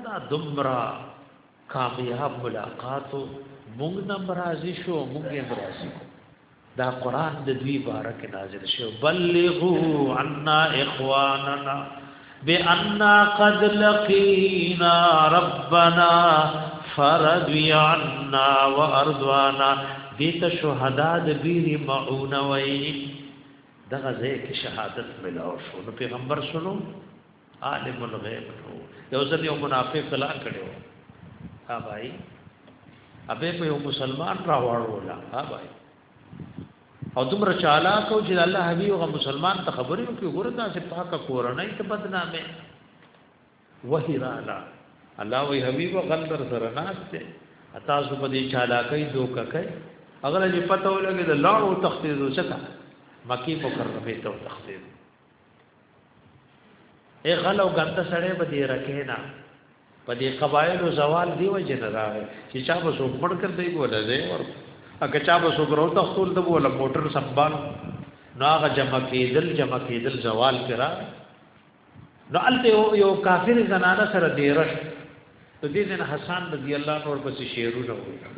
ادا دمرا کامیاب ملاقاتو مونږ نم راضی شو مونږ هم راضی کو دا قران د دوی بارک نازل شو بلغو عنا اخواننا بأننا قد لقينا ربنا فرضي عنا وارضانا دیتا شهدا د بیر معونه وای دغه ځای کې شهادت ملاو شو نو پیغمبر شنو عالم الغیب نو یو ځل یو منافق لا کړو ها بھائی ابه په یو مسلمان را وړولا ها بھائی او تم رچالا کو چې الله حبیب او مسلمان ته خبرې وکړي ورته چې پاکه کورنۍ ته بدنامه وحی رالا الله وی حبیب غندر سره ناس ته اتا سو په دې چالاکۍ دوکه کوي اگر چې پته ولګي د لاړو تختې دوچتا مکی مکرمه ته تختې اے غلو غند سړې به دې رکه نه په دې قبایلو زوال دی وجه نه راغی چې چا به سو پړ کړ دی ګول دی ور اګه چا به سو برو تختول د بوله موټر سنبال نو هغه جمع کېدل جمع کېدل زوال کرا نو الته یو کافر زنانه سره دی رش ته دې حسن رضی الله عنه ورپسې شعرونه وکړ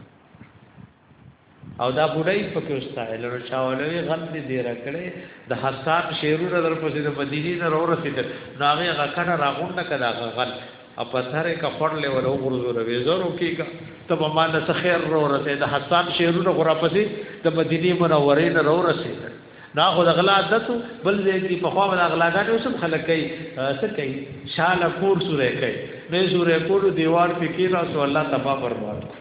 او دا بډای پکې واستایل نو چاولوي غم دې دې راکړي د حساب شیرونه در پسې د مدینې نه راورسېدل نو هغه غکړه راغونډه کړه هغه غل او په سره کې خړلې ول او غرزور وې زرو کېګه ته به مان څه خیر رو رسې د حساب شیرونه غره پسې د مدینې منورې نه راورسېدل نا خو د غلا عادت بل ځای کې په خوا د غلاګان اوسم خلک کوي څه کوي شاله کور سورې کوي مې سورې کور دیوار پکې راځو الله تبارک وتعالى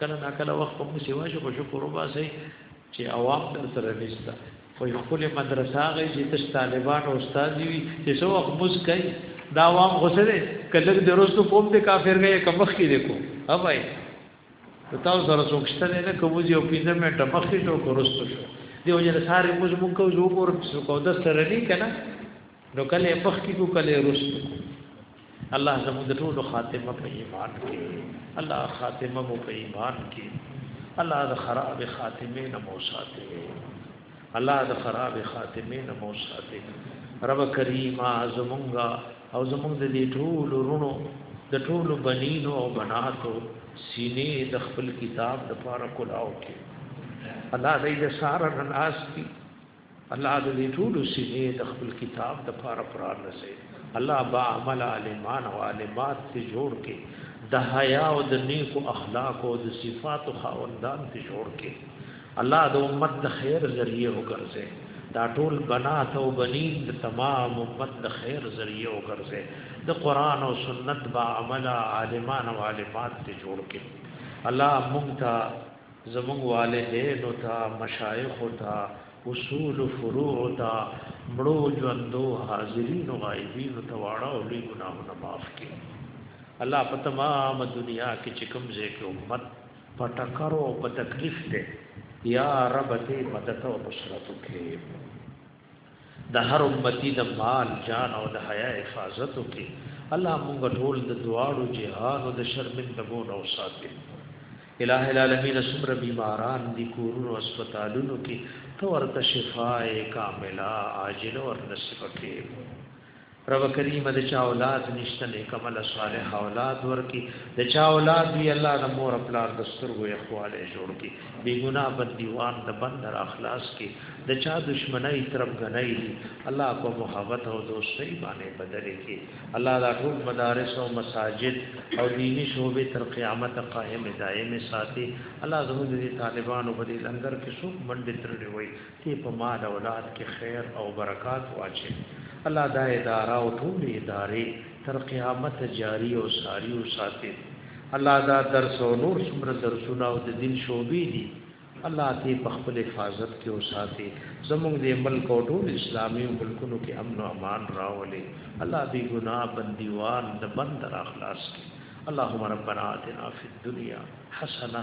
کله نا کله وخت په موسی واشه خو شکر وباسي چې عوام در سره نشته خو خپل مدرسه غي چې تش طالبان او استاد وي چې سو وخت موس کوي دا عوام غوسه دي کله د روستو کوم د کافر غي کمخ کې دیکو ها بھائی تاسو سره څوک شته نه کوم یو پینځه منټه مخکې ټو کو روستو شو دی وجه ساري موږ موږ کو زو ګور څه کو د سره نه کنه نو کله مخ کې کو کله رست الله زموږ د ټولو خاتمه په ایمان کې الله خاتمه مو په ایمان کې الله د خراب خاتمه نه مو ساتي الله د خراب خاتمه نه مو ساتي رب کریم زمونږه او زمونږ د دې ټول ورونو د ټول بنینو او بناتو سینې د خپل کتاب د پاره کولاو کې الله دې د سارن ناس کی الله د دې ټول سینې د خپل کتاب د پاره پرار نسي الله با عمل عالمان او عالمات ته جوړ کې د حیا او د نیکو اخلاق او د صفات او خاوندان ته جوړ کې الله د امت د خیر ذریعہ وګرځي دا ټول بنات او بنین د تمام امت د خیر ذریعہ وګرځي د قران او سنت با عمل عالمان او عالمات ته جوړ کې الله مونږ ته زموږ والدینو ته مشایخو ته اصول فروع ته مړو ژوندو حاضرین او غایبین ته واړه او لوی ګناهونه معاف کړي الله په تمام دنیا کې چې کوم ځای کې امت پټکرو په تکلیف ده یا رب دې مدد او نصرت وکړي د هر امتی د مال جان او د حیا حفاظت وکي الله مونږ ټول د دواړو جهان او د شرمندګو نو ساتي الہ العالمین سمر بیماران دی کورونو اسپیټالونو کې تو ورته شفای کامله عاجله ور نصیب کړي رب کریم د چا اولاد نشته نیکمل صالح اولاد ورکی د چا اولاد وی الله د مور پلار د سترګو اخواله جوړ کی بی ګنا بد دیوان د بندر اخلاص کی د چا دشمنی طرف غنی دی الله په محبت او دوستۍ باندې بدل کی الله دا ټول مدارس او مساجد او دینی شوبې تر قیامت قائم دائم ساتي الله زموږ د طالبانو په دې لنګر کې څوک منډه ترړي وي ته په مال اولاد کې خیر او برکات واچي الله دا اداره او ټول ادارې تر قیامت جاری او ساری او ساتي الله دا درس او نور څومره درسونه او د دین شوبې دي الله دې په خپل حفاظت کې وساتي زموږ دې ملک او ټول اسلامي ملکونو کې امن او امان راولي الله دې ګناه بنديوان د بند را خلاص کړي اللهم ربنا آتنا في الدنيا حسنه